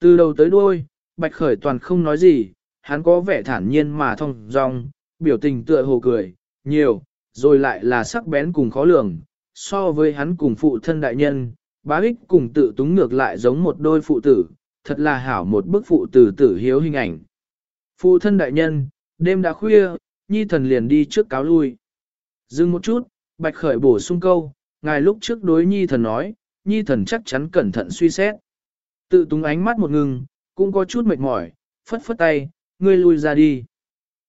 Từ đầu tới đuôi, Bạch Khởi toàn không nói gì, hắn có vẻ thản nhiên mà thông dong, biểu tình tựa hồ cười, nhiều, rồi lại là sắc bén cùng khó lường, so với hắn cùng phụ thân đại nhân, bá ích cùng tự túng ngược lại giống một đôi phụ tử, thật là hảo một bức phụ tử tử hiếu hình ảnh. Phụ thân đại nhân, đêm đã khuya, nhi thần liền đi trước cáo lui. Dừng một chút, bạch khởi bổ sung câu, ngài lúc trước đối nhi thần nói, nhi thần chắc chắn cẩn thận suy xét. Tự túng ánh mắt một ngừng, cũng có chút mệt mỏi, phất phất tay, ngươi lui ra đi.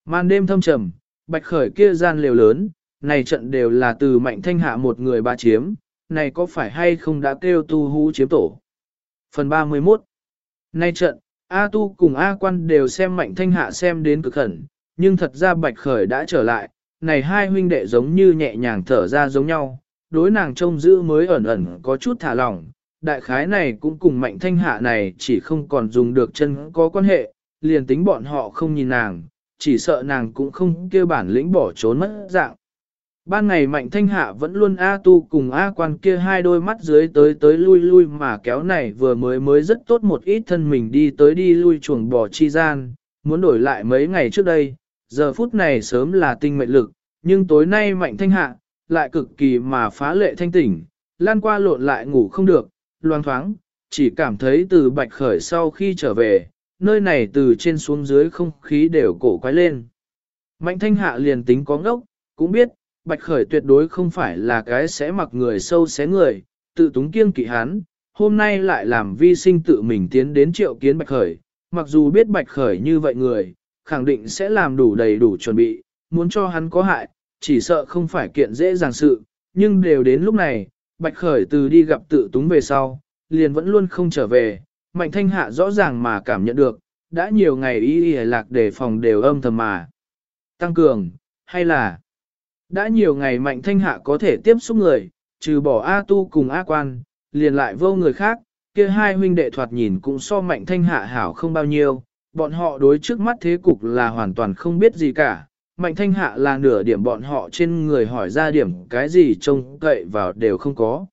Màn đêm thâm trầm, bạch khởi kia gian liều lớn, này trận đều là từ mạnh thanh hạ một người ba chiếm, này có phải hay không đã kêu tu hú chiếm tổ. Phần 31 Nay trận, A tu cùng A quan đều xem mạnh thanh hạ xem đến cực khẩn, nhưng thật ra bạch khởi đã trở lại, này hai huynh đệ giống như nhẹ nhàng thở ra giống nhau, đối nàng trông giữ mới ẩn ẩn có chút thả lỏng, đại khái này cũng cùng mạnh thanh hạ này chỉ không còn dùng được chân có quan hệ, liền tính bọn họ không nhìn nàng, chỉ sợ nàng cũng không kêu bản lĩnh bỏ trốn mất dạng. Ban ngày mạnh thanh hạ vẫn luôn A tu cùng A quan kia hai đôi mắt dưới tới tới lui lui mà kéo này vừa mới mới rất tốt một ít thân mình đi tới đi lui chuồng bò chi gian, muốn đổi lại mấy ngày trước đây, giờ phút này sớm là tinh mệnh lực, nhưng tối nay mạnh thanh hạ, lại cực kỳ mà phá lệ thanh tỉnh, lan qua lộn lại ngủ không được, loang thoáng, chỉ cảm thấy từ bạch khởi sau khi trở về, nơi này từ trên xuống dưới không khí đều cổ quái lên. Mạnh thanh hạ liền tính có ngốc, cũng biết, bạch khởi tuyệt đối không phải là cái sẽ mặc người sâu xé người, tự túng kiêng kỵ hắn, hôm nay lại làm vi sinh tự mình tiến đến triệu kiến bạch khởi, mặc dù biết bạch khởi như vậy người, khẳng định sẽ làm đủ đầy đủ chuẩn bị, muốn cho hắn có hại, chỉ sợ không phải kiện dễ dàng sự, nhưng đều đến lúc này, Bạch Khởi từ đi gặp tự túng về sau, liền vẫn luôn không trở về, Mạnh Thanh Hạ rõ ràng mà cảm nhận được, đã nhiều ngày y y lạc để phòng đều âm thầm mà. Tăng cường, hay là, đã nhiều ngày Mạnh Thanh Hạ có thể tiếp xúc người, trừ bỏ A Tu cùng A Quan, liền lại vô người khác, kia hai huynh đệ thoạt nhìn cũng so Mạnh Thanh Hạ hảo không bao nhiêu, bọn họ đối trước mắt thế cục là hoàn toàn không biết gì cả, Mạnh thanh hạ là nửa điểm bọn họ trên người hỏi ra điểm cái gì trông cậy vào đều không có.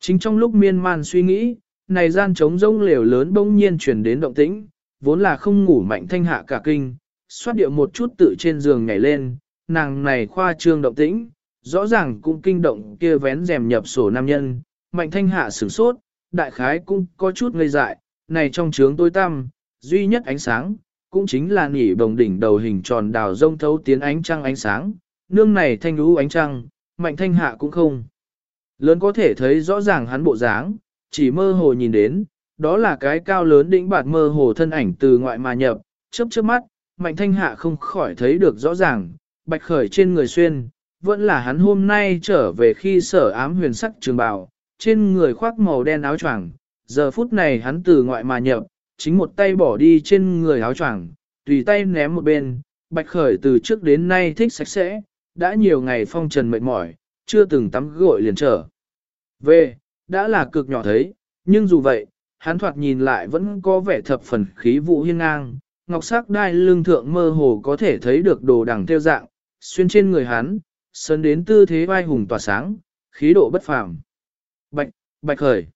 Chính trong lúc miên man suy nghĩ, này gian trống rông lều lớn bỗng nhiên chuyển đến động tĩnh, vốn là không ngủ mạnh thanh hạ cả kinh, xoát điệu một chút tự trên giường nhảy lên, nàng này khoa trương động tĩnh, rõ ràng cũng kinh động kia vén rèm nhập sổ nam nhân, mạnh thanh hạ sửng sốt, đại khái cũng có chút ngây dại, này trong trướng tối tăm, duy nhất ánh sáng, cũng chính là nỉ bồng đỉnh đầu hình tròn đào rông thấu tiến ánh trăng ánh sáng, nương này thanh lũ ánh trăng, mạnh thanh hạ cũng không. Lớn có thể thấy rõ ràng hắn bộ dáng, chỉ mơ hồ nhìn đến, đó là cái cao lớn đỉnh bạt mơ hồ thân ảnh từ ngoại mà nhập, chớp chớp mắt, mạnh thanh hạ không khỏi thấy được rõ ràng, bạch khởi trên người xuyên, vẫn là hắn hôm nay trở về khi sở ám huyền sắc trường bào, trên người khoác màu đen áo choàng, giờ phút này hắn từ ngoại mà nhập, chính một tay bỏ đi trên người áo choàng, tùy tay ném một bên, bạch khởi từ trước đến nay thích sạch sẽ, đã nhiều ngày phong trần mệt mỏi, chưa từng tắm gội liền trở. Về, đã là cực nhỏ thấy, nhưng dù vậy, hắn thoạt nhìn lại vẫn có vẻ thập phần khí vũ hiên ngang, ngọc sắc đai lưng thượng mơ hồ có thể thấy được đồ đằng theo dạng, xuyên trên người hắn, sơn đến tư thế vai hùng tỏa sáng, khí độ bất phàm. Bạch, bạch khởi.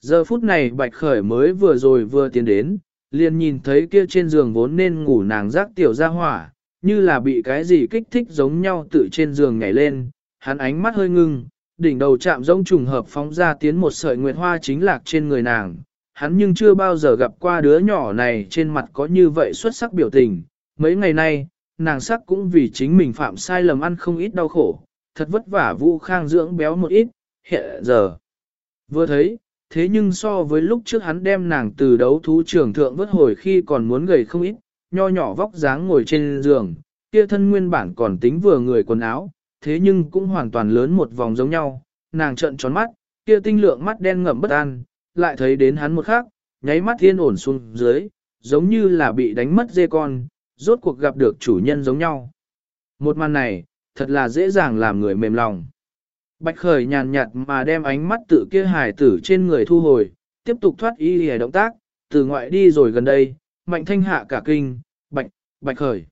Giờ phút này bạch khởi mới vừa rồi vừa tiến đến, liền nhìn thấy kia trên giường vốn nên ngủ nàng giác tiểu ra hỏa, như là bị cái gì kích thích giống nhau tự trên giường nhảy lên, hắn ánh mắt hơi ngưng, đỉnh đầu chạm giống trùng hợp phóng ra tiến một sợi nguyệt hoa chính lạc trên người nàng. Hắn nhưng chưa bao giờ gặp qua đứa nhỏ này trên mặt có như vậy xuất sắc biểu tình. Mấy ngày nay, nàng sắc cũng vì chính mình phạm sai lầm ăn không ít đau khổ, thật vất vả vũ khang dưỡng béo một ít, hiện giờ. Vừa thấy, thế nhưng so với lúc trước hắn đem nàng từ đấu thú trường thượng vớt hồi khi còn muốn gầy không ít, nho nhỏ vóc dáng ngồi trên giường, kia thân nguyên bản còn tính vừa người quần áo, thế nhưng cũng hoàn toàn lớn một vòng giống nhau, nàng trợn tròn mắt, kia tinh lượng mắt đen ngậm bất an, lại thấy đến hắn một khác nháy mắt thiên ổn xuống dưới, giống như là bị đánh mất dê con, rốt cuộc gặp được chủ nhân giống nhau. Một màn này, thật là dễ dàng làm người mềm lòng. Bạch khởi nhàn nhạt mà đem ánh mắt tự kia hài tử trên người thu hồi, tiếp tục thoát y hề động tác, từ ngoại đi rồi gần đây, mạnh thanh hạ cả kinh, bạch, bạch khởi.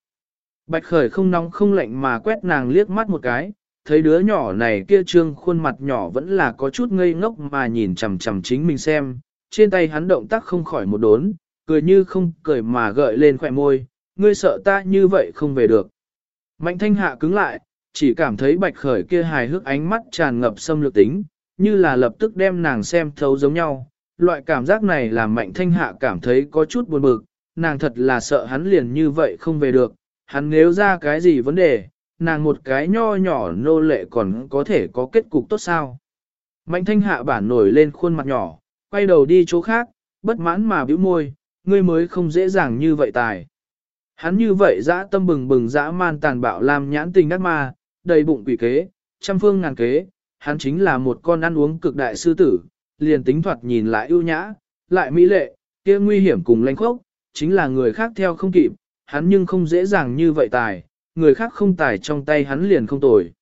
Bạch khởi không nóng không lạnh mà quét nàng liếc mắt một cái, thấy đứa nhỏ này kia trương khuôn mặt nhỏ vẫn là có chút ngây ngốc mà nhìn chằm chằm chính mình xem, trên tay hắn động tác không khỏi một đốn, cười như không cười mà gợi lên khỏe môi, ngươi sợ ta như vậy không về được. Mạnh thanh hạ cứng lại, chỉ cảm thấy bạch khởi kia hài hước ánh mắt tràn ngập xâm lược tính, như là lập tức đem nàng xem thấu giống nhau. Loại cảm giác này làm mạnh thanh hạ cảm thấy có chút buồn bực, nàng thật là sợ hắn liền như vậy không về được, hắn nếu ra cái gì vấn đề, nàng một cái nho nhỏ nô lệ còn có thể có kết cục tốt sao. Mạnh thanh hạ bản nổi lên khuôn mặt nhỏ, quay đầu đi chỗ khác, bất mãn mà bĩu môi, ngươi mới không dễ dàng như vậy tài. Hắn như vậy dã tâm bừng bừng dã man tàn bạo làm nhãn tình ác ma, đầy bụng quỷ kế, trăm phương ngàn kế, hắn chính là một con ăn uống cực đại sư tử, liền tính thoạt nhìn lại ưu nhã, lại mỹ lệ, kia nguy hiểm cùng lanh khốc, chính là người khác theo không kịp, hắn nhưng không dễ dàng như vậy tài, người khác không tài trong tay hắn liền không tồi.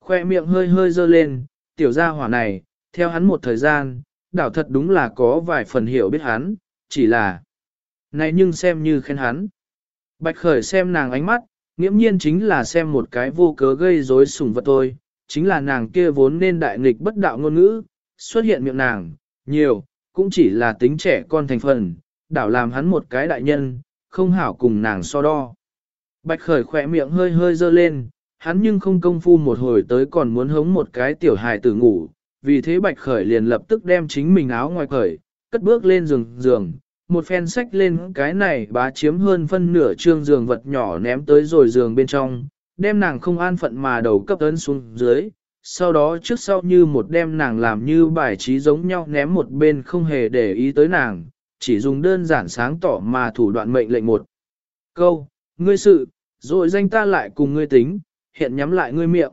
Khoe miệng hơi hơi dơ lên, tiểu gia hỏa này, theo hắn một thời gian, đảo thật đúng là có vài phần hiểu biết hắn, chỉ là này nhưng xem như khen hắn. Bạch khởi xem nàng ánh mắt, nghiễm nhiên chính là xem một cái vô cớ gây rối sủng vật tôi, chính là nàng kia vốn nên đại nghịch bất đạo ngôn ngữ, xuất hiện miệng nàng, nhiều, cũng chỉ là tính trẻ con thành phần, đảo làm hắn một cái đại nhân, không hảo cùng nàng so đo. Bạch khởi khỏe miệng hơi hơi dơ lên, hắn nhưng không công phu một hồi tới còn muốn hống một cái tiểu hài tử ngủ, vì thế bạch khởi liền lập tức đem chính mình áo ngoài khởi cất bước lên giường giường, một phen sách lên cái này bá chiếm hơn phân nửa trương giường vật nhỏ ném tới rồi giường bên trong, đem nàng không an phận mà đầu cấp ấn xuống dưới, sau đó trước sau như một đem nàng làm như bài trí giống nhau ném một bên không hề để ý tới nàng, chỉ dùng đơn giản sáng tỏ mà thủ đoạn mệnh lệnh một. Câu, ngươi sự, rồi danh ta lại cùng ngươi tính, hiện nhắm lại ngươi miệng.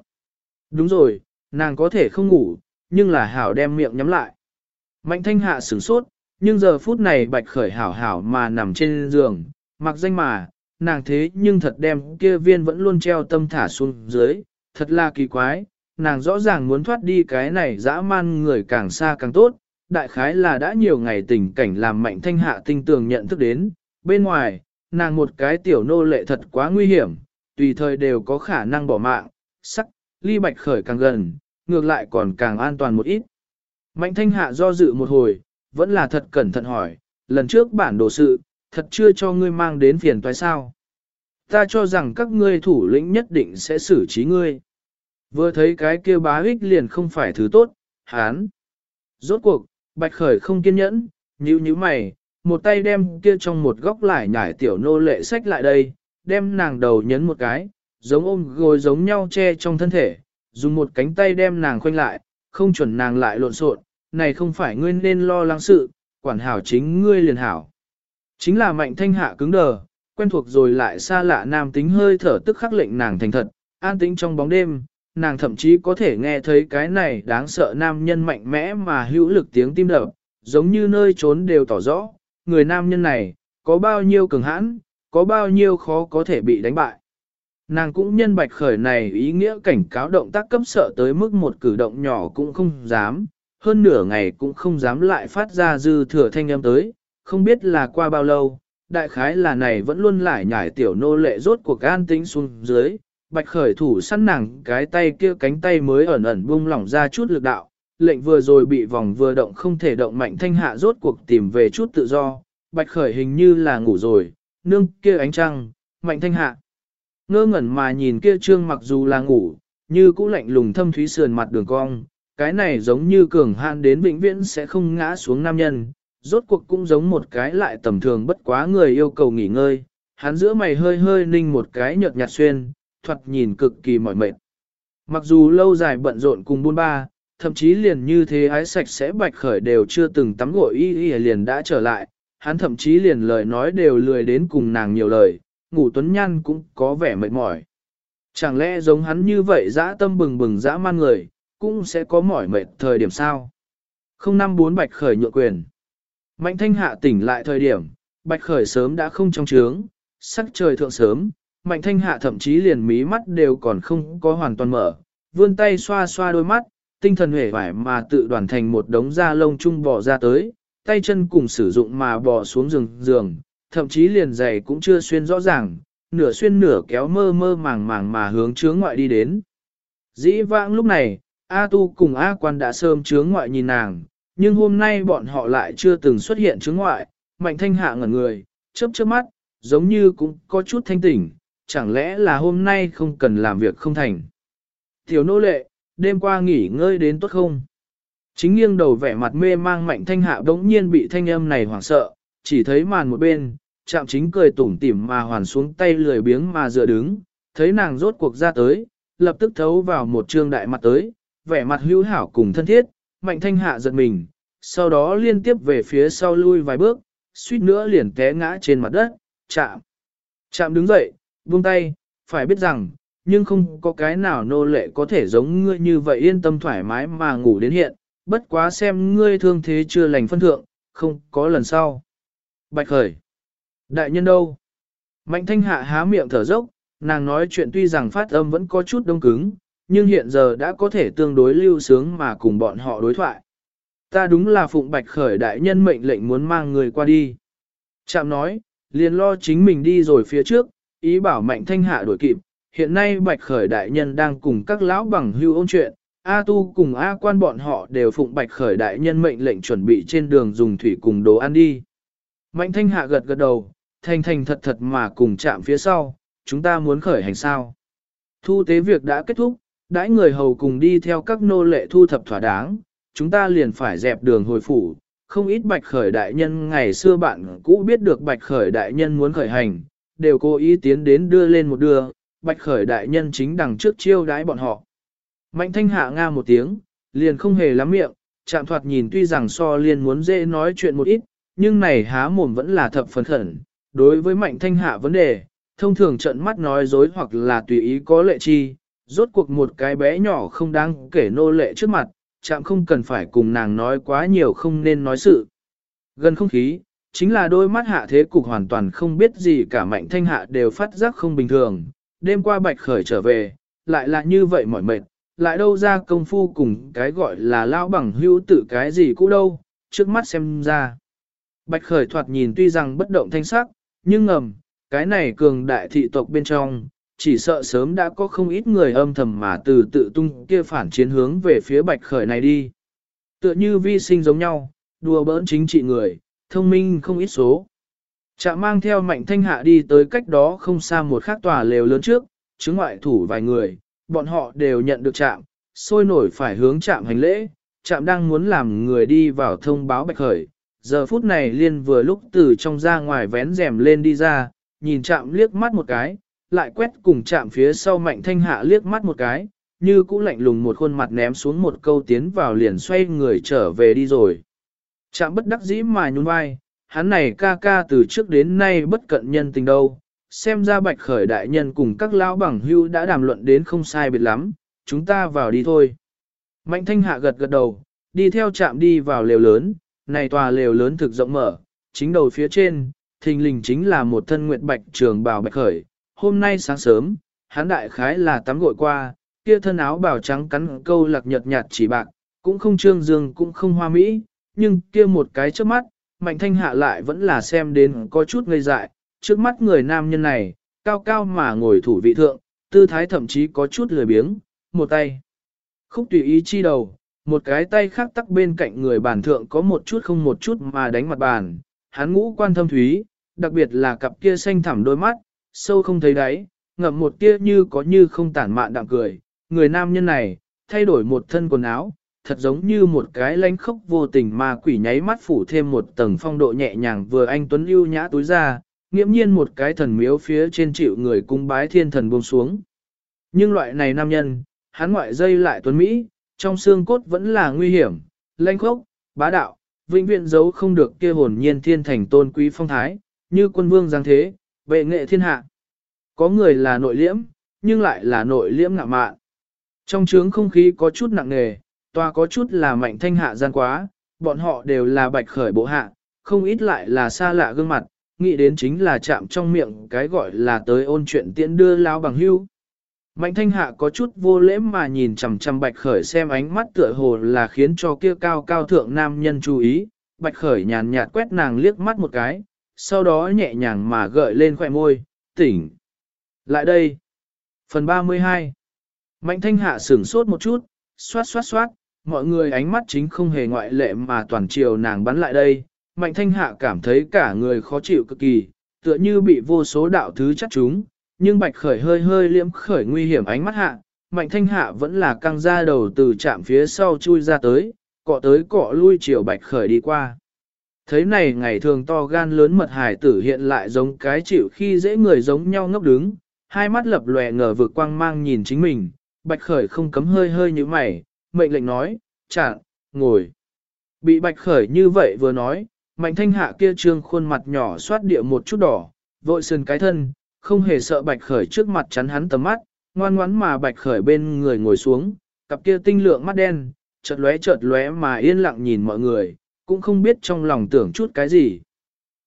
Đúng rồi, nàng có thể không ngủ, nhưng là hảo đem miệng nhắm lại. Mạnh thanh hạ sửng sốt, nhưng giờ phút này bạch khởi hảo hảo mà nằm trên giường, mặc danh mà, nàng thế nhưng thật đem kia viên vẫn luôn treo tâm thả xuống dưới, thật là kỳ quái, nàng rõ ràng muốn thoát đi cái này dã man người càng xa càng tốt, đại khái là đã nhiều ngày tình cảnh làm mạnh thanh hạ tinh tường nhận thức đến, bên ngoài, nàng một cái tiểu nô lệ thật quá nguy hiểm, tùy thời đều có khả năng bỏ mạng, sắc, ly bạch khởi càng gần, ngược lại còn càng an toàn một ít. Mạnh thanh hạ do dự một hồi, vẫn là thật cẩn thận hỏi, lần trước bản đồ sự, thật chưa cho ngươi mang đến phiền toái sao. Ta cho rằng các ngươi thủ lĩnh nhất định sẽ xử trí ngươi. Vừa thấy cái kia bá ích liền không phải thứ tốt, hán. Rốt cuộc, bạch khởi không kiên nhẫn, như như mày, một tay đem kia trong một góc lại nhải tiểu nô lệ sách lại đây, đem nàng đầu nhấn một cái, giống ôm gối giống nhau che trong thân thể, dùng một cánh tay đem nàng khoanh lại, không chuẩn nàng lại lộn xộn, này không phải ngươi nên lo lắng sự, quản hảo chính ngươi liền hảo. Chính là mạnh thanh hạ cứng đờ, quen thuộc rồi lại xa lạ nam tính hơi thở tức khắc lệnh nàng thành thật, an tĩnh trong bóng đêm, nàng thậm chí có thể nghe thấy cái này đáng sợ nam nhân mạnh mẽ mà hữu lực tiếng tim đập, giống như nơi trốn đều tỏ rõ, người nam nhân này, có bao nhiêu cường hãn, có bao nhiêu khó có thể bị đánh bại. Nàng cũng nhân bạch khởi này ý nghĩa cảnh cáo động tác cấp sợ tới mức một cử động nhỏ cũng không dám, hơn nửa ngày cũng không dám lại phát ra dư thừa thanh âm tới, không biết là qua bao lâu, đại khái là này vẫn luôn lại nhảy tiểu nô lệ rốt cuộc an tính xuống dưới, bạch khởi thủ săn nàng cái tay kia cánh tay mới ẩn ẩn bung lỏng ra chút lực đạo, lệnh vừa rồi bị vòng vừa động không thể động mạnh thanh hạ rốt cuộc tìm về chút tự do, bạch khởi hình như là ngủ rồi, nương kia ánh trăng, mạnh thanh hạ. Ngơ ngẩn mà nhìn kia trương mặc dù là ngủ, như cũ lạnh lùng thâm thúy sườn mặt đường cong, cái này giống như cường hạn đến vĩnh viễn sẽ không ngã xuống nam nhân, rốt cuộc cũng giống một cái lại tầm thường bất quá người yêu cầu nghỉ ngơi, hắn giữa mày hơi hơi ninh một cái nhợt nhạt xuyên, thoạt nhìn cực kỳ mỏi mệt. Mặc dù lâu dài bận rộn cùng buôn ba, thậm chí liền như thế ái sạch sẽ bạch khởi đều chưa từng tắm gội y y liền đã trở lại, hắn thậm chí liền lời nói đều lười đến cùng nàng nhiều lời, ngủ tuấn nhăn cũng có vẻ mệt mỏi. Chẳng lẽ giống hắn như vậy dã tâm bừng bừng dã man người, cũng sẽ có mỏi mệt thời điểm sao? Không năm bốn bạch khởi nhượng quyền. Mạnh thanh hạ tỉnh lại thời điểm, bạch khởi sớm đã không trong trướng, sắc trời thượng sớm, mạnh thanh hạ thậm chí liền mí mắt đều còn không có hoàn toàn mở, vươn tay xoa xoa đôi mắt, tinh thần hể vải mà tự đoàn thành một đống da lông chung bò ra tới, tay chân cùng sử dụng mà bò xuống giường giường, thậm chí liền giày cũng chưa xuyên rõ ràng, nửa xuyên nửa kéo mơ mơ màng màng mà hướng chướng ngoại đi đến. Dĩ vãng lúc này, A Tu cùng A Quan đã sớm chướng ngoại nhìn nàng, nhưng hôm nay bọn họ lại chưa từng xuất hiện chướng ngoại, mạnh thanh hạ ngẩn người, chớp chớp mắt, giống như cũng có chút thanh tỉnh, chẳng lẽ là hôm nay không cần làm việc không thành. Tiểu nô lệ, đêm qua nghỉ ngơi đến tốt không? Chính nghiêng đầu vẻ mặt mê mang mạnh thanh hạ đống nhiên bị thanh âm này hoảng sợ, chỉ thấy màn một bên, chạm chính cười tủm tỉm mà hoàn xuống tay lười biếng mà dựa đứng, thấy nàng rốt cuộc ra tới, lập tức thấu vào một trương đại mặt tới, vẻ mặt hữu hảo cùng thân thiết, mạnh thanh hạ giật mình, sau đó liên tiếp về phía sau lui vài bước, suýt nữa liền té ngã trên mặt đất, chạm. Chạm đứng dậy, buông tay, phải biết rằng, nhưng không có cái nào nô lệ có thể giống ngươi như vậy yên tâm thoải mái mà ngủ đến hiện, bất quá xem ngươi thương thế chưa lành phân thượng, không có lần sau. Bạch khởi. Đại nhân đâu? Mạnh thanh hạ há miệng thở dốc, nàng nói chuyện tuy rằng phát âm vẫn có chút đông cứng, nhưng hiện giờ đã có thể tương đối lưu sướng mà cùng bọn họ đối thoại. Ta đúng là phụng bạch khởi đại nhân mệnh lệnh muốn mang người qua đi. Chạm nói, liền lo chính mình đi rồi phía trước, ý bảo mạnh thanh hạ đuổi kịp. Hiện nay bạch khởi đại nhân đang cùng các lão bằng hưu ôn chuyện, A tu cùng A quan bọn họ đều phụng bạch khởi đại nhân mệnh lệnh chuẩn bị trên đường dùng thủy cùng đồ ăn đi. Mạnh thanh hạ gật gật đầu, thành thành thật thật mà cùng chạm phía sau, chúng ta muốn khởi hành sao. Thu tế việc đã kết thúc, đãi người hầu cùng đi theo các nô lệ thu thập thỏa đáng, chúng ta liền phải dẹp đường hồi phủ. Không ít bạch khởi đại nhân ngày xưa bạn cũ biết được bạch khởi đại nhân muốn khởi hành, đều cố ý tiến đến đưa lên một đưa, bạch khởi đại nhân chính đằng trước chiêu đãi bọn họ. Mạnh thanh hạ nga một tiếng, liền không hề lắm miệng, chạm thoạt nhìn tuy rằng so liền muốn dễ nói chuyện một ít, nhưng này há mồm vẫn là thập phần khẩn. Đối với mạnh thanh hạ vấn đề, thông thường trận mắt nói dối hoặc là tùy ý có lệ chi, rốt cuộc một cái bé nhỏ không đáng kể nô lệ trước mặt, chạm không cần phải cùng nàng nói quá nhiều không nên nói sự. Gần không khí, chính là đôi mắt hạ thế cục hoàn toàn không biết gì cả mạnh thanh hạ đều phát giác không bình thường, đêm qua bạch khởi trở về, lại là như vậy mỏi mệt, lại đâu ra công phu cùng cái gọi là lao bằng hữu tử cái gì cũ đâu, trước mắt xem ra. Bạch khởi thoạt nhìn tuy rằng bất động thanh sắc, nhưng ngầm, cái này cường đại thị tộc bên trong, chỉ sợ sớm đã có không ít người âm thầm mà từ tự tung kia phản chiến hướng về phía bạch khởi này đi. Tựa như vi sinh giống nhau, đùa bỡn chính trị người, thông minh không ít số. Chạm mang theo mạnh thanh hạ đi tới cách đó không xa một khác tòa lều lớn trước, chứng ngoại thủ vài người, bọn họ đều nhận được chạm, sôi nổi phải hướng chạm hành lễ, chạm đang muốn làm người đi vào thông báo bạch khởi. Giờ phút này liên vừa lúc từ trong ra ngoài vén rèm lên đi ra, nhìn chạm liếc mắt một cái, lại quét cùng chạm phía sau mạnh thanh hạ liếc mắt một cái, như cũ lạnh lùng một khuôn mặt ném xuống một câu tiến vào liền xoay người trở về đi rồi. Chạm bất đắc dĩ mà nhún vai, hắn này ca ca từ trước đến nay bất cận nhân tình đâu, xem ra bạch khởi đại nhân cùng các lão bằng hưu đã đàm luận đến không sai biệt lắm, chúng ta vào đi thôi. Mạnh thanh hạ gật gật đầu, đi theo chạm đi vào lều lớn, này tòa lều lớn thực rộng mở, chính đầu phía trên, thình lình chính là một thân nguyệt bạch trường bào bạch khởi. Hôm nay sáng sớm, hắn đại khái là tắm gội qua, kia thân áo bào trắng cắn câu lạc nhật nhạt chỉ bạc, cũng không trương dương cũng không hoa mỹ, nhưng kia một cái trước mắt, mạnh thanh hạ lại vẫn là xem đến có chút ngây dại, trước mắt người nam nhân này, cao cao mà ngồi thủ vị thượng, tư thái thậm chí có chút lười biếng, một tay. Khúc tùy ý chi đầu, một cái tay khác tắc bên cạnh người bản thượng có một chút không một chút mà đánh mặt bàn, hắn ngũ quan thâm thúy, đặc biệt là cặp kia xanh thẳm đôi mắt, sâu không thấy đáy, ngậm một tia như có như không tản mạn đạm cười. Người nam nhân này, thay đổi một thân quần áo, thật giống như một cái lánh khốc vô tình mà quỷ nháy mắt phủ thêm một tầng phong độ nhẹ nhàng vừa anh Tuấn ưu nhã túi ra, nghiễm nhiên một cái thần miếu phía trên chịu người cung bái thiên thần buông xuống. Nhưng loại này nam nhân, hắn ngoại dây lại Tuấn Mỹ, trong xương cốt vẫn là nguy hiểm, lanh khốc, bá đạo, vĩnh viễn giấu không được kia hồn nhiên thiên thành tôn quý phong thái, như quân vương giáng thế, vệ nghệ thiên hạ. Có người là nội liễm, nhưng lại là nội liễm ngạ mạn. Trong trướng không khí có chút nặng nề, tòa có chút là mạnh thanh hạ gian quá, bọn họ đều là bạch khởi bộ hạ, không ít lại là xa lạ gương mặt, nghĩ đến chính là chạm trong miệng cái gọi là tới ôn chuyện tiễn đưa lao bằng hưu. Mạnh thanh hạ có chút vô lễ mà nhìn chằm chằm bạch khởi xem ánh mắt tựa hồ là khiến cho kia cao cao thượng nam nhân chú ý, bạch khởi nhàn nhạt quét nàng liếc mắt một cái, sau đó nhẹ nhàng mà gợi lên khỏe môi, tỉnh. Lại đây. Phần 32 Mạnh thanh hạ sửng sốt một chút, xoát xoát xoát, mọi người ánh mắt chính không hề ngoại lệ mà toàn chiều nàng bắn lại đây. Mạnh thanh hạ cảm thấy cả người khó chịu cực kỳ, tựa như bị vô số đạo thứ chắc chúng, nhưng bạch khởi hơi hơi liễm khởi nguy hiểm ánh mắt hạ, mạnh thanh hạ vẫn là căng ra đầu từ chạm phía sau chui ra tới, cọ tới cọ lui chiều bạch khởi đi qua. Thấy này ngày thường to gan lớn mật hải tử hiện lại giống cái chịu khi dễ người giống nhau ngốc đứng, hai mắt lập lòe ngờ vực quang mang nhìn chính mình, bạch khởi không cấm hơi hơi như mày, mệnh lệnh nói, chặn, ngồi. Bị bạch khởi như vậy vừa nói, mạnh thanh hạ kia trương khuôn mặt nhỏ xoát địa một chút đỏ, vội sườn cái thân, không hề sợ bạch khởi trước mặt chắn hắn tầm mắt, ngoan ngoắn mà bạch khởi bên người ngồi xuống, cặp kia tinh lượng mắt đen, chợt lóe chợt lóe mà yên lặng nhìn mọi người, cũng không biết trong lòng tưởng chút cái gì.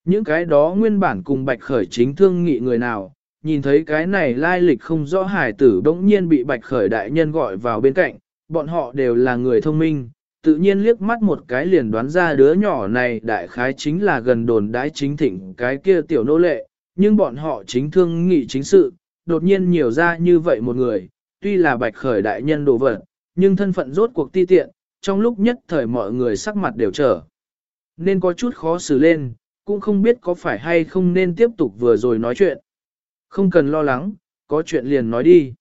Những cái đó nguyên bản cùng bạch khởi chính thương nghị người nào, nhìn thấy cái này lai lịch không rõ hải tử bỗng nhiên bị bạch khởi đại nhân gọi vào bên cạnh, bọn họ đều là người thông minh, tự nhiên liếc mắt một cái liền đoán ra đứa nhỏ này đại khái chính là gần đồn đái chính thịnh cái kia tiểu nô lệ, nhưng bọn họ chính thương nghị chính sự, đột nhiên nhiều ra như vậy một người, tuy là bạch khởi đại nhân đồ vật, nhưng thân phận rốt cuộc ti tiện, trong lúc nhất thời mọi người sắc mặt đều trở. Nên có chút khó xử lên, cũng không biết có phải hay không nên tiếp tục vừa rồi nói chuyện. Không cần lo lắng, có chuyện liền nói đi.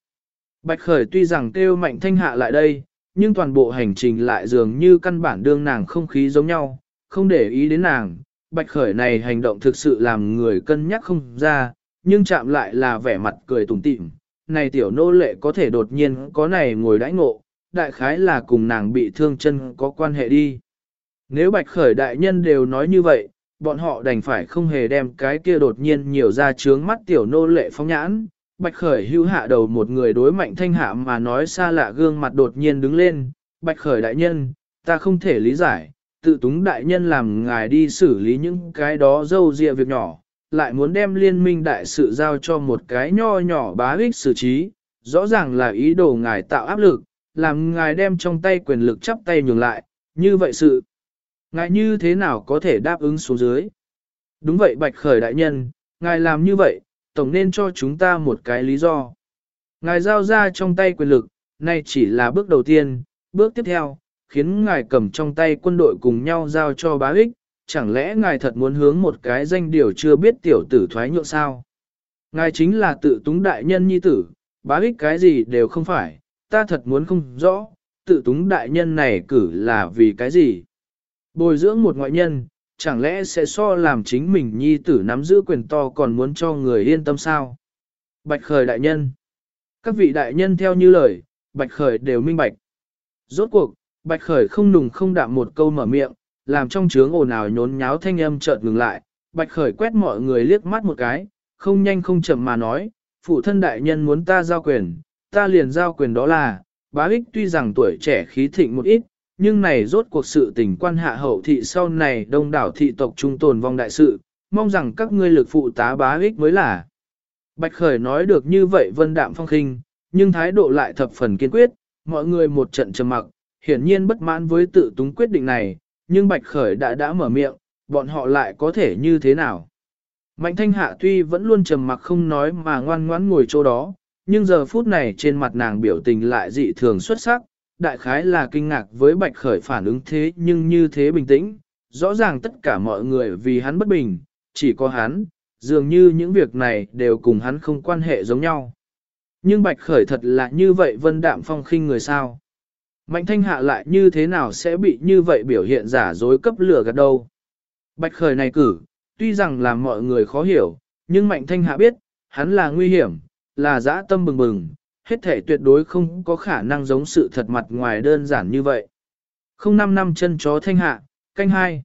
Bạch khởi tuy rằng kêu mạnh thanh hạ lại đây, nhưng toàn bộ hành trình lại dường như căn bản đương nàng không khí giống nhau, không để ý đến nàng. Bạch khởi này hành động thực sự làm người cân nhắc không ra, nhưng chạm lại là vẻ mặt cười tủm tỉm. Này tiểu nô lệ có thể đột nhiên có này ngồi đãi ngộ, đại khái là cùng nàng bị thương chân có quan hệ đi. Nếu bạch khởi đại nhân đều nói như vậy, bọn họ đành phải không hề đem cái kia đột nhiên nhiều ra trướng mắt tiểu nô lệ phong nhãn. Bạch khởi hưu hạ đầu một người đối mạnh thanh hạ mà nói xa lạ gương mặt đột nhiên đứng lên. Bạch khởi đại nhân, ta không thể lý giải, tự túng đại nhân làm ngài đi xử lý những cái đó dâu dịa việc nhỏ, lại muốn đem liên minh đại sự giao cho một cái nho nhỏ bá ích xử trí, rõ ràng là ý đồ ngài tạo áp lực, làm ngài đem trong tay quyền lực chắp tay nhường lại, như vậy sự. Ngài như thế nào có thể đáp ứng xuống dưới? Đúng vậy bạch khởi đại nhân, ngài làm như vậy, tổng nên cho chúng ta một cái lý do. Ngài giao ra trong tay quyền lực, này chỉ là bước đầu tiên, bước tiếp theo, khiến ngài cầm trong tay quân đội cùng nhau giao cho bá ích, chẳng lẽ ngài thật muốn hướng một cái danh điều chưa biết tiểu tử thoái nhượng sao? Ngài chính là tự túng đại nhân nhi tử, bá ích cái gì đều không phải, ta thật muốn không rõ, tự túng đại nhân này cử là vì cái gì? Bồi dưỡng một ngoại nhân, chẳng lẽ sẽ so làm chính mình nhi tử nắm giữ quyền to còn muốn cho người yên tâm sao? Bạch khởi đại nhân. Các vị đại nhân theo như lời, bạch khởi đều minh bạch. Rốt cuộc, bạch khởi không nùng không đạm một câu mở miệng, làm trong trướng ồn ào nhốn nháo thanh âm chợt ngừng lại, bạch khởi quét mọi người liếc mắt một cái, không nhanh không chậm mà nói, phụ thân đại nhân muốn ta giao quyền, ta liền giao quyền đó là, bá ích tuy rằng tuổi trẻ khí thịnh một ít, nhưng này rốt cuộc sự tình quan hạ hậu thị sau này đông đảo thị tộc trung tồn vong đại sự, mong rằng các ngươi lực phụ tá bá ích mới là. Bạch Khởi nói được như vậy vân đạm phong khinh, nhưng thái độ lại thập phần kiên quyết, mọi người một trận trầm mặc, hiển nhiên bất mãn với tự túng quyết định này, nhưng Bạch Khởi đã đã mở miệng, bọn họ lại có thể như thế nào. Mạnh thanh hạ tuy vẫn luôn trầm mặc không nói mà ngoan ngoãn ngồi chỗ đó, nhưng giờ phút này trên mặt nàng biểu tình lại dị thường xuất sắc, đại khái là kinh ngạc với bạch khởi phản ứng thế nhưng như thế bình tĩnh, rõ ràng tất cả mọi người vì hắn bất bình, chỉ có hắn, dường như những việc này đều cùng hắn không quan hệ giống nhau. Nhưng bạch khởi thật là như vậy vân đạm phong khinh người sao. Mạnh thanh hạ lại như thế nào sẽ bị như vậy biểu hiện giả dối cấp lửa gạt đâu. Bạch khởi này cử, tuy rằng làm mọi người khó hiểu, nhưng mạnh thanh hạ biết, hắn là nguy hiểm, là dã tâm bừng bừng, hết thể tuyệt đối không có khả năng giống sự thật mặt ngoài đơn giản như vậy. Không năm năm chân chó thanh hạ, canh hai.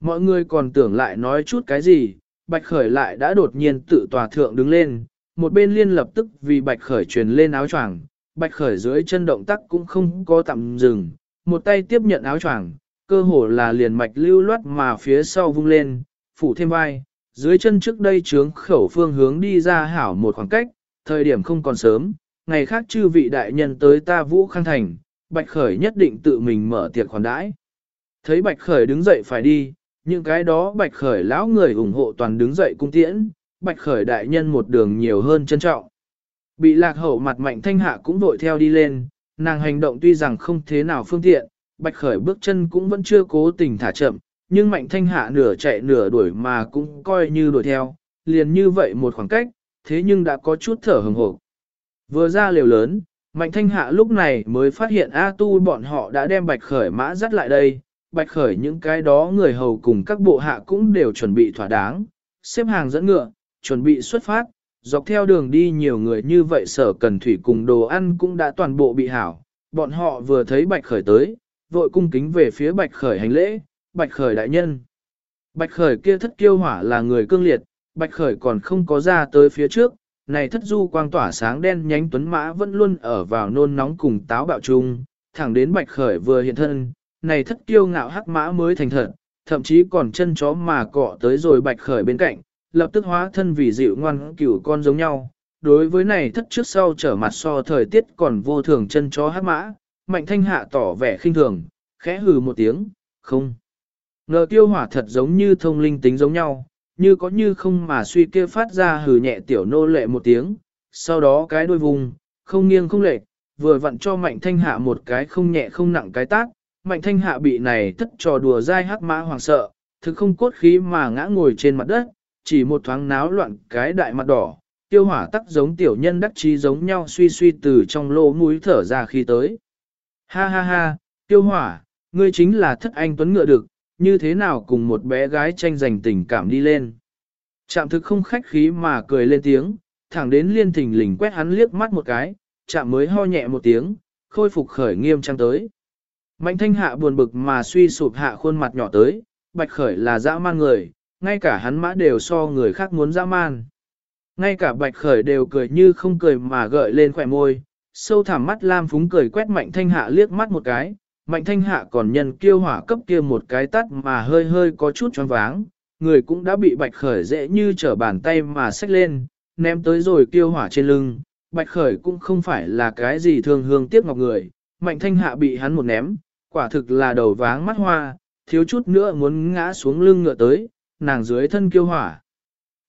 Mọi người còn tưởng lại nói chút cái gì, Bạch Khởi lại đã đột nhiên tự tòa thượng đứng lên, một bên liên lập tức vì Bạch Khởi truyền lên áo choàng, Bạch Khởi dưới chân động tác cũng không có tạm dừng, một tay tiếp nhận áo choàng, cơ hồ là liền mạch lưu loát mà phía sau vung lên, phủ thêm vai, dưới chân trước đây trướng khẩu phương hướng đi ra hảo một khoảng cách, thời điểm không còn sớm, ngày khác chư vị đại nhân tới ta vũ khang thành, Bạch Khởi nhất định tự mình mở tiệc khoản đãi. Thấy Bạch Khởi đứng dậy phải đi, những cái đó Bạch Khởi lão người ủng hộ toàn đứng dậy cung tiễn, Bạch Khởi đại nhân một đường nhiều hơn trân trọng. Bị lạc hậu mặt mạnh thanh hạ cũng vội theo đi lên, nàng hành động tuy rằng không thế nào phương tiện, bạch khởi bước chân cũng vẫn chưa cố tình thả chậm, nhưng mạnh thanh hạ nửa chạy nửa đuổi mà cũng coi như đuổi theo, liền như vậy một khoảng cách, thế nhưng đã có chút thở hừng hộp. Vừa ra liều lớn, mạnh thanh hạ lúc này mới phát hiện A tu bọn họ đã đem bạch khởi mã dắt lại đây, bạch khởi những cái đó người hầu cùng các bộ hạ cũng đều chuẩn bị thỏa đáng, xếp hàng dẫn ngựa, chuẩn bị xuất phát, dọc theo đường đi nhiều người như vậy sở cần thủy cùng đồ ăn cũng đã toàn bộ bị hảo, bọn họ vừa thấy bạch khởi tới, vội cung kính về phía bạch khởi hành lễ, bạch khởi đại nhân. Bạch khởi kia thất kiêu hỏa là người cương liệt, bạch khởi còn không có ra tới phía trước, này thất du quang tỏa sáng đen nhánh tuấn mã vẫn luôn ở vào nôn nóng cùng táo bạo chung, thẳng đến bạch khởi vừa hiện thân, này thất kiêu ngạo hắc mã mới thành thật, thậm chí còn chân chó mà cọ tới rồi bạch khởi bên cạnh, lập tức hóa thân vì dịu ngoan cửu con giống nhau. Đối với này thất trước sau trở mặt so thời tiết còn vô thường chân chó hắc mã, mạnh thanh hạ tỏ vẻ khinh thường, khẽ hừ một tiếng, không. Ngờ tiêu hỏa thật giống như thông linh tính giống nhau, như có như không mà suy kia phát ra hừ nhẹ tiểu nô lệ một tiếng, sau đó cái đôi vùng, không nghiêng không lệch, vừa vặn cho mạnh thanh hạ một cái không nhẹ không nặng cái tác, mạnh thanh hạ bị này thất trò đùa dai hắc mã hoàng sợ, thực không cốt khí mà ngã ngồi trên mặt đất, chỉ một thoáng náo loạn cái đại mặt đỏ, tiêu hỏa tắc giống tiểu nhân đắc trí giống nhau suy suy từ trong lỗ mũi thở ra khi tới. Ha ha ha, tiêu hỏa, ngươi chính là thất anh tuấn ngựa được, như thế nào cùng một bé gái tranh giành tình cảm đi lên. Chạm thực không khách khí mà cười lên tiếng, thẳng đến liên thình lình quét hắn liếc mắt một cái, chạm mới ho nhẹ một tiếng, khôi phục khởi nghiêm trang tới. Mạnh thanh hạ buồn bực mà suy sụp hạ khuôn mặt nhỏ tới, bạch khởi là dã man người, ngay cả hắn mã đều so người khác muốn dã man. Ngay cả bạch khởi đều cười như không cười mà gợi lên khỏe môi, sâu thẳm mắt lam phúng cười quét mạnh thanh hạ liếc mắt một cái, mạnh thanh hạ còn nhân kiêu hỏa cấp kia một cái tắt mà hơi hơi có chút choáng váng, người cũng đã bị bạch khởi dễ như trở bàn tay mà xách lên, ném tới rồi kiêu hỏa trên lưng, bạch khởi cũng không phải là cái gì thường hương tiếc ngọc người, mạnh thanh hạ bị hắn một ném, quả thực là đầu váng mắt hoa, thiếu chút nữa muốn ngã xuống lưng ngựa tới, nàng dưới thân kiêu hỏa.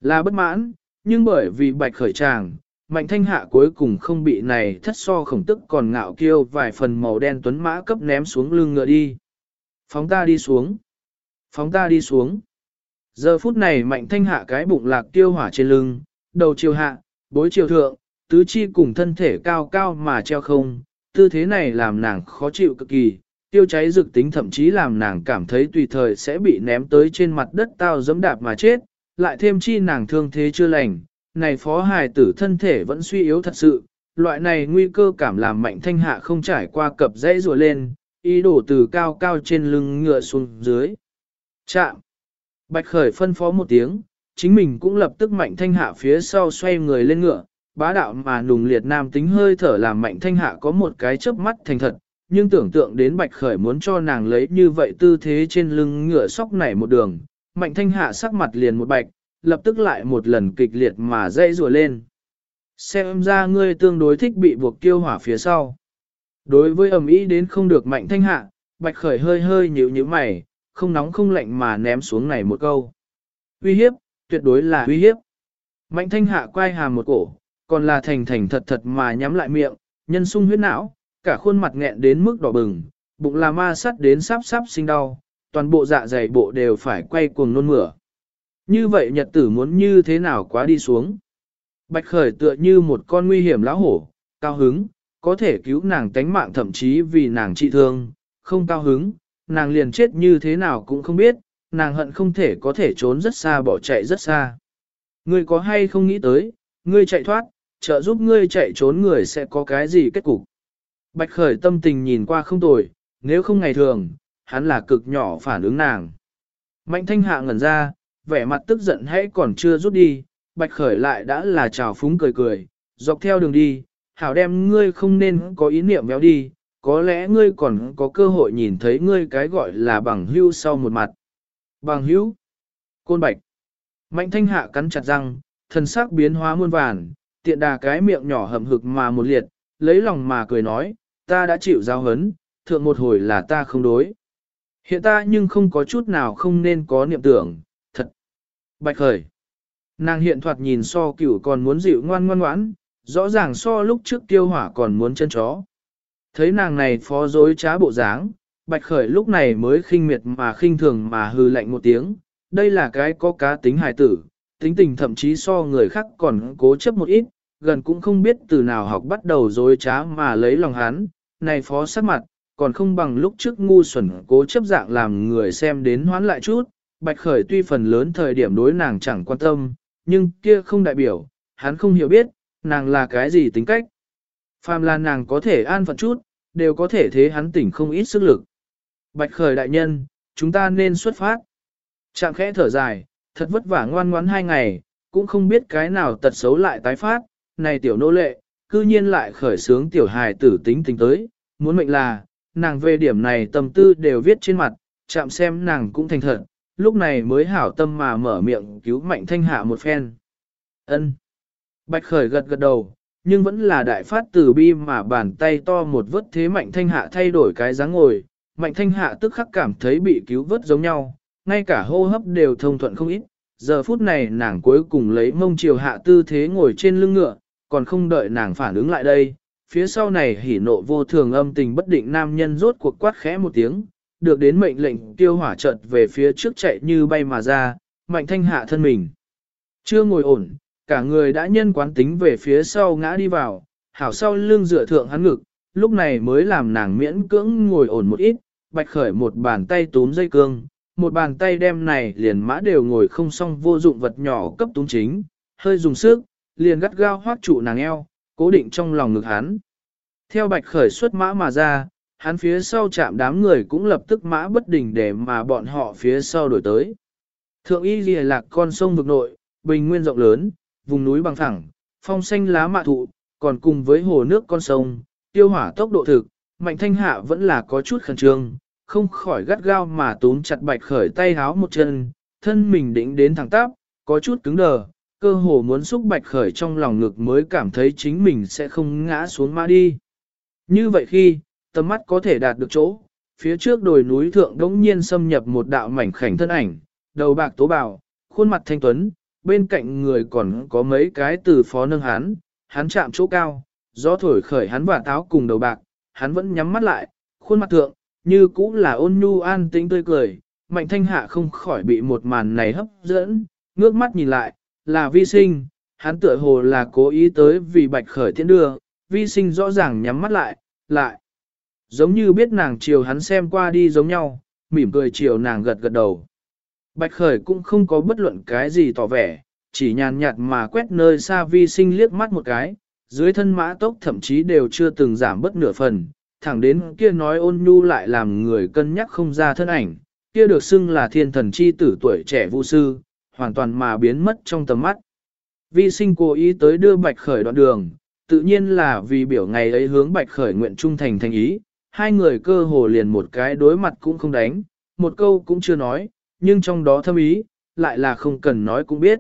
Là bất mãn, nhưng bởi vì bạch khởi chàng mạnh thanh hạ cuối cùng không bị này thất so khổng tức còn ngạo kiêu vài phần màu đen tuấn mã cấp ném xuống lưng ngựa đi. Phóng ta đi xuống. Phóng ta đi xuống. Giờ phút này mạnh thanh hạ cái bụng lạc tiêu hỏa trên lưng, đầu chiều hạ, bối chiều thượng, tứ chi cùng thân thể cao cao mà treo không, tư thế này làm nàng khó chịu cực kỳ, tiêu cháy dược tính thậm chí làm nàng cảm thấy tùy thời sẽ bị ném tới trên mặt đất tao dẫm đạp mà chết, lại thêm chi nàng thương thế chưa lành, này phó hài tử thân thể vẫn suy yếu thật sự, loại này nguy cơ cảm làm mạnh thanh hạ không trải qua cập dãy rùa lên, ý đổ từ cao cao trên lưng ngựa xuống dưới. Chạm! Bạch khởi phân phó một tiếng, chính mình cũng lập tức mạnh thanh hạ phía sau xoay người lên ngựa, bá đạo mà nùng liệt nam tính hơi thở làm mạnh thanh hạ có một cái chớp mắt thành thật, nhưng tưởng tượng đến bạch khởi muốn cho nàng lấy như vậy tư thế trên lưng ngựa sóc nảy một đường, mạnh thanh hạ sắc mặt liền một bạch, lập tức lại một lần kịch liệt mà dây rùa lên. Xem ra ngươi tương đối thích bị buộc tiêu hỏa phía sau. Đối với ẩm ý đến không được mạnh thanh hạ, bạch khởi hơi hơi nhíu nhíu mày, không nóng không lạnh mà ném xuống này một câu. Uy hiếp, tuyệt đối là uy hiếp. Mạnh thanh hạ quay hàm một cổ, còn là thành thành thật thật mà nhắm lại miệng, nhân sung huyết não, cả khuôn mặt nghẹn đến mức đỏ bừng, bụng là ma sắt đến sắp sắp sinh đau, toàn bộ dạ dày bộ đều phải quay cuồng nôn mửa. Như vậy nhật tử muốn như thế nào quá đi xuống. Bạch khởi tựa như một con nguy hiểm lão hổ, cao hứng, có thể cứu nàng tánh mạng thậm chí vì nàng trị thương, không cao hứng, nàng liền chết như thế nào cũng không biết, nàng hận không thể có thể trốn rất xa bỏ chạy rất xa. Ngươi có hay không nghĩ tới, ngươi chạy thoát, trợ giúp ngươi chạy trốn người sẽ có cái gì kết cục. Bạch khởi tâm tình nhìn qua không tồi, nếu không ngày thường, hắn là cực nhỏ phản ứng nàng. Mạnh thanh hạ ngẩn ra, vẻ mặt tức giận hãy còn chưa rút đi, bạch khởi lại đã là trào phúng cười cười, dọc theo đường đi, hảo đem ngươi không nên có ý niệm véo đi, có lẽ ngươi còn có cơ hội nhìn thấy ngươi cái gọi là bằng hưu sau một mặt. Bằng hữu, côn bạch, mạnh thanh hạ cắn chặt răng, thân xác biến hóa muôn vàn, tiện đà cái miệng nhỏ hầm hực mà một liệt, lấy lòng mà cười nói, ta đã chịu giao hấn, thượng một hồi là ta không đối. Hiện ta nhưng không có chút nào không nên có niệm tưởng, Bạch khởi. Nàng hiện thoạt nhìn so cửu còn muốn dịu ngoan ngoan ngoãn, rõ ràng so lúc trước tiêu hỏa còn muốn chân chó. Thấy nàng này phó dối trá bộ dáng, Bạch Khởi lúc này mới khinh miệt mà khinh thường mà hư lạnh một tiếng, đây là cái có cá tính hài tử, tính tình thậm chí so người khác còn cố chấp một ít, gần cũng không biết từ nào học bắt đầu dối trá mà lấy lòng hắn, này phó sát mặt, còn không bằng lúc trước ngu xuẩn cố chấp dạng làm người xem đến hoán lại chút, Bạch Khởi tuy phần lớn thời điểm đối nàng chẳng quan tâm, nhưng kia không đại biểu, hắn không hiểu biết, nàng là cái gì tính cách. Phàm là nàng có thể an phận chút, đều có thể thế hắn tỉnh không ít sức lực. Bạch Khởi đại nhân, chúng ta nên xuất phát. Chạm khẽ thở dài, thật vất vả ngoan ngoãn hai ngày, cũng không biết cái nào tật xấu lại tái phát, này tiểu nô lệ, cư nhiên lại khởi sướng tiểu hài tử tính tình tới, muốn mệnh là, nàng về điểm này tâm tư đều viết trên mặt, chạm xem nàng cũng thành thật, lúc này mới hảo tâm mà mở miệng cứu mạnh thanh hạ một phen. ân Bạch khởi gật gật đầu, nhưng vẫn là đại phát từ bi mà bàn tay to một vớt thế mạnh thanh hạ thay đổi cái dáng ngồi, mạnh thanh hạ tức khắc cảm thấy bị cứu vớt giống nhau, ngay cả hô hấp đều thông thuận không ít. Giờ phút này nàng cuối cùng lấy mông chiều hạ tư thế ngồi trên lưng ngựa, còn không đợi nàng phản ứng lại đây. Phía sau này hỉ nộ vô thường âm tình bất định nam nhân rốt cuộc quát khẽ một tiếng, được đến mệnh lệnh tiêu hỏa chợt về phía trước chạy như bay mà ra, mạnh thanh hạ thân mình. Chưa ngồi ổn, cả người đã nhân quán tính về phía sau ngã đi vào, hảo sau lưng dựa thượng hắn ngực, lúc này mới làm nàng miễn cưỡng ngồi ổn một ít, bạch khởi một bàn tay túm dây cương, một bàn tay đem này liền mã đều ngồi không xong vô dụng vật nhỏ cấp túm chính, hơi dùng sức, liền gắt gao hoác trụ nàng eo, cố định trong lòng ngực hắn. Theo bạch khởi xuất mã mà ra, hắn phía sau chạm đám người cũng lập tức mã bất đình để mà bọn họ phía sau đổi tới. Thượng y ghi lạc con sông vực nội, bình nguyên rộng lớn, vùng núi bằng phẳng, phong xanh lá mạ thụ, còn cùng với hồ nước con sông, tiêu hỏa tốc độ thực, mạnh thanh hạ vẫn là có chút khẩn trương, không khỏi gắt gao mà túm chặt bạch khởi tay háo một chân, thân mình định đến thẳng tắp, có chút cứng đờ, cơ hồ muốn xúc bạch khởi trong lòng ngực mới cảm thấy chính mình sẽ không ngã xuống mã đi. Như vậy khi, tầm mắt có thể đạt được chỗ, phía trước đồi núi thượng đống nhiên xâm nhập một đạo mảnh khảnh thân ảnh, đầu bạc tố bào, khuôn mặt thanh tuấn, bên cạnh người còn có mấy cái từ phó nâng hắn, hắn chạm chỗ cao, gió thổi khởi hắn và táo cùng đầu bạc, hắn vẫn nhắm mắt lại, khuôn mặt thượng, như cũng là ôn nhu an tĩnh tươi cười, mạnh thanh hạ không khỏi bị một màn này hấp dẫn, ngước mắt nhìn lại, là vi sinh, hắn tựa hồ là cố ý tới vì bạch khởi tiễn đưa, vi sinh rõ ràng nhắm mắt lại, lại. Giống như biết nàng chiều hắn xem qua đi giống nhau, mỉm cười chiều nàng gật gật đầu. Bạch khởi cũng không có bất luận cái gì tỏ vẻ, chỉ nhàn nhạt mà quét nơi xa vi sinh liếc mắt một cái, dưới thân mã tốc thậm chí đều chưa từng giảm bất nửa phần, thẳng đến kia nói ôn nhu lại làm người cân nhắc không ra thân ảnh, kia được xưng là thiên thần chi tử tuổi trẻ vũ sư, hoàn toàn mà biến mất trong tầm mắt. Vi sinh cố ý tới đưa bạch khởi đoạn đường, tự nhiên là vì biểu ngày ấy hướng bạch khởi nguyện trung thành thành ý, hai người cơ hồ liền một cái đối mặt cũng không đánh, một câu cũng chưa nói, nhưng trong đó thâm ý, lại là không cần nói cũng biết.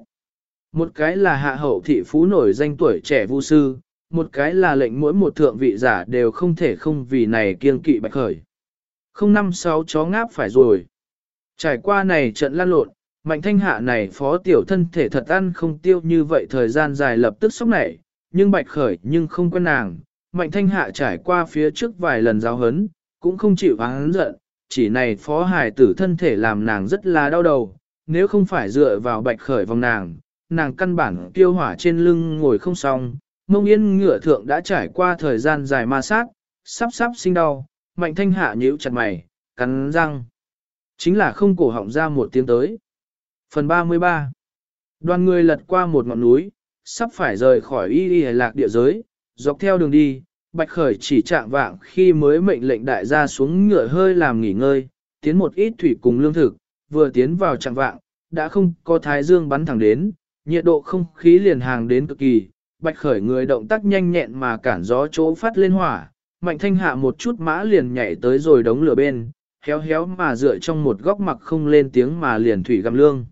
Một cái là hạ hậu thị phú nổi danh tuổi trẻ vu sư, một cái là lệnh mỗi một thượng vị giả đều không thể không vì này kiêng kỵ bạch khởi. Không năm sáu chó ngáp phải rồi. Trải qua này trận lan lộn, mạnh thanh hạ này phó tiểu thân thể thật ăn không tiêu như vậy thời gian dài lập tức sốc nảy, nhưng bạch khởi nhưng không quen nàng. Mạnh thanh hạ trải qua phía trước vài lần giáo hấn, cũng không chịu hắn giận, chỉ này phó hài tử thân thể làm nàng rất là đau đầu, nếu không phải dựa vào bạch khởi vòng nàng, nàng căn bản tiêu hỏa trên lưng ngồi không xong, mông yên ngựa thượng đã trải qua thời gian dài ma sát, sắp sắp sinh đau, mạnh thanh hạ nhíu chặt mày, cắn răng. Chính là không cổ họng ra một tiếng tới. Phần 33 Đoàn người lật qua một ngọn núi, sắp phải rời khỏi y y lạc địa giới, dọc theo đường đi, Bạch Khởi chỉ chạm vạng khi mới mệnh lệnh đại gia xuống ngựa hơi làm nghỉ ngơi, tiến một ít thủy cùng lương thực, vừa tiến vào chạm vạng, đã không có thái dương bắn thẳng đến, nhiệt độ không khí liền hàng đến cực kỳ, Bạch Khởi người động tác nhanh nhẹn mà cản gió chỗ phát lên hỏa, mạnh thanh hạ một chút mã liền nhảy tới rồi đống lửa bên, héo héo mà dựa trong một góc mặc không lên tiếng mà liền thủy găm lương.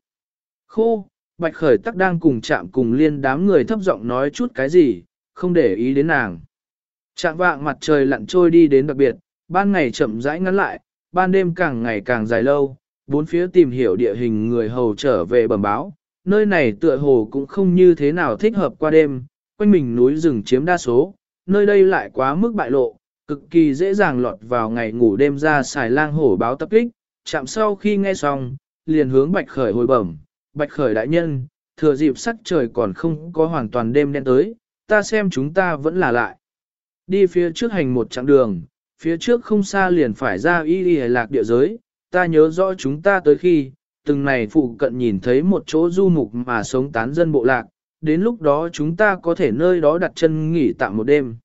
Khô, Bạch Khởi tắc đang cùng chạm cùng liên đám người thấp giọng nói chút cái gì, không để ý đến nàng. Trạng vạng mặt trời lặn trôi đi đến đặc biệt, ban ngày chậm rãi ngắn lại, ban đêm càng ngày càng dài lâu, bốn phía tìm hiểu địa hình người hầu trở về bẩm báo, nơi này tựa hồ cũng không như thế nào thích hợp qua đêm, quanh mình núi rừng chiếm đa số, nơi đây lại quá mức bại lộ, cực kỳ dễ dàng lọt vào ngày ngủ đêm ra xài lang hổ báo tập kích, chạm sau khi nghe xong, liền hướng bạch khởi hồi bẩm, bạch khởi đại nhân, thừa dịp sắc trời còn không có hoàn toàn đêm đen tới, ta xem chúng ta vẫn là lại. Đi phía trước hành một chặng đường, phía trước không xa liền phải ra y y lạc địa giới, ta nhớ rõ chúng ta tới khi, từng này phụ cận nhìn thấy một chỗ du mục mà sống tán dân bộ lạc, đến lúc đó chúng ta có thể nơi đó đặt chân nghỉ tạm một đêm.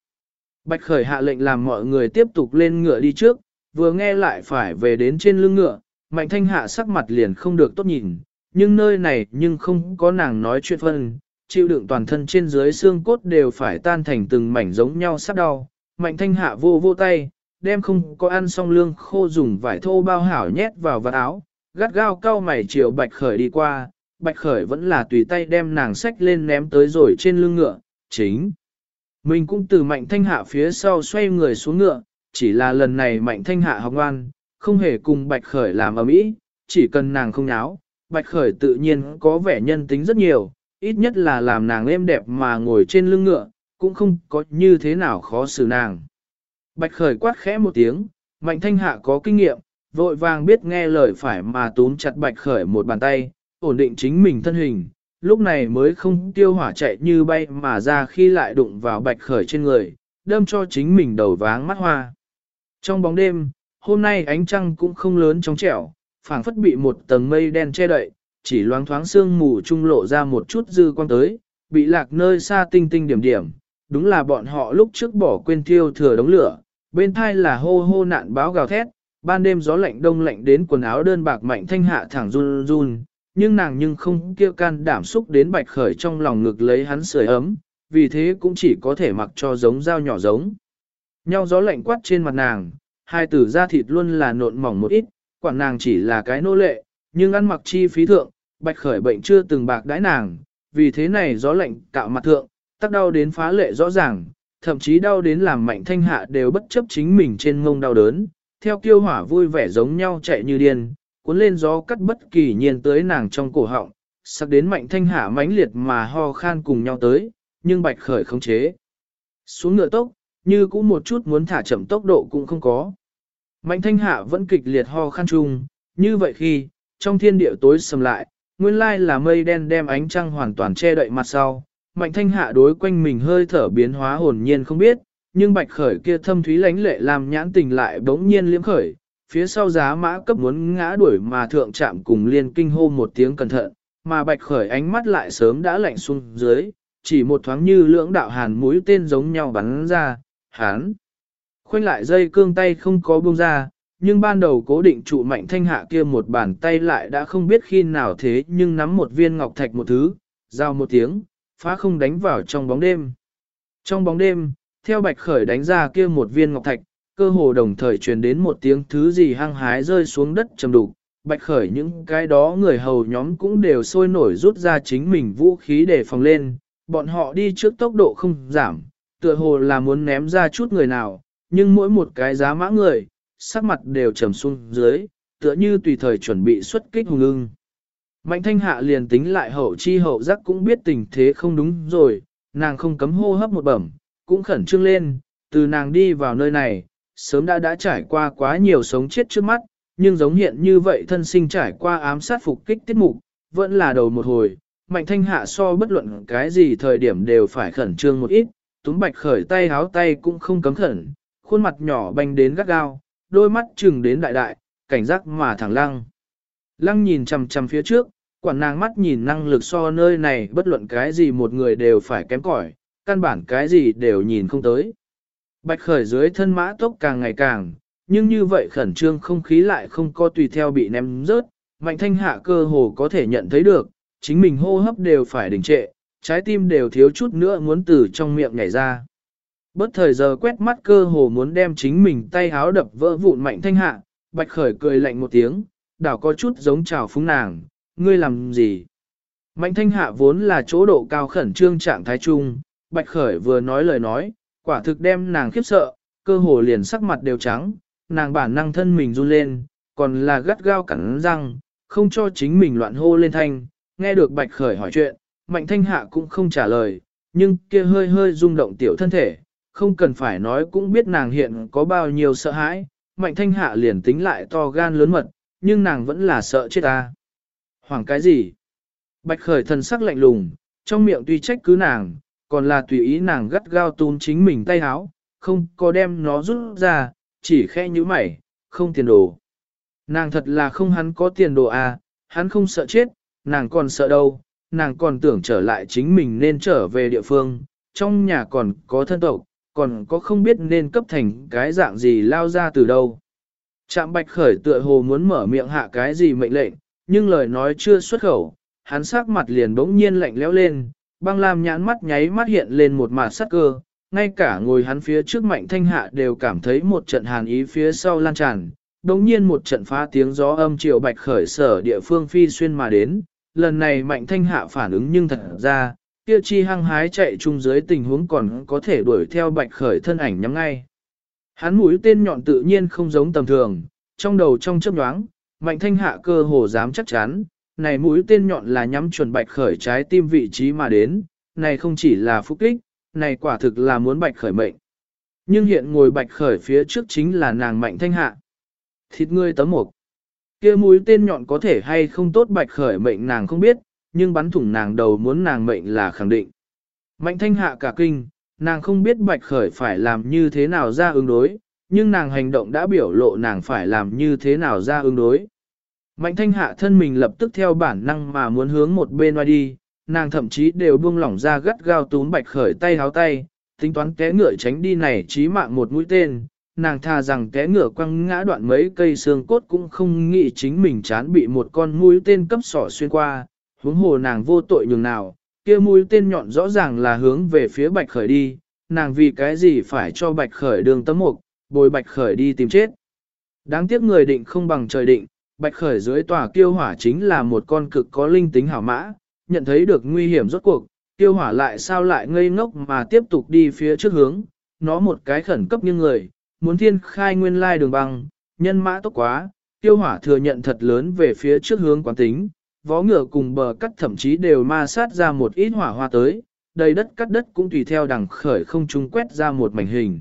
Bạch Khởi hạ lệnh làm mọi người tiếp tục lên ngựa đi trước, vừa nghe lại phải về đến trên lưng ngựa, Mạnh Thanh Hạ sắc mặt liền không được tốt nhìn, nhưng nơi này nhưng không có nàng nói chuyện phân, chịu đựng toàn thân trên dưới xương cốt đều phải tan thành từng mảnh giống nhau sắc đau. Mạnh Thanh Hạ vô vô tay, đem không có ăn xong lương khô dùng vải thô bao hảo nhét vào vạt áo, gắt gao cao mày chiều Bạch Khởi đi qua, Bạch Khởi vẫn là tùy tay đem nàng sách lên ném tới rồi trên lưng ngựa, chính. Mình cũng từ mạnh thanh hạ phía sau xoay người xuống ngựa, chỉ là lần này mạnh thanh hạ học ngoan, không hề cùng Bạch Khởi làm ở mỹ, chỉ cần nàng không náo, Bạch Khởi tự nhiên có vẻ nhân tính rất nhiều, ít nhất là làm nàng êm đẹp mà ngồi trên lưng ngựa, cũng không có như thế nào khó xử nàng. Bạch Khởi quát khẽ một tiếng, Mạnh Thanh Hạ có kinh nghiệm, vội vàng biết nghe lời phải mà túm chặt Bạch Khởi một bàn tay, ổn định chính mình thân hình, lúc này mới không tiêu hỏa chạy như bay mà ra khi lại đụng vào Bạch Khởi trên người, đâm cho chính mình đầu váng mắt hoa. Trong bóng đêm, hôm nay ánh trăng cũng không lớn trong trẻo, phảng phất bị một tầng mây đen che đậy, chỉ loáng thoáng sương mù trung lộ ra một chút dư quang tới, bị lạc nơi xa tinh tinh điểm điểm, đúng là bọn họ lúc trước bỏ quên thiêu thừa đống lửa, bên thai là hô hô nạn báo gào thét, ban đêm gió lạnh đông lạnh đến quần áo đơn bạc mạnh thanh hạ thẳng run run, nhưng nàng nhưng không kia can đảm xúc đến bạch khởi trong lòng ngực lấy hắn sưởi ấm, vì thế cũng chỉ có thể mặc cho giống dao nhỏ giống. Nhau gió lạnh quát trên mặt nàng, hai tử da thịt luôn là nộn mỏng một ít, quản nàng chỉ là cái nô lệ, nhưng ăn mặc chi phí thượng, bạch khởi bệnh chưa từng bạc đãi nàng, vì thế này gió lạnh cạo mặt thượng, tác đau đến phá lệ rõ ràng, thậm chí đau đến làm mạnh thanh hạ đều bất chấp chính mình trên ngông đau đớn, theo kiêu hỏa vui vẻ giống nhau chạy như điên, cuốn lên gió cắt bất kỳ nhiên tới nàng trong cổ họng, sắc đến mạnh thanh hạ mãnh liệt mà ho khan cùng nhau tới, nhưng bạch khởi không chế. Xuống ngựa tốc, như cũng một chút muốn thả chậm tốc độ cũng không có. Mạnh thanh hạ vẫn kịch liệt ho khan chung, như vậy khi, trong thiên địa tối sầm lại, nguyên lai là mây đen đem ánh trăng hoàn toàn che đậy mặt sau. Mạnh thanh hạ đối quanh mình hơi thở biến hóa hồn nhiên không biết, nhưng bạch khởi kia thâm thúy lánh lệ làm nhãn tình lại bỗng nhiên liếm khởi, phía sau giá mã cấp muốn ngã đuổi mà thượng chạm cùng liên kinh hô một tiếng cẩn thận, mà bạch khởi ánh mắt lại sớm đã lạnh xuống dưới, chỉ một thoáng như lưỡng đạo hàn mũi tên giống nhau bắn ra, hán. Khoanh lại dây cương tay không có buông ra, nhưng ban đầu cố định trụ mạnh thanh hạ kia một bàn tay lại đã không biết khi nào thế nhưng nắm một viên ngọc thạch một thứ, giao một tiếng, phá không đánh vào trong bóng đêm. Trong bóng đêm, theo bạch khởi đánh ra kia một viên ngọc thạch, cơ hồ đồng thời truyền đến một tiếng thứ gì hăng hái rơi xuống đất trầm đục. Bạch khởi những cái đó người hầu nhóm cũng đều sôi nổi rút ra chính mình vũ khí để phòng lên, bọn họ đi trước tốc độ không giảm, tựa hồ là muốn ném ra chút người nào, nhưng mỗi một cái giá mã người, sắc mặt đều trầm xuống dưới, tựa như tùy thời chuẩn bị xuất kích hùng ưng. Mạnh thanh hạ liền tính lại hậu chi hậu giác cũng biết tình thế không đúng rồi, nàng không cấm hô hấp một bẩm, cũng khẩn trương lên, từ nàng đi vào nơi này, sớm đã đã trải qua quá nhiều sống chết trước mắt, nhưng giống hiện như vậy thân sinh trải qua ám sát phục kích tiết mục, vẫn là đầu một hồi, mạnh thanh hạ so bất luận cái gì thời điểm đều phải khẩn trương một ít, túm bạch khởi tay háo tay cũng không cấm khẩn, khuôn mặt nhỏ banh đến gắt gao, đôi mắt chừng đến đại đại, cảnh giác mà thẳng lăng. Lăng nhìn chằm chằm phía trước, quản nàng mắt nhìn năng lực so nơi này bất luận cái gì một người đều phải kém cỏi, căn bản cái gì đều nhìn không tới. Bạch khởi dưới thân mã tốc càng ngày càng, nhưng như vậy khẩn trương không khí lại không có tùy theo bị ném rớt, mạnh thanh hạ cơ hồ có thể nhận thấy được, chính mình hô hấp đều phải đình trệ, trái tim đều thiếu chút nữa muốn từ trong miệng nhảy ra. Bất thời giờ quét mắt cơ hồ muốn đem chính mình tay háo đập vỡ vụn mạnh thanh hạ, bạch khởi cười lạnh một tiếng, đảo có chút giống chào phúng nàng, ngươi làm gì? Mạnh thanh hạ vốn là chỗ độ cao khẩn trương trạng thái trung, bạch khởi vừa nói lời nói, quả thực đem nàng khiếp sợ, cơ hồ liền sắc mặt đều trắng, nàng bản năng thân mình run lên, còn là gắt gao cắn răng, không cho chính mình loạn hô lên thanh, nghe được bạch khởi hỏi chuyện, mạnh thanh hạ cũng không trả lời, nhưng kia hơi hơi rung động tiểu thân thể, không cần phải nói cũng biết nàng hiện có bao nhiêu sợ hãi, mạnh thanh hạ liền tính lại to gan lớn mật, nhưng nàng vẫn là sợ chết ta. Hoảng cái gì? Bạch khởi thần sắc lạnh lùng, trong miệng tuy trách cứ nàng, còn là tùy ý nàng gắt gao tún chính mình tay háo, không có đem nó rút ra, chỉ khe như mày, không tiền đồ. Nàng thật là không hắn có tiền đồ à, hắn không sợ chết, nàng còn sợ đâu, nàng còn tưởng trở lại chính mình nên trở về địa phương, trong nhà còn có thân tộc, còn có không biết nên cấp thành cái dạng gì lao ra từ đâu. Trạm bạch khởi tựa hồ muốn mở miệng hạ cái gì mệnh lệnh, nhưng lời nói chưa xuất khẩu, hắn sắc mặt liền bỗng nhiên lạnh lẽo lên, băng lam nhãn mắt nháy mắt hiện lên một mặt sắc cơ, ngay cả ngồi hắn phía trước mạnh thanh hạ đều cảm thấy một trận hàn ý phía sau lan tràn, đống nhiên một trận phá tiếng gió âm triệu bạch khởi sở địa phương phi xuyên mà đến, lần này mạnh thanh hạ phản ứng nhưng thật ra, kia chi hăng hái chạy chung dưới tình huống còn có thể đuổi theo bạch khởi thân ảnh nhắm ngay. Hắn mũi tên nhọn tự nhiên không giống tầm thường, trong đầu trong chớp nhoáng, mạnh thanh hạ cơ hồ dám chắc chắn, này mũi tên nhọn là nhắm chuẩn bạch khởi trái tim vị trí mà đến, này không chỉ là phúc kích, này quả thực là muốn bạch khởi mệnh. Nhưng hiện ngồi bạch khởi phía trước chính là nàng mạnh thanh hạ. Thịt ngươi tấm mục. kia mũi tên nhọn có thể hay không tốt bạch khởi mệnh nàng không biết, nhưng bắn thủng nàng đầu muốn nàng mệnh là khẳng định. Mạnh thanh hạ cả kinh, nàng không biết bạch khởi phải làm như thế nào ra ứng đối, nhưng nàng hành động đã biểu lộ nàng phải làm như thế nào ra ứng đối. Mạnh thanh hạ thân mình lập tức theo bản năng mà muốn hướng một bên ngoài đi, nàng thậm chí đều buông lỏng ra gắt gao túm bạch khởi tay háo tay, tính toán té ngựa tránh đi này chí mạng một mũi tên, nàng tha rằng té ngựa quăng ngã đoạn mấy cây xương cốt cũng không nghĩ chính mình chán bị một con mũi tên cấp sỏ xuyên qua, huống hồ nàng vô tội nhường nào, kia mũi tên nhọn rõ ràng là hướng về phía bạch khởi đi, nàng vì cái gì phải cho bạch khởi đường tấm mục, bồi bạch khởi đi tìm chết. Đáng tiếc người định không bằng trời định, bạch khởi dưới tòa kiêu hỏa chính là một con cực có linh tính hảo mã, nhận thấy được nguy hiểm rốt cuộc, kiêu hỏa lại sao lại ngây ngốc mà tiếp tục đi phía trước hướng, nó một cái khẩn cấp như người, muốn thiên khai nguyên lai đường băng, nhân mã tốc quá, kiêu hỏa thừa nhận thật lớn về phía trước hướng quán tính, vó ngựa cùng bờ cắt thậm chí đều ma sát ra một ít hỏa hoa tới, đầy đất cắt đất cũng tùy theo đằng khởi không trung quét ra một mảnh hình.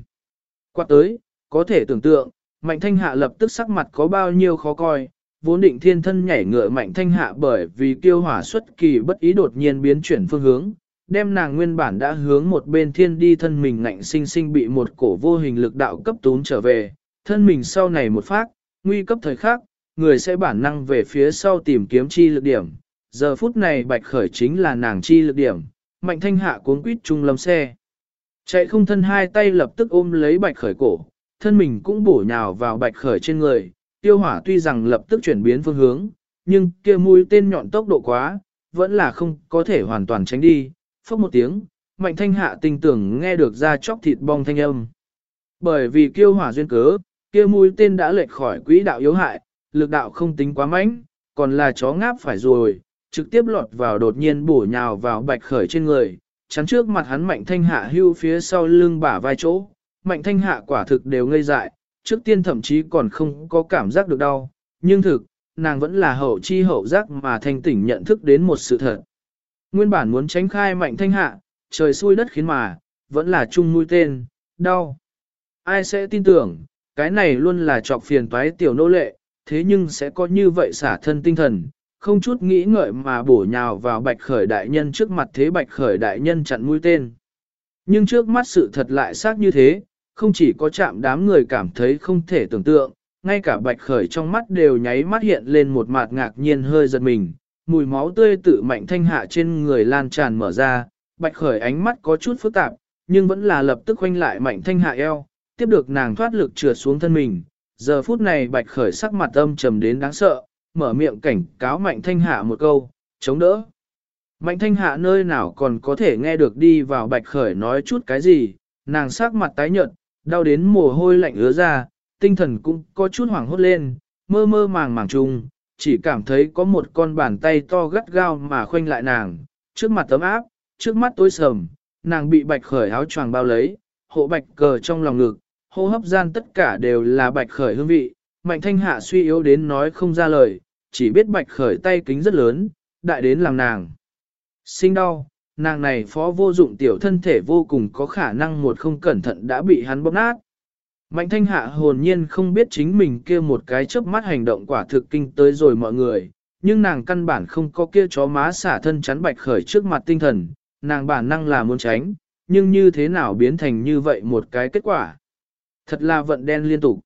quạt tới, có thể tưởng tượng, mạnh thanh hạ lập tức sắc mặt có bao nhiêu khó coi, vốn định thiên thân nhảy ngựa mạnh thanh hạ bởi vì kiêu hỏa xuất kỳ bất ý đột nhiên biến chuyển phương hướng, đem nàng nguyên bản đã hướng một bên thiên đi thân mình ngạnh sinh sinh bị một cổ vô hình lực đạo cấp tún trở về, thân mình sau này một phát, nguy cấp thời khắc, người sẽ bản năng về phía sau tìm kiếm chi lực điểm. Giờ phút này bạch khởi chính là nàng chi lực điểm, mạnh thanh hạ cuốn quýt trung lâm xe. Chạy không thân hai tay lập tức ôm lấy bạch khởi cổ, thân mình cũng bổ nhào vào bạch khởi trên người, tiêu hỏa tuy rằng lập tức chuyển biến phương hướng, nhưng kia mũi tên nhọn tốc độ quá, vẫn là không có thể hoàn toàn tránh đi, phốc một tiếng, mạnh thanh hạ tinh tưởng nghe được ra chóc thịt bong thanh âm. Bởi vì kiêu hỏa duyên cớ, kia mũi tên đã lệch khỏi quỹ đạo yếu hại, lực đạo không tính quá mạnh, còn là chó ngáp phải rồi, trực tiếp lọt vào đột nhiên bổ nhào vào bạch khởi trên người, chắn trước mặt hắn mạnh thanh hạ hưu phía sau lưng bả vai chỗ, mạnh thanh hạ quả thực đều ngây dại, trước tiên thậm chí còn không có cảm giác được đau, nhưng thực, nàng vẫn là hậu chi hậu giác mà thanh tỉnh nhận thức đến một sự thật. Nguyên bản muốn tránh khai mạnh thanh hạ, trời xui đất khiến mà, vẫn là chung mũi tên, đau. Ai sẽ tin tưởng, cái này luôn là trọc phiền toái tiểu nô lệ, thế nhưng sẽ có như vậy xả thân tinh thần, không chút nghĩ ngợi mà bổ nhào vào bạch khởi đại nhân trước mặt thế bạch khởi đại nhân chặn mũi tên. Nhưng trước mắt sự thật lại xác như thế, không chỉ có chạm đám người cảm thấy không thể tưởng tượng, ngay cả bạch khởi trong mắt đều nháy mắt hiện lên một mặt ngạc nhiên hơi giật mình, mùi máu tươi tự mạnh thanh hạ trên người lan tràn mở ra, bạch khởi ánh mắt có chút phức tạp, nhưng vẫn là lập tức khoanh lại mạnh thanh hạ eo, tiếp được nàng thoát lực trượt xuống thân mình. Giờ phút này bạch khởi sắc mặt âm trầm đến đáng sợ, mở miệng cảnh cáo mạnh thanh hạ một câu, chống đỡ. Mạnh thanh hạ nơi nào còn có thể nghe được đi vào bạch khởi nói chút cái gì, nàng sắc mặt tái nhợt, đau đến mồ hôi lạnh ứa ra, tinh thần cũng có chút hoảng hốt lên, mơ mơ màng màng trùng, chỉ cảm thấy có một con bàn tay to gắt gao mà khoanh lại nàng, trước mặt tấm áp, trước mắt tối sầm, nàng bị bạch khởi áo choàng bao lấy, hộ bạch cờ trong lòng ngực, hô hấp gian tất cả đều là bạch khởi hương vị, mạnh thanh hạ suy yếu đến nói không ra lời, chỉ biết bạch khởi tay kính rất lớn, đại đến làm nàng. Sinh đau, nàng này phó vô dụng tiểu thân thể vô cùng có khả năng một không cẩn thận đã bị hắn bóp nát. Mạnh thanh hạ hồn nhiên không biết chính mình kia một cái chớp mắt hành động quả thực kinh tới rồi mọi người, nhưng nàng căn bản không có kia chó má xả thân chắn bạch khởi trước mặt tinh thần, nàng bản năng là muốn tránh, nhưng như thế nào biến thành như vậy một cái kết quả. Thật là vận đen liên tục.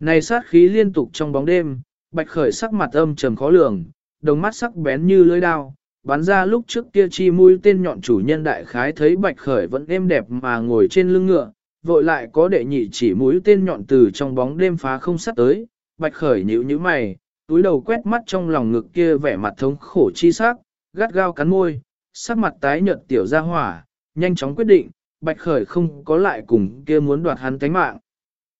Này sát khí liên tục trong bóng đêm, bạch khởi sắc mặt âm trầm khó lường, đồng mắt sắc bén như lưỡi đao, bắn ra lúc trước kia chi mũi tên nhọn chủ nhân đại khái thấy bạch khởi vẫn êm đẹp mà ngồi trên lưng ngựa, vội lại có đệ nhị chỉ mũi tên nhọn từ trong bóng đêm phá không sắt tới, bạch khởi nhíu nhíu mày, túi đầu quét mắt trong lòng ngực kia vẻ mặt thống khổ chi sắc, gắt gao cắn môi, sắc mặt tái nhợt tiểu ra hỏa, nhanh chóng quyết định, bạch khởi không có lại cùng kia muốn đoạt hắn cánh mạng.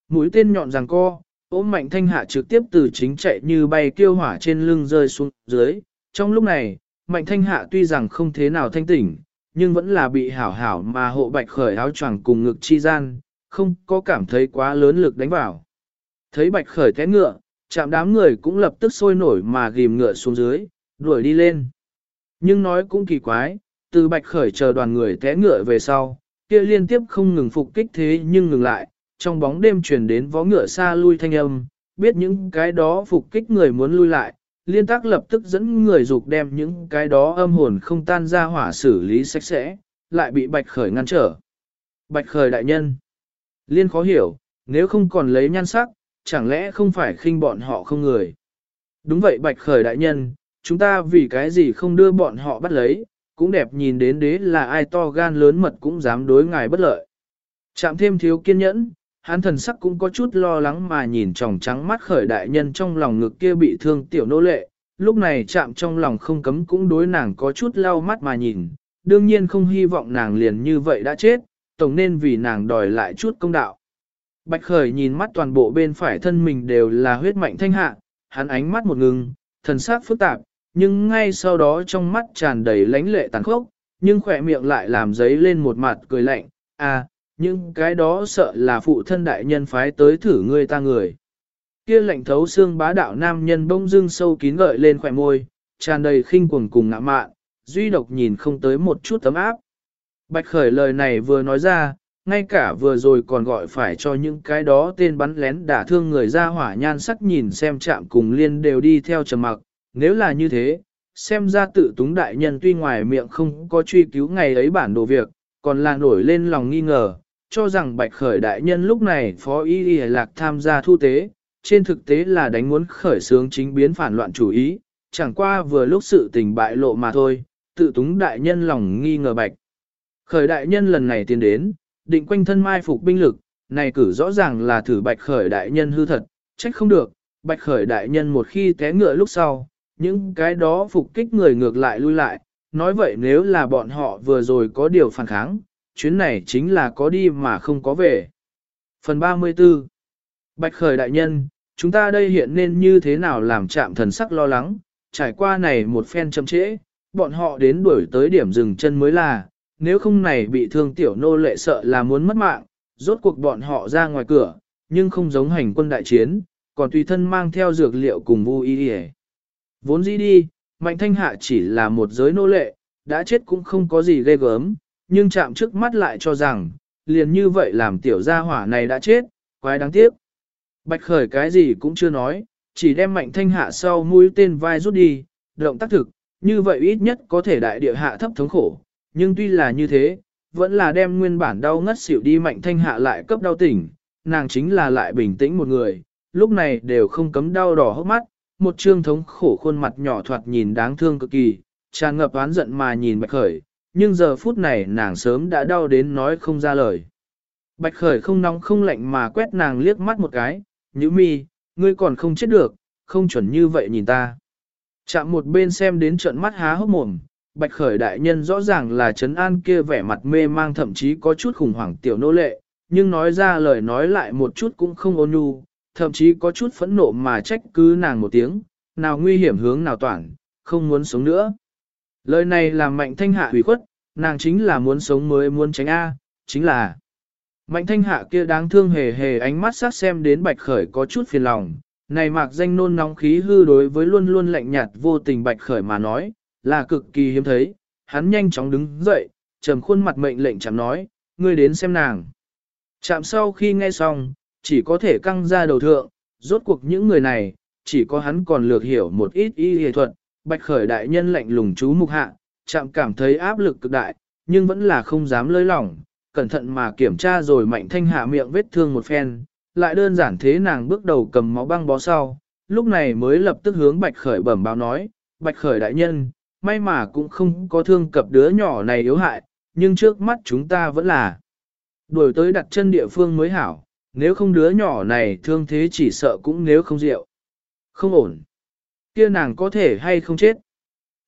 Mũi tên nhọn rằng co, ốm mạnh thanh hạ trực tiếp từ chính chạy như bay kêu hỏa trên lưng rơi xuống dưới. Trong lúc này, mạnh thanh hạ tuy rằng không thế nào thanh tỉnh, nhưng vẫn là bị hảo hảo mà hộ bạch khởi áo choàng cùng ngực chi gian, không có cảm thấy quá lớn lực đánh vào. Thấy bạch khởi té ngựa, chạm đám người cũng lập tức sôi nổi mà ghim ngựa xuống dưới, đuổi đi lên. Nhưng nói cũng kỳ quái, từ bạch khởi chờ đoàn người té ngựa về sau, kia liên tiếp không ngừng phục kích thế nhưng ngừng lại, trong bóng đêm truyền đến vó ngựa xa lui thanh âm, biết những cái đó phục kích người muốn lui lại, liên tác lập tức dẫn người dục đem những cái đó âm hồn không tan ra hỏa xử lý sạch sẽ, lại bị bạch khởi ngăn trở. Bạch khởi đại nhân. Liên khó hiểu, nếu không còn lấy nhan sắc, chẳng lẽ không phải khinh bọn họ không người. Đúng vậy bạch khởi đại nhân, chúng ta vì cái gì không đưa bọn họ bắt lấy, cũng đẹp nhìn đến đế là ai to gan lớn mật cũng dám đối ngài bất lợi. Chạm thêm thiếu kiên nhẫn, hắn thần sắc cũng có chút lo lắng mà nhìn tròng trắng mắt khởi đại nhân trong lòng ngực kia bị thương tiểu nô lệ, lúc này chạm trong lòng không cấm cũng đối nàng có chút lau mắt mà nhìn, đương nhiên không hy vọng nàng liền như vậy đã chết, tổng nên vì nàng đòi lại chút công đạo. Bạch khởi nhìn mắt toàn bộ bên phải thân mình đều là huyết mạnh thanh hạ, hắn ánh mắt một ngừng, thần sắc phức tạp, nhưng ngay sau đó trong mắt tràn đầy lánh lệ tàn khốc, nhưng khỏe miệng lại làm giấy lên một mặt cười lạnh, à, nhưng cái đó sợ là phụ thân đại nhân phái tới thử ngươi ta người. Kia lạnh thấu xương bá đạo nam nhân bông dưng sâu kín gợi lên khỏe môi, tràn đầy khinh cuồng cùng ngạ mạn, duy độc nhìn không tới một chút tấm áp. Bạch khởi lời này vừa nói ra, ngay cả vừa rồi còn gọi phải cho những cái đó tên bắn lén đả thương người ra hỏa nhan sắc nhìn xem chạm cùng liên đều đi theo trầm mặc, nếu là như thế, xem ra tự túng đại nhân tuy ngoài miệng không có truy cứu ngày ấy bản đồ việc, còn là nổi lên lòng nghi ngờ, cho rằng bạch khởi đại nhân lúc này phó y y lạc tham gia thu tế, trên thực tế là đánh muốn khởi sướng chính biến phản loạn chủ ý, chẳng qua vừa lúc sự tình bại lộ mà thôi, tự túng đại nhân lòng nghi ngờ bạch. Khởi đại nhân lần này tiến đến, định quanh thân mai phục binh lực, này cử rõ ràng là thử bạch khởi đại nhân hư thật, trách không được, bạch khởi đại nhân một khi té ngựa lúc sau, những cái đó phục kích người ngược lại lui lại, nói vậy nếu là bọn họ vừa rồi có điều phản kháng, chuyến này chính là có đi mà không có về. Phần 34 Bạch Khởi Đại Nhân, chúng ta đây hiện nên như thế nào làm chạm thần sắc lo lắng, trải qua này một phen chậm trễ, bọn họ đến đuổi tới điểm dừng chân mới là, nếu không này bị thương tiểu nô lệ sợ là muốn mất mạng, rốt cuộc bọn họ ra ngoài cửa, nhưng không giống hành quân đại chiến, còn tùy thân mang theo dược liệu cùng vu y đi Vốn gì đi, mạnh thanh hạ chỉ là một giới nô lệ, đã chết cũng không có gì ghê gớm, nhưng chạm trước mắt lại cho rằng, liền như vậy làm tiểu gia hỏa này đã chết, quái đáng tiếc. Bạch khởi cái gì cũng chưa nói, chỉ đem mạnh thanh hạ sau mũi tên vai rút đi, động tác thực, như vậy ít nhất có thể đại địa hạ thấp thống khổ, nhưng tuy là như thế, vẫn là đem nguyên bản đau ngất xỉu đi mạnh thanh hạ lại cấp đau tỉnh, nàng chính là lại bình tĩnh một người, lúc này đều không cấm đau đỏ hốc mắt, một trương thống khổ khuôn mặt nhỏ thoạt nhìn đáng thương cực kỳ, tràn ngập oán giận mà nhìn bạch khởi, nhưng giờ phút này nàng sớm đã đau đến nói không ra lời. Bạch khởi không nóng không lạnh mà quét nàng liếc mắt một cái, nhữ mi, ngươi còn không chết được, không chuẩn như vậy nhìn ta. Chạm một bên xem đến trận mắt há hốc mồm, bạch khởi đại nhân rõ ràng là trấn an kia vẻ mặt mê mang thậm chí có chút khủng hoảng tiểu nô lệ, nhưng nói ra lời nói lại một chút cũng không ôn nhu, thậm chí có chút phẫn nộ mà trách cứ nàng một tiếng, nào nguy hiểm hướng nào toàn, không muốn sống nữa. Lời này làm mạnh thanh hạ hủy khuất, nàng chính là muốn sống mới muốn tránh A, chính là. Mạnh thanh hạ kia đáng thương hề hề ánh mắt sát xem đến bạch khởi có chút phiền lòng, này mạc danh nôn nóng khí hư đối với luôn luôn lạnh nhạt vô tình bạch khởi mà nói, là cực kỳ hiếm thấy, hắn nhanh chóng đứng dậy, trầm khuôn mặt mệnh lệnh chạm nói, ngươi đến xem nàng. Chạm sau khi nghe xong, chỉ có thể căng ra đầu thượng, rốt cuộc những người này, chỉ có hắn còn lược hiểu một ít y hệ thuật, bạch khởi đại nhân lệnh lùng chú mục hạ, chạm cảm thấy áp lực cực đại, nhưng vẫn là không dám lơi lỏng, cẩn thận mà kiểm tra rồi mạnh thanh hạ miệng vết thương một phen, lại đơn giản thế nàng bước đầu cầm máu băng bó sau, lúc này mới lập tức hướng bạch khởi bẩm báo nói, bạch khởi đại nhân, may mà cũng không có thương cập đứa nhỏ này yếu hại, nhưng trước mắt chúng ta vẫn là đuổi tới đặt chân địa phương mới hảo, nếu không đứa nhỏ này thương thế chỉ sợ cũng nếu không rượu. Không ổn. Kia nàng có thể hay không chết.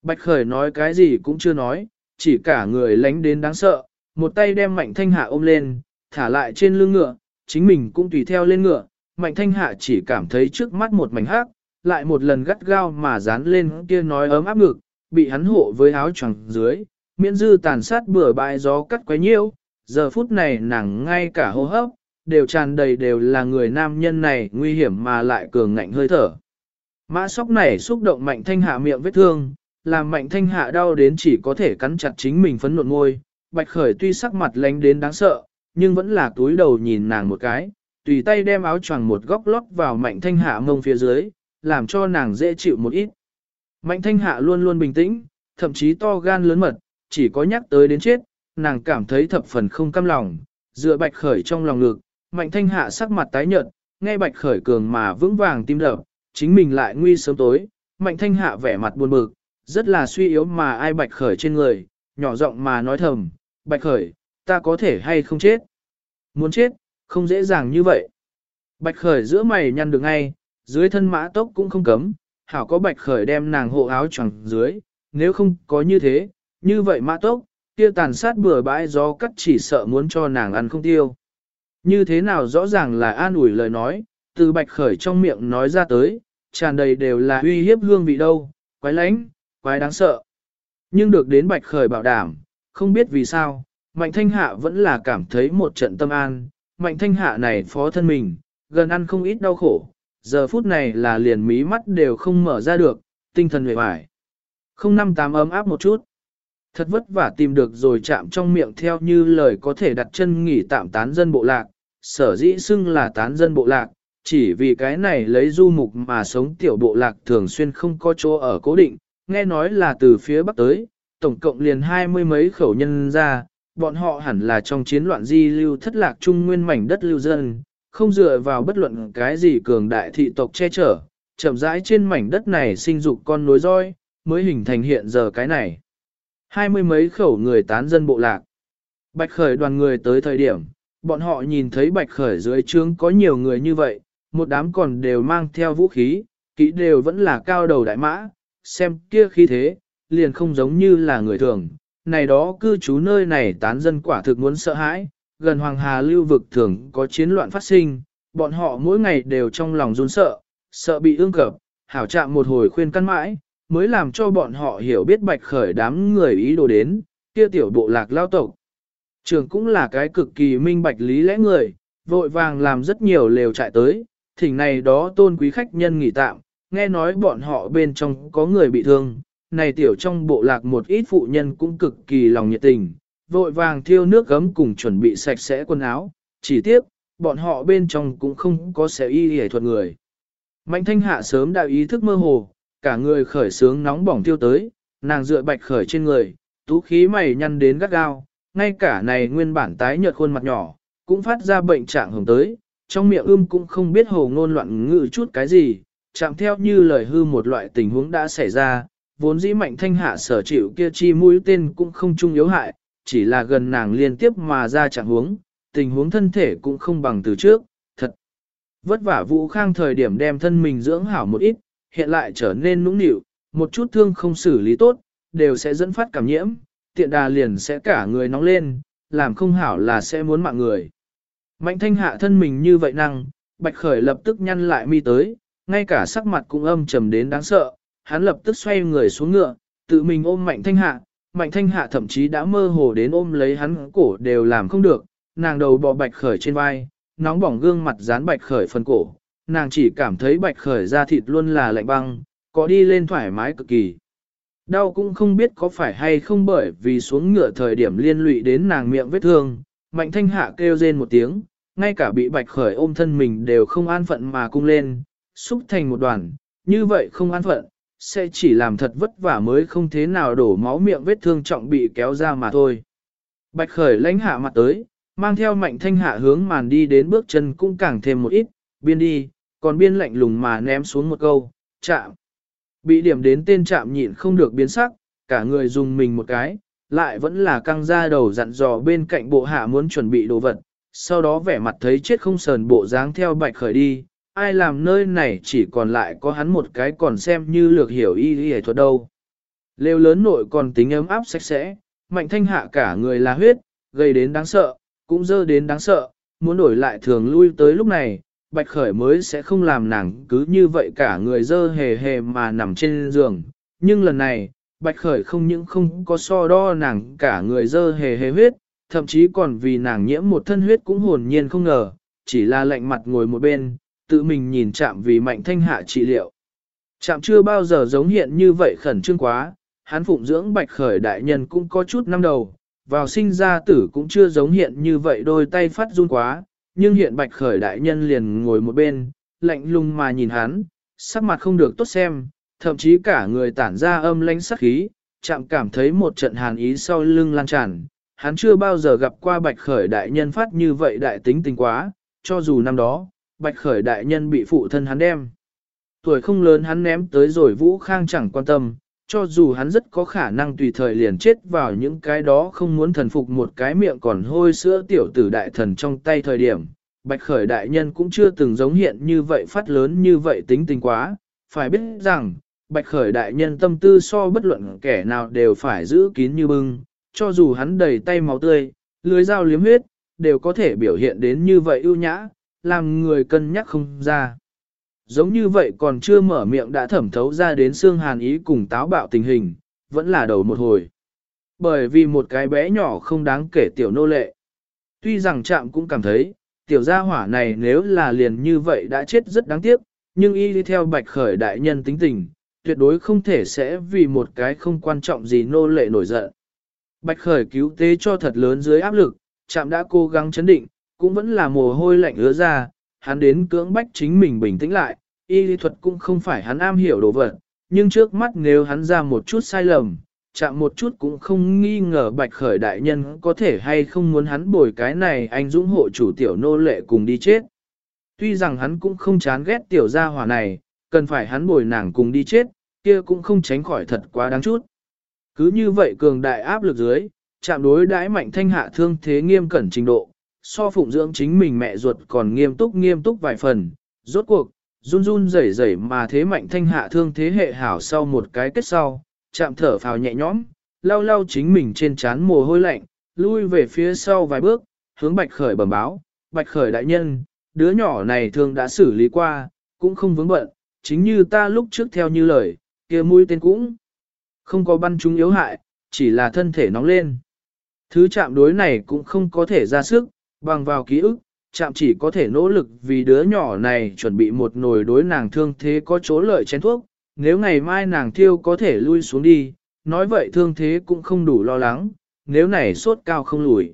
Bạch Khởi nói cái gì cũng chưa nói, chỉ cả người lánh đến đáng sợ, một tay đem Mạnh Thanh Hạ ôm lên, thả lại trên lưng ngựa, chính mình cũng tùy theo lên ngựa. Mạnh Thanh Hạ chỉ cảm thấy trước mắt một mảnh hắc, lại một lần gắt gao mà dán lên kia nói ấm áp ngực, bị hắn hộ với áo choàng dưới, miễn dư tàn sát bừa bãi gió cắt quấy nhiễu, giờ phút này nàng ngay cả hô hấp, đều tràn đầy đều là người nam nhân này nguy hiểm mà lại cường ngạnh hơi thở. Mã sóc này xúc động mạnh thanh hạ miệng vết thương, làm mạnh thanh hạ đau đến chỉ có thể cắn chặt chính mình phấn nộn ngôi, bạch khởi tuy sắc mặt lánh đến đáng sợ, nhưng vẫn là túi đầu nhìn nàng một cái, tùy tay đem áo choàng một góc lót vào mạnh thanh hạ mông phía dưới, làm cho nàng dễ chịu một ít. Mạnh thanh hạ luôn luôn bình tĩnh, thậm chí to gan lớn mật, chỉ có nhắc tới đến chết, nàng cảm thấy thập phần không căm lòng, dựa bạch khởi trong lòng ngực, mạnh thanh hạ sắc mặt tái nhợt, nghe bạch khởi cường mà vững vàng tim đập, chính mình lại nguy sớm tối, mạnh thanh hạ vẻ mặt buồn bực, rất là suy yếu mà ai bạch khởi trên người, nhỏ giọng mà nói thầm, bạch khởi, ta có thể hay không chết? Muốn chết, không dễ dàng như vậy. Bạch khởi giữa mày nhăn được ngay, dưới thân mã tốc cũng không cấm, hảo có bạch khởi đem nàng hộ áo choàng dưới, nếu không có như thế, như vậy mã tốc, kia tàn sát bừa bãi gió cắt chỉ sợ muốn cho nàng ăn không tiêu. Như thế nào rõ ràng là an ủi lời nói, từ bạch khởi trong miệng nói ra tới, tràn đầy đều là uy hiếp hương vị đâu, quái lánh, quái đáng sợ. Nhưng được đến bạch khởi bảo đảm, không biết vì sao, mạnh thanh hạ vẫn là cảm thấy một trận tâm an, mạnh thanh hạ này phó thân mình, gần ăn không ít đau khổ, giờ phút này là liền mí mắt đều không mở ra được, tinh thần hề hoài. Không năm tám ấm áp một chút. Thật vất vả tìm được rồi chạm trong miệng theo như lời có thể đặt chân nghỉ tạm tán dân bộ lạc, sở dĩ xưng là tán dân bộ lạc, chỉ vì cái này lấy du mục mà sống tiểu bộ lạc thường xuyên không có chỗ ở cố định, nghe nói là từ phía bắc tới, tổng cộng liền hai mươi mấy khẩu nhân ra, bọn họ hẳn là trong chiến loạn di lưu thất lạc trung nguyên mảnh đất lưu dân, không dựa vào bất luận cái gì cường đại thị tộc che chở, chậm rãi trên mảnh đất này sinh dục con nối roi, mới hình thành hiện giờ cái này. Hai mươi mấy khẩu người tán dân bộ lạc. Bạch khởi đoàn người tới thời điểm, bọn họ nhìn thấy bạch khởi dưới trướng có nhiều người như vậy, một đám còn đều mang theo vũ khí, kỹ đều vẫn là cao đầu đại mã, xem kia khí thế, liền không giống như là người thường. Này đó cư trú nơi này tán dân quả thực muốn sợ hãi, gần Hoàng Hà lưu vực thường có chiến loạn phát sinh, bọn họ mỗi ngày đều trong lòng run sợ, sợ bị ương cập, hảo chạm một hồi khuyên căn mãi, mới làm cho bọn họ hiểu biết bạch khởi đám người ý đồ đến, kia tiểu bộ lạc lao tộc. Trường cũng là cái cực kỳ minh bạch lý lẽ người, vội vàng làm rất nhiều lều trại tới, thỉnh này đó tôn quý khách nhân nghỉ tạm, nghe nói bọn họ bên trong có người bị thương, này tiểu trong bộ lạc một ít phụ nhân cũng cực kỳ lòng nhiệt tình, vội vàng thiêu nước gấm cùng chuẩn bị sạch sẽ quần áo, chỉ tiếc, bọn họ bên trong cũng không có sẽ y hề thuật người. Mạnh thanh hạ sớm đã ý thức mơ hồ, cả người khởi sướng nóng bỏng tiêu tới, nàng dựa bạch khởi trên người, tú khí mày nhăn đến gắt gao, ngay cả này nguyên bản tái nhợt khuôn mặt nhỏ, cũng phát ra bệnh trạng hồng tới, trong miệng ưm cũng không biết hồ ngôn loạn ngự chút cái gì, chạm theo như lời hư một loại tình huống đã xảy ra, vốn dĩ mạnh thanh hạ sở chịu kia chi mũi tên cũng không chung yếu hại, chỉ là gần nàng liên tiếp mà ra trạng huống, tình huống thân thể cũng không bằng từ trước, thật. Vất vả Vũ Khang thời điểm đem thân mình dưỡng hảo một ít, hiện lại trở nên nũng nịu, một chút thương không xử lý tốt, đều sẽ dẫn phát cảm nhiễm, tiện đà liền sẽ cả người nóng lên, làm không hảo là sẽ muốn mạng người. Mạnh thanh hạ thân mình như vậy năng, bạch khởi lập tức nhăn lại mi tới, ngay cả sắc mặt cũng âm trầm đến đáng sợ, hắn lập tức xoay người xuống ngựa, tự mình ôm mạnh thanh hạ, mạnh thanh hạ thậm chí đã mơ hồ đến ôm lấy hắn cổ đều làm không được, nàng đầu bò bạch khởi trên vai, nóng bỏng gương mặt dán bạch khởi phần cổ, nàng chỉ cảm thấy bạch khởi da thịt luôn là lạnh băng, có đi lên thoải mái cực kỳ. Đau cũng không biết có phải hay không bởi vì xuống ngựa thời điểm liên lụy đến nàng miệng vết thương, mạnh thanh hạ kêu rên một tiếng, ngay cả bị bạch khởi ôm thân mình đều không an phận mà cung lên, xúc thành một đoàn, như vậy không an phận, sẽ chỉ làm thật vất vả mới không thế nào đổ máu miệng vết thương trọng bị kéo ra mà thôi. Bạch khởi lãnh hạ mặt tới, mang theo mạnh thanh hạ hướng màn đi đến bước chân cũng càng thêm một ít, biên đi, còn biên lạnh lùng mà ném xuống một câu, chạm. Bị điểm đến tên chạm nhịn không được biến sắc, cả người dùng mình một cái, lại vẫn là căng ra đầu dặn dò bên cạnh bộ hạ muốn chuẩn bị đồ vật, sau đó vẻ mặt thấy chết không sờn bộ dáng theo bạch khởi đi, ai làm nơi này chỉ còn lại có hắn một cái còn xem như lược hiểu y y thuật đâu. Lêu lớn nội còn tính ấm áp sạch sẽ, mạnh thanh hạ cả người là huyết, gây đến đáng sợ, cũng dơ đến đáng sợ, muốn đổi lại thường lui tới lúc này, bạch khởi mới sẽ không làm nàng cứ như vậy cả người dơ hề hề mà nằm trên giường. Nhưng lần này, bạch khởi không những không có so đo nàng cả người dơ hề hề huyết, thậm chí còn vì nàng nhiễm một thân huyết cũng hồn nhiên không ngờ, chỉ là lạnh mặt ngồi một bên, tự mình nhìn chạm vì mạnh thanh hạ trị liệu. Chạm chưa bao giờ giống hiện như vậy khẩn trương quá, hắn phụng dưỡng bạch khởi đại nhân cũng có chút năm đầu, vào sinh ra tử cũng chưa giống hiện như vậy đôi tay phát run quá, nhưng hiện bạch khởi đại nhân liền ngồi một bên, lạnh lùng mà nhìn hắn, sắc mặt không được tốt xem, thậm chí cả người tản ra âm lãnh sắc khí, chạm cảm thấy một trận hàn ý sau lưng lan tràn, hắn chưa bao giờ gặp qua bạch khởi đại nhân phát như vậy đại tính tình quá, cho dù năm đó, bạch khởi đại nhân bị phụ thân hắn đem. Tuổi không lớn hắn ném tới rồi Vũ Khang chẳng quan tâm, cho dù hắn rất có khả năng tùy thời liền chết vào những cái đó không muốn thần phục một cái miệng còn hôi sữa tiểu tử đại thần trong tay thời điểm. Bạch khởi đại nhân cũng chưa từng giống hiện như vậy phát lớn như vậy tính tình quá, phải biết rằng, bạch khởi đại nhân tâm tư so bất luận kẻ nào đều phải giữ kín như bưng, cho dù hắn đầy tay máu tươi, lưới dao liếm huyết, đều có thể biểu hiện đến như vậy ưu nhã, làm người cân nhắc không ra. Giống như vậy còn chưa mở miệng đã thẩm thấu ra đến xương hàn ý cùng táo bạo tình hình, vẫn là đầu một hồi. Bởi vì một cái bé nhỏ không đáng kể tiểu nô lệ. Tuy rằng chạm cũng cảm thấy, tiểu gia hỏa này nếu là liền như vậy đã chết rất đáng tiếc, nhưng y đi theo bạch khởi đại nhân tính tình, tuyệt đối không thể sẽ vì một cái không quan trọng gì nô lệ nổi giận. Bạch khởi cứu tế cho thật lớn dưới áp lực, chạm đã cố gắng chấn định, cũng vẫn là mồ hôi lạnh ứa ra, hắn đến cưỡng bách chính mình bình tĩnh lại, y lý thuật cũng không phải hắn am hiểu đồ vật, nhưng trước mắt nếu hắn ra một chút sai lầm, chạm một chút cũng không nghi ngờ bạch khởi đại nhân có thể hay không muốn hắn bồi cái này anh dũng hộ chủ tiểu nô lệ cùng đi chết. Tuy rằng hắn cũng không chán ghét tiểu gia hỏa này, cần phải hắn bồi nàng cùng đi chết, kia cũng không tránh khỏi thật quá đáng chút. Cứ như vậy cường đại áp lực dưới, chạm đối đãi mạnh thanh hạ thương thế nghiêm cẩn trình độ, so phụng dưỡng chính mình mẹ ruột còn nghiêm túc nghiêm túc vài phần, rốt cuộc, run run rẩy rẩy mà thế mạnh thanh hạ thương thế hệ hảo sau một cái kết sau, chạm thở phào nhẹ nhõm, lau lau chính mình trên trán mồ hôi lạnh, lui về phía sau vài bước, hướng bạch khởi bẩm báo, bạch khởi đại nhân, đứa nhỏ này thường đã xử lý qua, cũng không vướng bận, chính như ta lúc trước theo như lời, kia mũi tên cũng không có bắn chúng yếu hại, chỉ là thân thể nóng lên. Thứ chạm đối này cũng không có thể ra sức, bằng vào ký ức, chạm chỉ có thể nỗ lực vì đứa nhỏ này chuẩn bị một nồi đối nàng thương thế có chỗ lợi chén thuốc, nếu ngày mai nàng thiêu có thể lui xuống đi, nói vậy thương thế cũng không đủ lo lắng, nếu này sốt cao không lùi.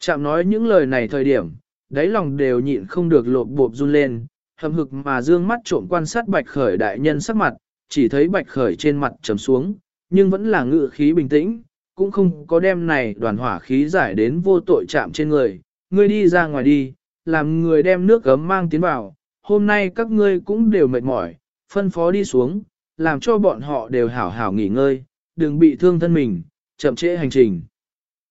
Chạm nói những lời này thời điểm, đáy lòng đều nhịn không được lộp bộp run lên, hầm hực mà dương mắt trộm quan sát bạch khởi đại nhân sắc mặt, chỉ thấy bạch khởi trên mặt trầm xuống, nhưng vẫn là ngự khí bình tĩnh, cũng không có đem này đoàn hỏa khí giải đến vô tội chạm trên người, ngươi đi ra ngoài đi, làm người đem nước gấm mang tiến vào, hôm nay các ngươi cũng đều mệt mỏi, phân phó đi xuống, làm cho bọn họ đều hảo hảo nghỉ ngơi, đừng bị thương thân mình, chậm trễ hành trình.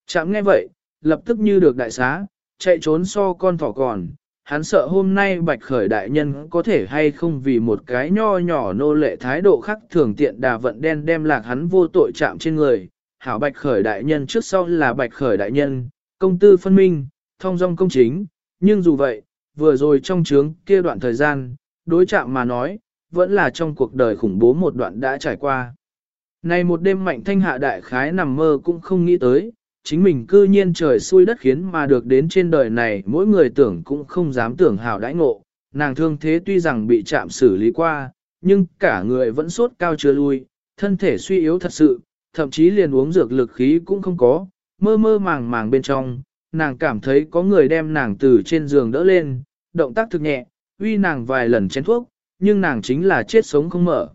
Chạm nghe vậy, lập tức như được đại xá, chạy trốn so con thỏ còn, hắn sợ hôm nay bạch khởi đại nhân có thể hay không vì một cái nho nhỏ nô lệ thái độ khác thường tiện đà vận đen đem lạc hắn vô tội chạm trên người. Hảo bạch khởi đại nhân trước sau là bạch khởi đại nhân, công tư phân minh, thông dong công chính, nhưng dù vậy, vừa rồi trong chướng kia đoạn thời gian, đối chạm mà nói, vẫn là trong cuộc đời khủng bố một đoạn đã trải qua. Này một đêm mạnh thanh hạ đại khái nằm mơ cũng không nghĩ tới, chính mình cư nhiên trời xui đất khiến mà được đến trên đời này mỗi người tưởng cũng không dám tưởng hào đãi ngộ, nàng thương thế tuy rằng bị chạm xử lý qua, nhưng cả người vẫn sốt cao chưa lui, thân thể suy yếu thật sự, thậm chí liền uống dược lực khí cũng không có, mơ mơ màng màng bên trong, nàng cảm thấy có người đem nàng từ trên giường đỡ lên, động tác thực nhẹ, uy nàng vài lần chén thuốc, nhưng nàng chính là chết sống không mở.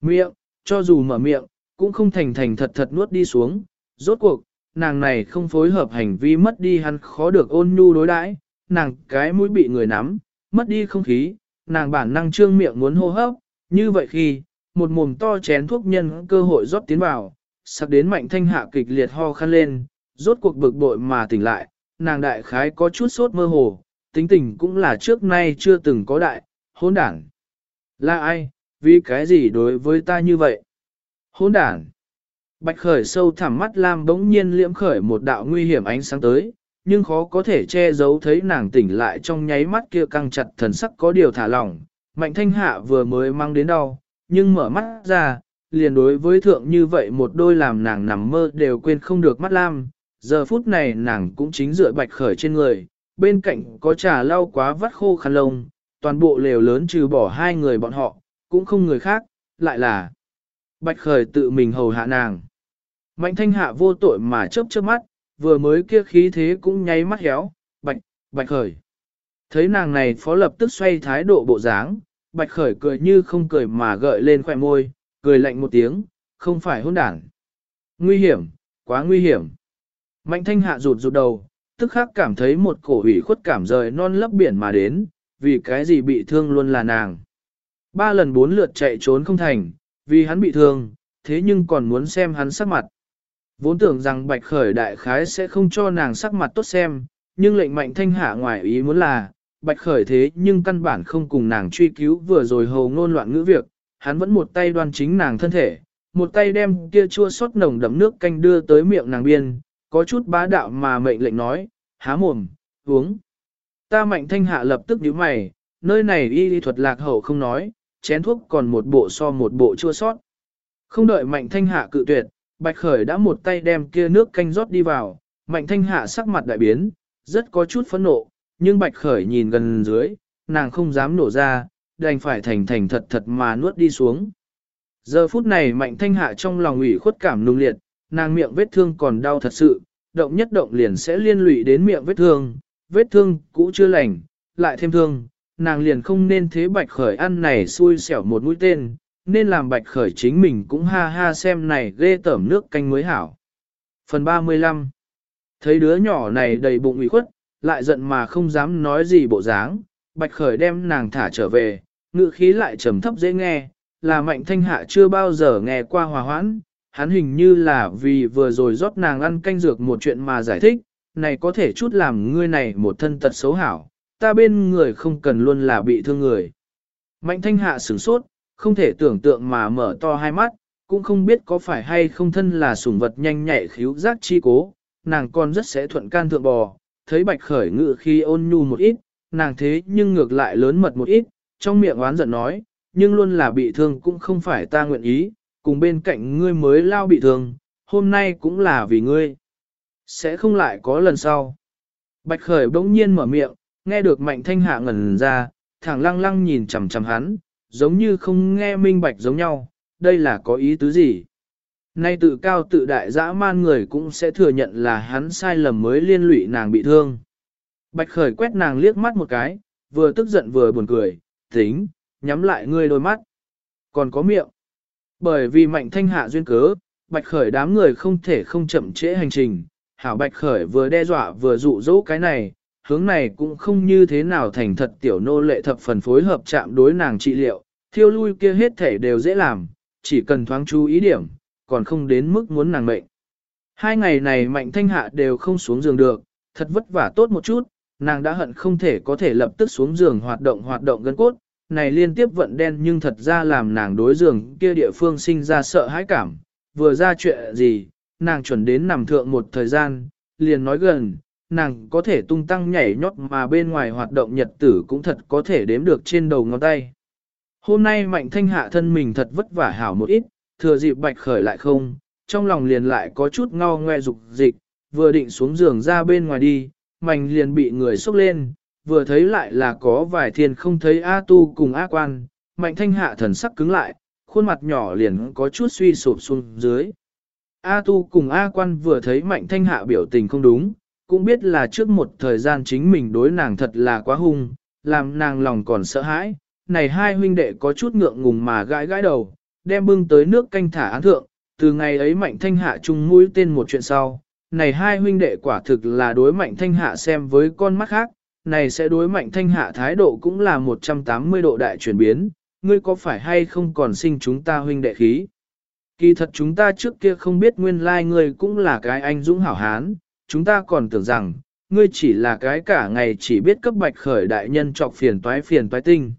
Miệng, cho dù mở miệng, cũng không thành thành thật thật nuốt đi xuống, rốt cuộc, nàng này không phối hợp hành vi mất đi hắn khó được ôn nhu đối đãi, nàng cái mũi bị người nắm, mất đi không khí, nàng bản năng trương miệng muốn hô hấp, như vậy khi, một mồm to chén thuốc nhân cơ hội rót tiến vào, sắc đến mạnh thanh hạ kịch liệt ho khăn lên, rốt cuộc bực bội mà tỉnh lại, nàng đại khái có chút sốt mơ hồ, tính tình cũng là trước nay chưa từng có đại, hôn đảng. Là ai, vì cái gì đối với ta như vậy? Hôn đảng. Bạch khởi sâu thẳm mắt lam bỗng nhiên liễm khởi một đạo nguy hiểm ánh sáng tới, nhưng khó có thể che giấu thấy nàng tỉnh lại trong nháy mắt kia căng chặt thần sắc có điều thả lỏng. Mạnh thanh hạ vừa mới mang đến đau, nhưng mở mắt ra, liền đối với thượng như vậy một đôi làm nàng nằm mơ đều quên không được mắt lam. Giờ phút này nàng cũng chính dựa bạch khởi trên người, bên cạnh có trà lau quá vắt khô khăn lông, toàn bộ lều lớn trừ bỏ hai người bọn họ, cũng không người khác, lại là bạch khởi tự mình hầu hạ nàng. Mạnh thanh hạ vô tội mà chớp chớp mắt, vừa mới kia khí thế cũng nháy mắt héo, bạch, bạch khởi. Thấy nàng này phó lập tức xoay thái độ bộ dáng, bạch khởi cười như không cười mà gợi lên khoẻ môi, cười lạnh một tiếng, không phải hôn đảng. Nguy hiểm, quá nguy hiểm. Mạnh thanh hạ rụt rụt đầu, tức khắc cảm thấy một cổ hủy khuất cảm rời non lấp biển mà đến, vì cái gì bị thương luôn là nàng. Ba lần bốn lượt chạy trốn không thành, vì hắn bị thương, thế nhưng còn muốn xem hắn sắc mặt. Vốn tưởng rằng bạch khởi đại khái sẽ không cho nàng sắc mặt tốt xem, nhưng lệnh mạnh thanh hạ ngoài ý muốn là, bạch khởi thế nhưng căn bản không cùng nàng truy cứu vừa rồi hầu ngôn loạn ngữ việc, hắn vẫn một tay đoan chính nàng thân thể, một tay đem kia chua xót nồng đậm nước canh đưa tới miệng nàng biên, có chút bá đạo mà mệnh lệnh nói, há mồm, uống. Ta mạnh thanh hạ lập tức nhíu mày, nơi này y lý thuật lạc hậu không nói, chén thuốc còn một bộ so một bộ chua sót. Không đợi mạnh thanh hạ cự tuyệt, bạch khởi đã một tay đem kia nước canh rót đi vào, mạnh thanh hạ sắc mặt đại biến, rất có chút phẫn nộ, nhưng bạch khởi nhìn gần dưới, nàng không dám nổ ra, đành phải thành thành thật thật mà nuốt đi xuống. Giờ phút này mạnh thanh hạ trong lòng ủy khuất cảm nung liệt, nàng miệng vết thương còn đau thật sự, động nhất động liền sẽ liên lụy đến miệng vết thương, vết thương cũ chưa lành, lại thêm thương, nàng liền không nên thế bạch khởi ăn này xui xẻo một mũi tên, nên làm bạch khởi chính mình cũng ha ha xem này ghê tởm nước canh mới hảo. Phần 35 Thấy đứa nhỏ này đầy bụng ủy khuất, lại giận mà không dám nói gì bộ dáng, bạch khởi đem nàng thả trở về, ngữ khí lại trầm thấp dễ nghe, là mạnh thanh hạ chưa bao giờ nghe qua hòa hoãn, hắn hình như là vì vừa rồi rót nàng ăn canh dược một chuyện mà giải thích, này có thể chút làm ngươi này một thân tật xấu hảo, ta bên người không cần luôn là bị thương người. Mạnh thanh hạ sửng sốt, không thể tưởng tượng mà mở to hai mắt, cũng không biết có phải hay không thân là sủng vật nhanh nhạy khíu giác chi cố, nàng còn rất sẽ thuận can thượng bò, thấy bạch khởi ngự khi ôn nhu một ít, nàng thế nhưng ngược lại lớn mật một ít, trong miệng oán giận nói, nhưng luôn là bị thương cũng không phải ta nguyện ý, cùng bên cạnh ngươi mới lao bị thương, hôm nay cũng là vì ngươi. Sẽ không lại có lần sau. Bạch khởi bỗng nhiên mở miệng, nghe được mạnh thanh hạ ngẩn ra, thẳng lăng lăng nhìn chằm chằm hắn, giống như không nghe minh bạch giống nhau, đây là có ý tứ gì? Nay tự cao tự đại dã man người cũng sẽ thừa nhận là hắn sai lầm mới liên lụy nàng bị thương. Bạch khởi quét nàng liếc mắt một cái, vừa tức giận vừa buồn cười, tính, nhắm lại ngươi đôi mắt. Còn có miệng. Bởi vì mạnh thanh hạ duyên cớ, bạch khởi đám người không thể không chậm trễ hành trình. Hảo bạch khởi vừa đe dọa vừa dụ dỗ cái này, hướng này cũng không như thế nào thành thật tiểu nô lệ thập phần phối hợp chạm đối nàng trị liệu, thiêu lui kia hết thể đều dễ làm, chỉ cần thoáng chú ý điểm, còn không đến mức muốn nàng mệnh. Hai ngày này mạnh thanh hạ đều không xuống giường được, thật vất vả tốt một chút, nàng đã hận không thể có thể lập tức xuống giường hoạt động hoạt động gân cốt, này liên tiếp vận đen nhưng thật ra làm nàng đối giường kia địa phương sinh ra sợ hãi cảm, vừa ra chuyện gì, nàng chuẩn đến nằm thượng một thời gian, liền nói gần, nàng có thể tung tăng nhảy nhót mà bên ngoài hoạt động nhật tử cũng thật có thể đếm được trên đầu ngón tay. Hôm nay mạnh thanh hạ thân mình thật vất vả hảo một ít, thừa dịp bạch khởi lại không, trong lòng liền lại có chút ngao ngoe dục dịch, vừa định xuống giường ra bên ngoài đi, mạnh liền bị người xúc lên, vừa thấy lại là có vài thiên không thấy A tu cùng A quan, mạnh thanh hạ thần sắc cứng lại, khuôn mặt nhỏ liền có chút suy sụp xuống dưới. A tu cùng A quan vừa thấy mạnh thanh hạ biểu tình không đúng, cũng biết là trước một thời gian chính mình đối nàng thật là quá hung, làm nàng lòng còn sợ hãi. Này hai huynh đệ có chút ngượng ngùng mà gãi gãi đầu, đem bưng tới nước canh thả án thượng, từ ngày ấy mạnh thanh hạ chung mũi tên một chuyện sau. Này hai huynh đệ quả thực là đối mạnh thanh hạ xem với con mắt khác, này sẽ đối mạnh thanh hạ thái độ cũng là 180 độ đại chuyển biến, ngươi có phải hay không còn sinh chúng ta huynh đệ khí. Kỳ thật chúng ta trước kia không biết nguyên lai like ngươi cũng là cái anh dũng hảo hán, chúng ta còn tưởng rằng, ngươi chỉ là cái cả ngày chỉ biết cấp bạch khởi đại nhân trọc phiền toái phiền toái tinh.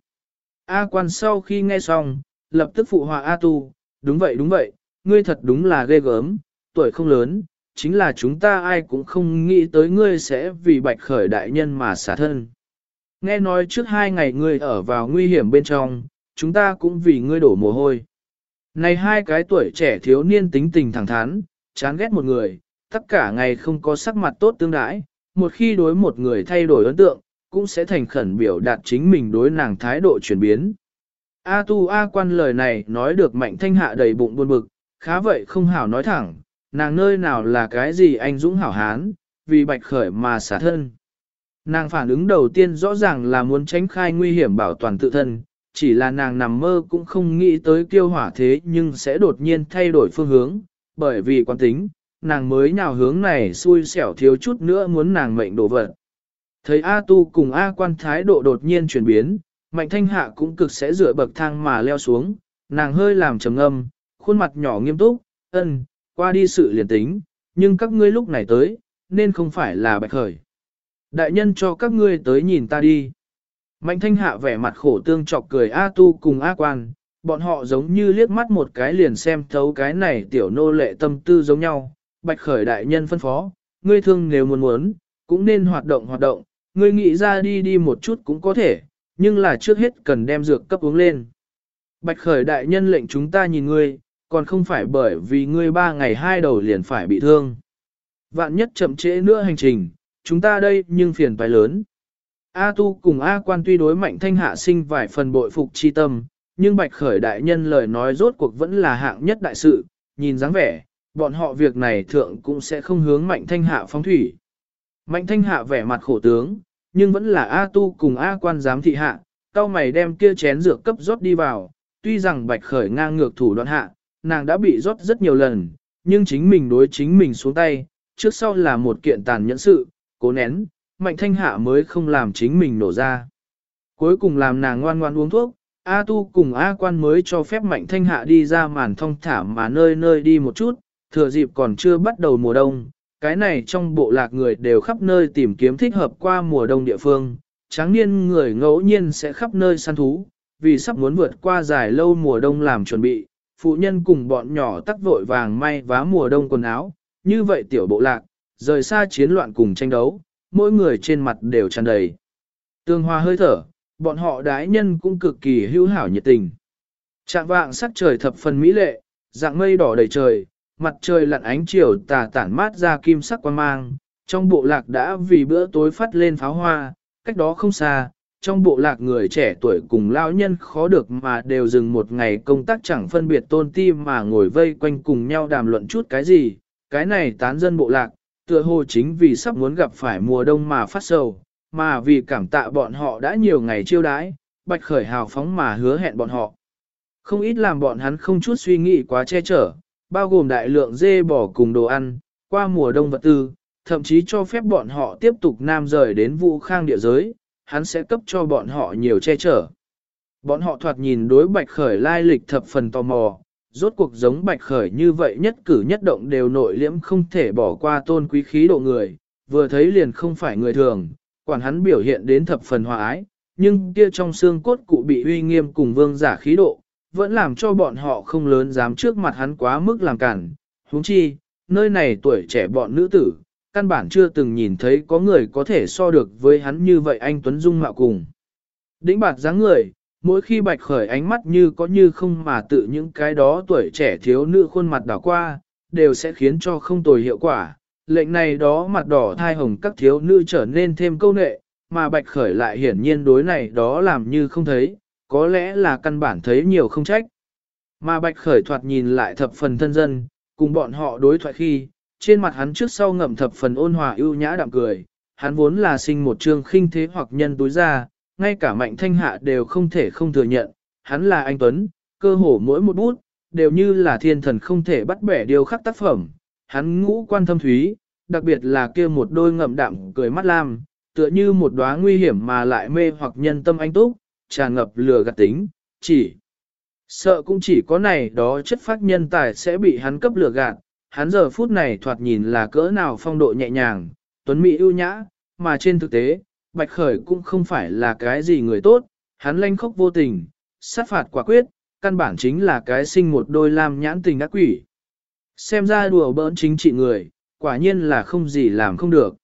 A quan sau khi nghe xong, lập tức phụ họa A tu, đúng vậy đúng vậy, ngươi thật đúng là ghê gớm, tuổi không lớn, chính là chúng ta ai cũng không nghĩ tới ngươi sẽ vì bạch khởi đại nhân mà xả thân. Nghe nói trước hai ngày ngươi ở vào nguy hiểm bên trong, chúng ta cũng vì ngươi đổ mồ hôi. Này hai cái tuổi trẻ thiếu niên tính tình thẳng thắn, chán ghét một người, tất cả ngày không có sắc mặt tốt tương đãi, một khi đối một người thay đổi ấn tượng, cũng sẽ thành khẩn biểu đạt chính mình đối nàng thái độ chuyển biến. A tu A quan lời này nói được mạnh thanh hạ đầy bụng buồn bực, khá vậy không hảo nói thẳng, nàng nơi nào là cái gì anh dũng hảo hán, vì bạch khởi mà xả thân. Nàng phản ứng đầu tiên rõ ràng là muốn tránh khai nguy hiểm bảo toàn tự thân, chỉ là nàng nằm mơ cũng không nghĩ tới kiêu hỏa thế nhưng sẽ đột nhiên thay đổi phương hướng, bởi vì quan tính, nàng mới nhào hướng này xui xẻo thiếu chút nữa muốn nàng mệnh đổ vật. Thấy A tu cùng A quan thái độ đột nhiên chuyển biến, mạnh thanh hạ cũng cực sẽ dựa bậc thang mà leo xuống, nàng hơi làm trầm âm, khuôn mặt nhỏ nghiêm túc, ân, qua đi sự liền tính, nhưng các ngươi lúc này tới, nên không phải là bạch khởi. Đại nhân cho các ngươi tới nhìn ta đi. Mạnh thanh hạ vẻ mặt khổ tương chọc cười A tu cùng A quan, bọn họ giống như liếc mắt một cái liền xem thấu cái này tiểu nô lệ tâm tư giống nhau. Bạch khởi đại nhân phân phó, ngươi thương nếu muốn muốn, cũng nên hoạt động hoạt động, ngươi nghĩ ra đi đi một chút cũng có thể, nhưng là trước hết cần đem dược cấp uống lên. Bạch khởi đại nhân lệnh chúng ta nhìn ngươi, còn không phải bởi vì ngươi ba ngày hai đầu liền phải bị thương. Vạn nhất chậm trễ nữa hành trình, chúng ta đây nhưng phiền phải lớn. A tu cùng A quan tuy đối mạnh thanh hạ sinh vài phần bội phục chi tâm, nhưng bạch khởi đại nhân lời nói rốt cuộc vẫn là hạng nhất đại sự, nhìn dáng vẻ, bọn họ việc này thượng cũng sẽ không hướng mạnh thanh hạ phóng thủy. Mạnh thanh hạ vẻ mặt khổ tướng, nhưng vẫn là A tu cùng A quan giám thị hạ, cao mày đem kia chén dược cấp rót đi vào, tuy rằng bạch khởi ngang ngược thủ đoạn hạ, nàng đã bị rót rất nhiều lần, nhưng chính mình đối chính mình xuống tay, trước sau là một kiện tàn nhẫn sự, cố nén, mạnh thanh hạ mới không làm chính mình nổ ra. Cuối cùng làm nàng ngoan ngoan uống thuốc, A tu cùng A quan mới cho phép mạnh thanh hạ đi ra màn thông thả mà nơi nơi đi một chút, thừa dịp còn chưa bắt đầu mùa đông. Cái này trong bộ lạc người đều khắp nơi tìm kiếm thích hợp qua mùa đông địa phương, tráng niên người ngẫu nhiên sẽ khắp nơi săn thú, vì sắp muốn vượt qua dài lâu mùa đông làm chuẩn bị, phụ nhân cùng bọn nhỏ tắc vội vàng may vá mùa đông quần áo, như vậy tiểu bộ lạc, rời xa chiến loạn cùng tranh đấu, mỗi người trên mặt đều tràn đầy. Tương hoa hơi thở, bọn họ đái nhân cũng cực kỳ hữu hảo nhiệt tình. Trạng vạng sắc trời thập phần mỹ lệ, dạng mây đỏ đầy trời, mặt trời lặn ánh chiều tà tản mát ra kim sắc quan mang, trong bộ lạc đã vì bữa tối phát lên pháo hoa, cách đó không xa, trong bộ lạc người trẻ tuổi cùng lao nhân khó được mà đều dừng một ngày công tác chẳng phân biệt tôn ti mà ngồi vây quanh cùng nhau đàm luận chút cái gì, cái này tán dân bộ lạc, tựa hồ chính vì sắp muốn gặp phải mùa đông mà phát sầu, mà vì cảm tạ bọn họ đã nhiều ngày chiêu đãi, bạch khởi hào phóng mà hứa hẹn bọn họ. Không ít làm bọn hắn không chút suy nghĩ quá che chở, bao gồm đại lượng dê bò cùng đồ ăn, qua mùa đông vật tư, thậm chí cho phép bọn họ tiếp tục nam rời đến vũ khang địa giới, hắn sẽ cấp cho bọn họ nhiều che chở. Bọn họ thoạt nhìn đối bạch khởi lai lịch thập phần tò mò, rốt cuộc giống bạch khởi như vậy nhất cử nhất động đều nội liễm không thể bỏ qua tôn quý khí độ người, vừa thấy liền không phải người thường, quản hắn biểu hiện đến thập phần hòa ái, nhưng kia trong xương cốt cụ bị uy nghiêm cùng vương giả khí độ, vẫn làm cho bọn họ không lớn dám trước mặt hắn quá mức làm cản. huống chi, nơi này tuổi trẻ bọn nữ tử, căn bản chưa từng nhìn thấy có người có thể so được với hắn như vậy anh Tuấn Dung mạo cùng. Đĩnh bạt dáng người, mỗi khi bạch khởi ánh mắt như có như không mà tự những cái đó tuổi trẻ thiếu nữ khuôn mặt đỏ qua, đều sẽ khiến cho không tồi hiệu quả. Lệnh này đó mặt đỏ thai hồng các thiếu nữ trở nên thêm câu nệ, mà bạch khởi lại hiển nhiên đối này đó làm như không thấy, có lẽ là căn bản thấy nhiều không trách. Mà bạch khởi thoạt nhìn lại thập phần thân dân, cùng bọn họ đối thoại khi, trên mặt hắn trước sau ngậm thập phần ôn hòa ưu nhã đạm cười, hắn vốn là sinh một trương khinh thế hoặc nhân túi ra, ngay cả mạnh thanh hạ đều không thể không thừa nhận, hắn là anh Tuấn, cơ hồ mỗi một bút, đều như là thiên thần không thể bắt bẻ điều khắc tác phẩm, hắn ngũ quan thâm thúy, đặc biệt là kia một đôi ngậm đạm cười mắt lam, tựa như một đóa nguy hiểm mà lại mê hoặc nhân tâm anh túc, tràn ngập lừa gạt tính, chỉ sợ cũng chỉ có này đó chất phát nhân tài sẽ bị hắn cấp lừa gạt, hắn giờ phút này thoạt nhìn là cỡ nào phong độ nhẹ nhàng, tuấn mỹ ưu nhã, mà trên thực tế, Bạch Khởi cũng không phải là cái gì người tốt, hắn lanh khốc vô tình, sát phạt quả quyết, căn bản chính là cái sinh một đôi lam nhãn tình ác quỷ. Xem ra đùa bỡn chính trị người, quả nhiên là không gì làm không được.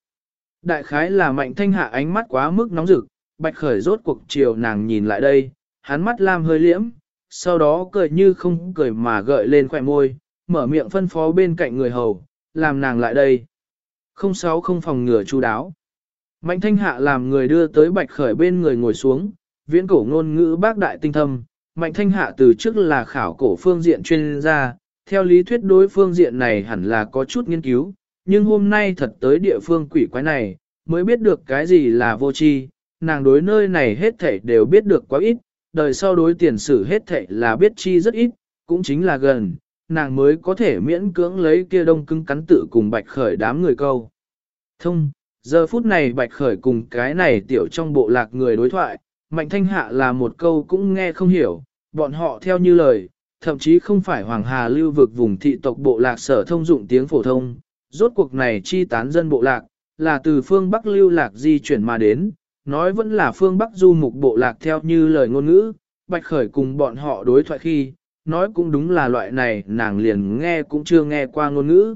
Đại khái là mạnh thanh hạ ánh mắt quá mức nóng rực, Bạch Khởi rốt cuộc chiều nàng nhìn lại đây, hắn mắt lam hơi liễm, sau đó cười như không cười mà gợi lên khỏe môi, mở miệng phân phó bên cạnh người hầu, làm nàng lại đây. Không sáu không phòng ngừa chú đáo. Mạnh thanh hạ làm người đưa tới bạch khởi bên người ngồi xuống, viễn cổ ngôn ngữ bác đại tinh thâm. Mạnh thanh hạ từ trước là khảo cổ phương diện chuyên gia, theo lý thuyết đối phương diện này hẳn là có chút nghiên cứu, nhưng hôm nay thật tới địa phương quỷ quái này, mới biết được cái gì là vô tri nàng đối nơi này hết thảy đều biết được quá ít, đời sau đối tiền sử hết thảy là biết chi rất ít, cũng chính là gần, nàng mới có thể miễn cưỡng lấy kia đông cứng cắn tự cùng bạch khởi đám người câu. Thông, giờ phút này bạch khởi cùng cái này tiểu trong bộ lạc người đối thoại, mạnh thanh hạ là một câu cũng nghe không hiểu, bọn họ theo như lời, thậm chí không phải hoàng hà lưu vực vùng thị tộc bộ lạc sở thông dụng tiếng phổ thông, rốt cuộc này chi tán dân bộ lạc, là từ phương Bắc lưu lạc di chuyển mà đến, nói vẫn là phương Bắc du mục bộ lạc theo như lời ngôn ngữ, bạch khởi cùng bọn họ đối thoại khi, nói cũng đúng là loại này nàng liền nghe cũng chưa nghe qua ngôn ngữ.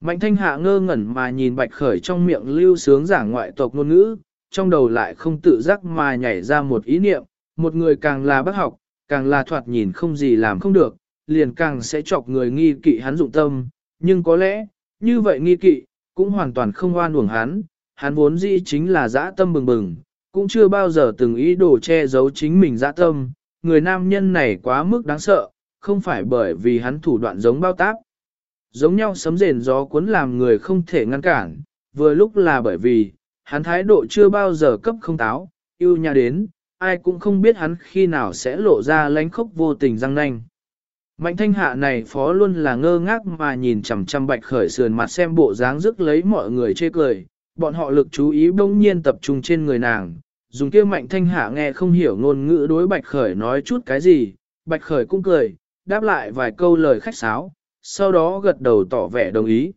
Mạnh thanh hạ ngơ ngẩn mà nhìn bạch khởi trong miệng lưu sướng giả ngoại tộc ngôn ngữ, trong đầu lại không tự giác mà nhảy ra một ý niệm, một người càng là bác học, càng là thoạt nhìn không gì làm không được, liền càng sẽ chọc người nghi kỵ hắn dụng tâm, nhưng có lẽ, như vậy nghi kỵ, cũng hoàn toàn không oan uổng hắn, hắn vốn dĩ chính là dã tâm bừng bừng, cũng chưa bao giờ từng ý đồ che giấu chính mình dã tâm, người nam nhân này quá mức đáng sợ, không phải bởi vì hắn thủ đoạn giống bao táp. Giống nhau sấm rền gió cuốn làm người không thể ngăn cản, vừa lúc là bởi vì, hắn thái độ chưa bao giờ cấp không táo, yêu nhà đến, ai cũng không biết hắn khi nào sẽ lộ ra lánh khốc vô tình răng nanh. Mạnh thanh hạ này phó luôn là ngơ ngác mà nhìn chằm chằm bạch khởi sườn mặt xem bộ dáng rước lấy mọi người chê cười, bọn họ lực chú ý bỗng nhiên tập trung trên người nàng, dùng kia mạnh thanh hạ nghe không hiểu ngôn ngữ đối bạch khởi nói chút cái gì, bạch khởi cũng cười, đáp lại vài câu lời khách sáo, sau đó gật đầu tỏ vẻ đồng ý.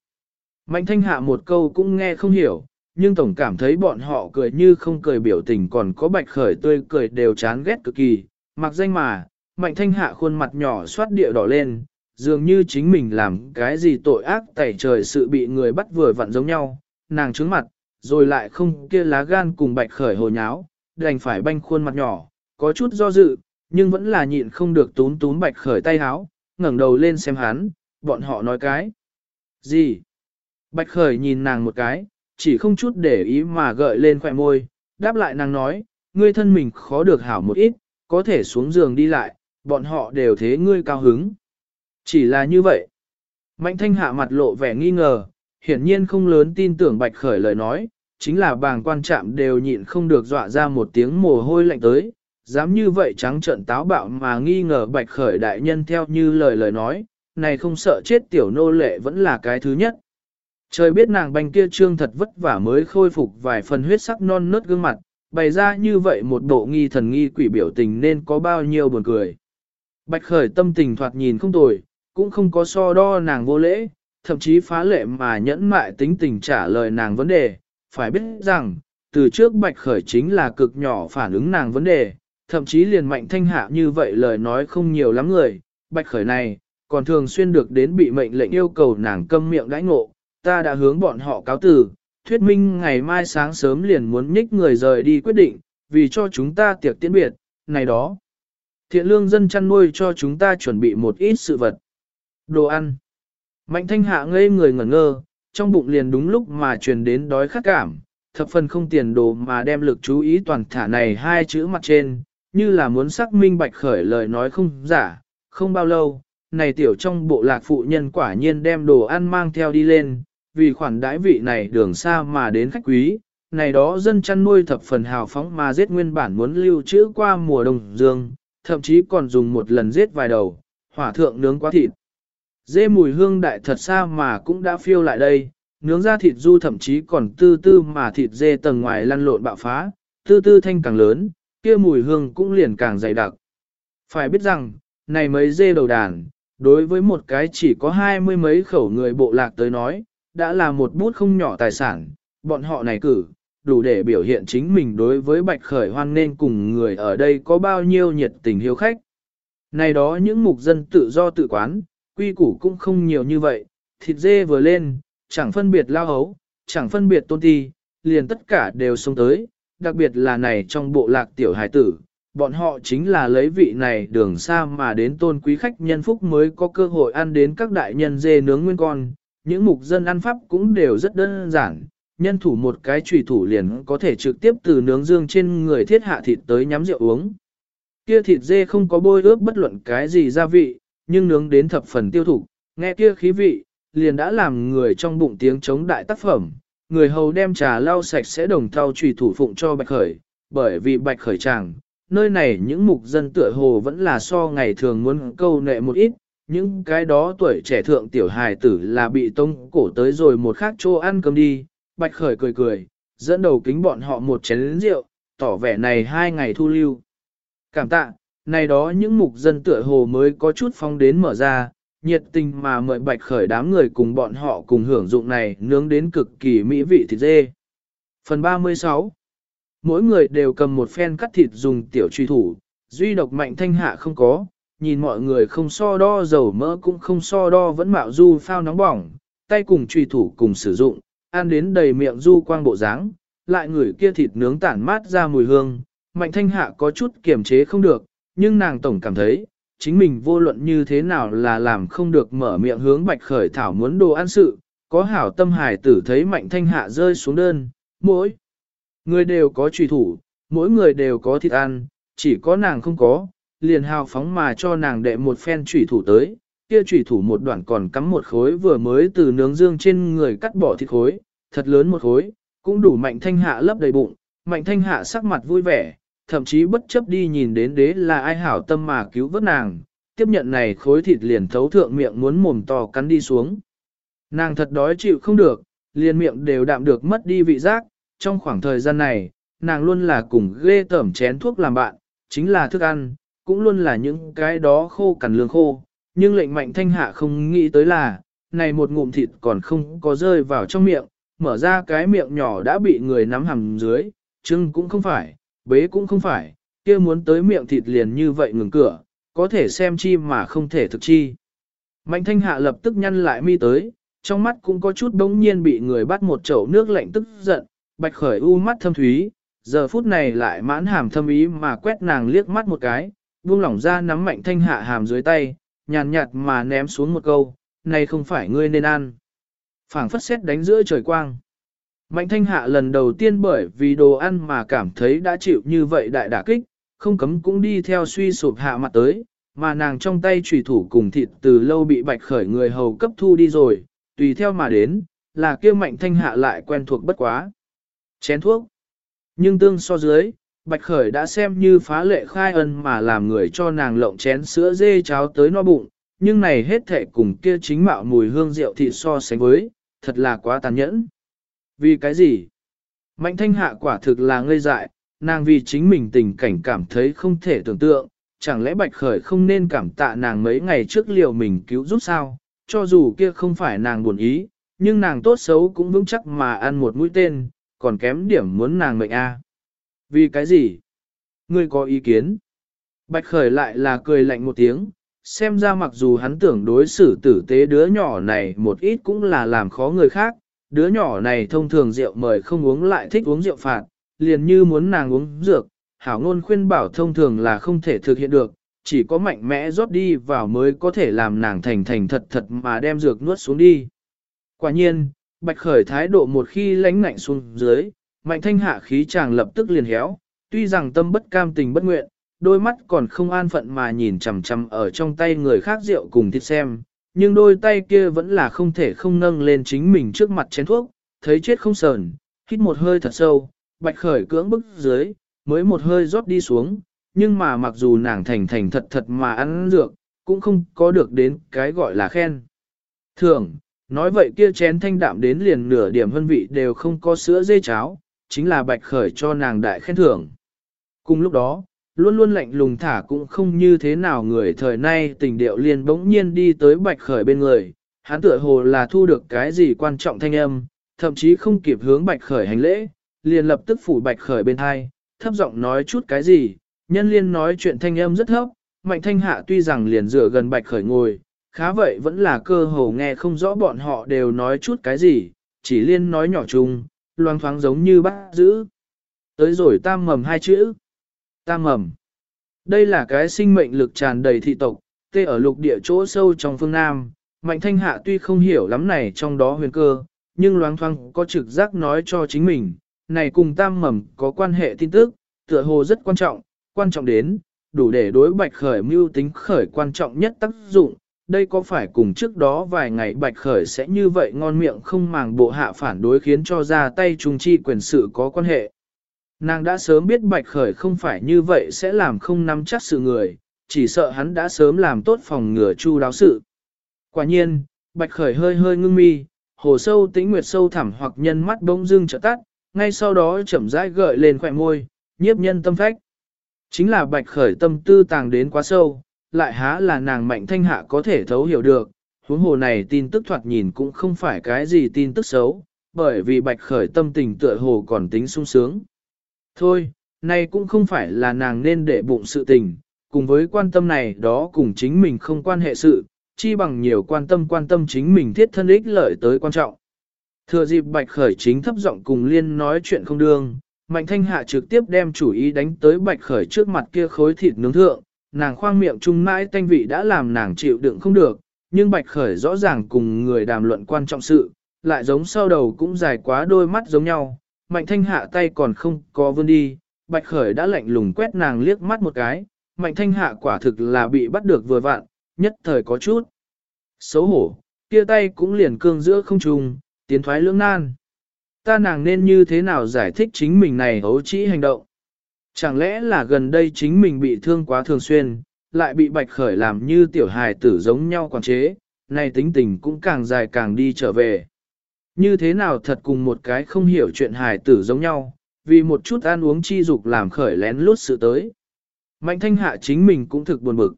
Mạnh thanh hạ một câu cũng nghe không hiểu, nhưng tổng cảm thấy bọn họ cười như không cười biểu tình còn có bạch khởi tươi cười đều chán ghét cực kỳ, mặc danh mà, mạnh thanh hạ khuôn mặt nhỏ xoát địa đỏ lên, dường như chính mình làm cái gì tội ác tẩy trời sự bị người bắt vừa vặn giống nhau, nàng trứng mặt, rồi lại không kia lá gan cùng bạch khởi hồ nháo, đành phải banh khuôn mặt nhỏ, có chút do dự, nhưng vẫn là nhịn không được tún tún bạch khởi tay háo, ngẩng đầu lên xem hắn, bọn họ nói cái. Gì? Bạch khởi nhìn nàng một cái, chỉ không chút để ý mà gợi lên khỏe môi, đáp lại nàng nói, ngươi thân mình khó được hảo một ít, có thể xuống giường đi lại, bọn họ đều thế ngươi cao hứng. Chỉ là như vậy. Mạnh thanh hạ mặt lộ vẻ nghi ngờ, hiển nhiên không lớn tin tưởng bạch khởi lời nói, chính là bàng quan trạm đều nhịn không được dọa ra một tiếng mồ hôi lạnh tới, dám như vậy trắng trợn táo bạo mà nghi ngờ bạch khởi đại nhân theo như lời lời nói, này không sợ chết tiểu nô lệ vẫn là cái thứ nhất. Trời biết nàng banh kia trương thật vất vả mới khôi phục vài phần huyết sắc non nớt gương mặt, bày ra như vậy một bộ nghi thần nghi quỷ biểu tình nên có bao nhiêu buồn cười. Bạch khởi tâm tình thoạt nhìn không tồi, cũng không có so đo nàng vô lễ, thậm chí phá lệ mà nhẫn mại tính tình trả lời nàng vấn đề, phải biết rằng, từ trước bạch khởi chính là cực nhỏ phản ứng nàng vấn đề, thậm chí liền mạnh thanh hạ như vậy lời nói không nhiều lắm người, bạch khởi này, còn thường xuyên được đến bị mệnh lệnh yêu cầu nàng câm miệng đãi ngộ, ta đã hướng bọn họ cáo từ, thuyết minh ngày mai sáng sớm liền muốn nhích người rời đi quyết định, vì cho chúng ta tiệc tiễn biệt, này đó. Thiện lương dân chăn nuôi cho chúng ta chuẩn bị một ít sự vật. Đồ ăn. Mạnh thanh hạ ngây người ngẩn ngơ, trong bụng liền đúng lúc mà truyền đến đói khát cảm, thập phần không tiền đồ mà đem lực chú ý toàn thả này hai chữ mặt trên, như là muốn xác minh bạch khởi lời nói không giả, không bao lâu, này tiểu trong bộ lạc phụ nhân quả nhiên đem đồ ăn mang theo đi lên, vì khoản đãi vị này đường xa mà đến khách quý, này đó dân chăn nuôi thập phần hào phóng mà giết nguyên bản muốn lưu trữ qua mùa đông dương, thậm chí còn dùng một lần giết vài đầu, hỏa thượng nướng quá thịt. Dê mùi hương đại thật xa mà cũng đã phiêu lại đây, nướng ra thịt du thậm chí còn tư tư mà thịt dê tầng ngoài lăn lộn bạo phá, tư tư thanh càng lớn, kia mùi hương cũng liền càng dày đặc. Phải biết rằng, này mấy dê đầu đàn, đối với một cái chỉ có hai mươi mấy khẩu người bộ lạc tới nói, đã là một bút không nhỏ tài sản, bọn họ này cử, đủ để biểu hiện chính mình đối với bạch khởi hoan nên cùng người ở đây có bao nhiêu nhiệt tình hiếu khách. Này đó những mục dân tự do tự quán, quy củ cũng không nhiều như vậy, thịt dê vừa lên, chẳng phân biệt lao hấu, chẳng phân biệt tôn ti, liền tất cả đều xông tới, đặc biệt là này trong bộ lạc tiểu hải tử, bọn họ chính là lấy vị này đường xa mà đến tôn quý khách nhân phúc mới có cơ hội ăn đến các đại nhân dê nướng nguyên con, những mục dân ăn pháp cũng đều rất đơn giản, nhân thủ một cái trùy thủ liền có thể trực tiếp từ nướng dương trên người thiết hạ thịt tới nhắm rượu uống. Kia thịt dê không có bôi ướp bất luận cái gì gia vị, nhưng nướng đến thập phần tiêu thụ, nghe kia khí vị, liền đã làm người trong bụng tiếng chống đại tác phẩm. Người hầu đem trà lau sạch sẽ đồng thau trùy thủ phụng cho bạch khởi, bởi vì bạch khởi chàng, nơi này những mục dân tựa hồ vẫn là so ngày thường muốn câu nệ một ít, những cái đó tuổi trẻ thượng tiểu hài tử là bị tông cổ tới rồi một khác chỗ ăn cơm đi, bạch khởi cười cười, dẫn đầu kính bọn họ một chén rượu, tỏ vẻ này hai ngày thu lưu. Cảm tạ, này đó những mục dân tựa hồ mới có chút phong đến mở ra, nhiệt tình mà mời bạch khởi đám người cùng bọn họ cùng hưởng dụng này nướng đến cực kỳ mỹ vị thịt dê. Phần 36 Mỗi người đều cầm một phen cắt thịt dùng tiểu truy thủ, duy độc mạnh thanh hạ không có, nhìn mọi người không so đo dầu mỡ cũng không so đo vẫn mạo du phao nóng bỏng, tay cùng truy thủ cùng sử dụng, ăn đến đầy miệng du quang bộ dáng, lại người kia thịt nướng tản mát ra mùi hương, mạnh thanh hạ có chút kiềm chế không được, nhưng nàng tổng cảm thấy, chính mình vô luận như thế nào là làm không được mở miệng hướng bạch khởi thảo muốn đồ ăn sự, có hảo tâm hải tử thấy mạnh thanh hạ rơi xuống đơn, mỗi người đều có trùy thủ, mỗi người đều có thịt ăn, chỉ có nàng không có, liền hào phóng mà cho nàng đệ một phen trùy thủ tới, kia trùy thủ một đoạn còn cắm một khối vừa mới từ nướng dương trên người cắt bỏ thịt khối, thật lớn một khối, cũng đủ mạnh thanh hạ lấp đầy bụng, mạnh thanh hạ sắc mặt vui vẻ, thậm chí bất chấp đi nhìn đến đế là ai hảo tâm mà cứu vớt nàng, tiếp nhận này khối thịt liền thấu thượng miệng muốn mồm to cắn đi xuống. Nàng thật đói chịu không được, liền miệng đều đạm được mất đi vị giác, trong khoảng thời gian này, nàng luôn là cùng ghê tẩm chén thuốc làm bạn, chính là thức ăn, cũng luôn là những cái đó khô cằn lương khô, nhưng lệnh mạnh thanh hạ không nghĩ tới là, này một ngụm thịt còn không có rơi vào trong miệng, mở ra cái miệng nhỏ đã bị người nắm hầm dưới, chưng cũng không phải, bế cũng không phải, kia muốn tới miệng thịt liền như vậy ngừng cửa, có thể xem chi mà không thể thực chi. Mạnh thanh hạ lập tức nhăn lại mi tới, trong mắt cũng có chút đống nhiên bị người bắt một chậu nước lạnh tức giận, bạch khởi u mắt thâm thúy, giờ phút này lại mãn hàm thâm ý mà quét nàng liếc mắt một cái, buông lỏng ra nắm mạnh thanh hạ hàm dưới tay, nhàn nhạt mà ném xuống một câu, này không phải ngươi nên ăn. phảng phất xét đánh giữa trời quang. Mạnh thanh hạ lần đầu tiên bởi vì đồ ăn mà cảm thấy đã chịu như vậy đại đả kích, không cấm cũng đi theo suy sụp hạ mặt tới, mà nàng trong tay trùy thủ cùng thịt từ lâu bị bạch khởi người hầu cấp thu đi rồi, tùy theo mà đến, là kêu mạnh thanh hạ lại quen thuộc bất quá. Chén thuốc. Nhưng tương so dưới, bạch khởi đã xem như phá lệ khai ân mà làm người cho nàng lộng chén sữa dê cháo tới no bụng, nhưng này hết thể cùng kia chính mạo mùi hương rượu thịt so sánh với, thật là quá tàn nhẫn. Vì cái gì? Mạnh thanh hạ quả thực là ngây dại, nàng vì chính mình tình cảnh cảm thấy không thể tưởng tượng, chẳng lẽ bạch khởi không nên cảm tạ nàng mấy ngày trước liều mình cứu giúp sao, cho dù kia không phải nàng buồn ý, nhưng nàng tốt xấu cũng vững chắc mà ăn một mũi tên, còn kém điểm muốn nàng mệnh a. À. Vì cái gì? Ngươi có ý kiến? Bạch khởi lại là cười lạnh một tiếng, xem ra mặc dù hắn tưởng đối xử tử tế đứa nhỏ này một ít cũng là làm khó người khác, đứa nhỏ này thông thường rượu mời không uống lại thích uống rượu phạt, liền như muốn nàng uống dược, hảo ngôn khuyên bảo thông thường là không thể thực hiện được, chỉ có mạnh mẽ rót đi vào mới có thể làm nàng thành thành thật thật mà đem dược nuốt xuống đi. Quả nhiên, bạch khởi thái độ một khi lánh ngạnh xuống dưới, mạnh thanh hạ khí chàng lập tức liền héo, tuy rằng tâm bất cam tình bất nguyện, đôi mắt còn không an phận mà nhìn chằm chằm ở trong tay người khác rượu cùng thịt xem, nhưng đôi tay kia vẫn là không thể không nâng lên chính mình trước mặt chén thuốc, thấy chết không sờn, hít một hơi thật sâu, bạch khởi cưỡng bức dưới, mới một hơi rót đi xuống, nhưng mà mặc dù nàng thành thành thật thật mà ăn dược, cũng không có được đến cái gọi là khen. Thường, nói vậy kia chén thanh đạm đến liền nửa điểm hân vị đều không có sữa dê cháo, chính là bạch khởi cho nàng đại khen thưởng. Cùng lúc đó, luôn luôn lạnh lùng thả cũng không như thế nào người thời nay tình điệu liền bỗng nhiên đi tới bạch khởi bên người, hắn tựa hồ là thu được cái gì quan trọng thanh âm, thậm chí không kịp hướng bạch khởi hành lễ, liền lập tức phủ bạch khởi bên hai, thấp giọng nói chút cái gì, nhân liên nói chuyện thanh âm rất thấp, mạnh thanh hạ tuy rằng liền dựa gần bạch khởi ngồi, khá vậy vẫn là cơ hồ nghe không rõ bọn họ đều nói chút cái gì, chỉ liên nói nhỏ chung, loang thoáng giống như bắt giữ. Tới rồi tam mầm hai chữ. Tam mầm. Đây là cái sinh mệnh lực tràn đầy thị tộc, tê ở lục địa chỗ sâu trong phương Nam. Mạnh thanh hạ tuy không hiểu lắm này trong đó huyền cơ, nhưng loáng thoáng có trực giác nói cho chính mình, này cùng tam mầm có quan hệ tin tức, tựa hồ rất quan trọng, quan trọng đến, đủ để đối bạch khởi mưu tính khởi quan trọng nhất tác dụng. Đây có phải cùng trước đó vài ngày bạch khởi sẽ như vậy ngon miệng không màng bộ hạ phản đối khiến cho ra tay trung chi quyền sự có quan hệ. Nàng đã sớm biết bạch khởi không phải như vậy sẽ làm không nắm chắc sự người, chỉ sợ hắn đã sớm làm tốt phòng ngừa chu đáo sự. Quả nhiên, bạch khởi hơi hơi ngưng mi, hồ sâu tĩnh nguyệt sâu thẳm hoặc nhân mắt bỗng dưng trợ tắt, ngay sau đó chậm rãi gợi lên khỏe môi, nhiếp nhân tâm phách. Chính là bạch khởi tâm tư tàng đến quá sâu, lại há là nàng mạnh thanh hạ có thể thấu hiểu được, huống hồ này tin tức thoạt nhìn cũng không phải cái gì tin tức xấu, bởi vì bạch khởi tâm tình tựa hồ còn tính sung sướng. Thôi, này cũng không phải là nàng nên để bụng sự tình, cùng với quan tâm này đó cùng chính mình không quan hệ sự, chi bằng nhiều quan tâm quan tâm chính mình thiết thân ích lợi tới quan trọng. Thừa dịp bạch khởi chính thấp giọng cùng liên nói chuyện không đương, mạnh thanh hạ trực tiếp đem chủ ý đánh tới bạch khởi trước mặt kia khối thịt nướng thượng, nàng khoang miệng chung mãi tanh vị đã làm nàng chịu đựng không được, nhưng bạch khởi rõ ràng cùng người đàm luận quan trọng sự, lại giống sau đầu cũng dài quá đôi mắt giống nhau, mạnh thanh hạ tay còn không có vươn đi, bạch khởi đã lạnh lùng quét nàng liếc mắt một cái, mạnh thanh hạ quả thực là bị bắt được vừa vặn, nhất thời có chút. Xấu hổ, kia tay cũng liền cương giữa không trùng, tiến thoái lưỡng nan. Ta nàng nên như thế nào giải thích chính mình này hấu trĩ hành động? Chẳng lẽ là gần đây chính mình bị thương quá thường xuyên, lại bị bạch khởi làm như tiểu hài tử giống nhau quản chế, này tính tình cũng càng dài càng đi trở về. Như thế nào thật cùng một cái không hiểu chuyện hài tử giống nhau, vì một chút ăn uống chi dục làm khởi lén lút sự tới. Mạnh thanh hạ chính mình cũng thực buồn bực.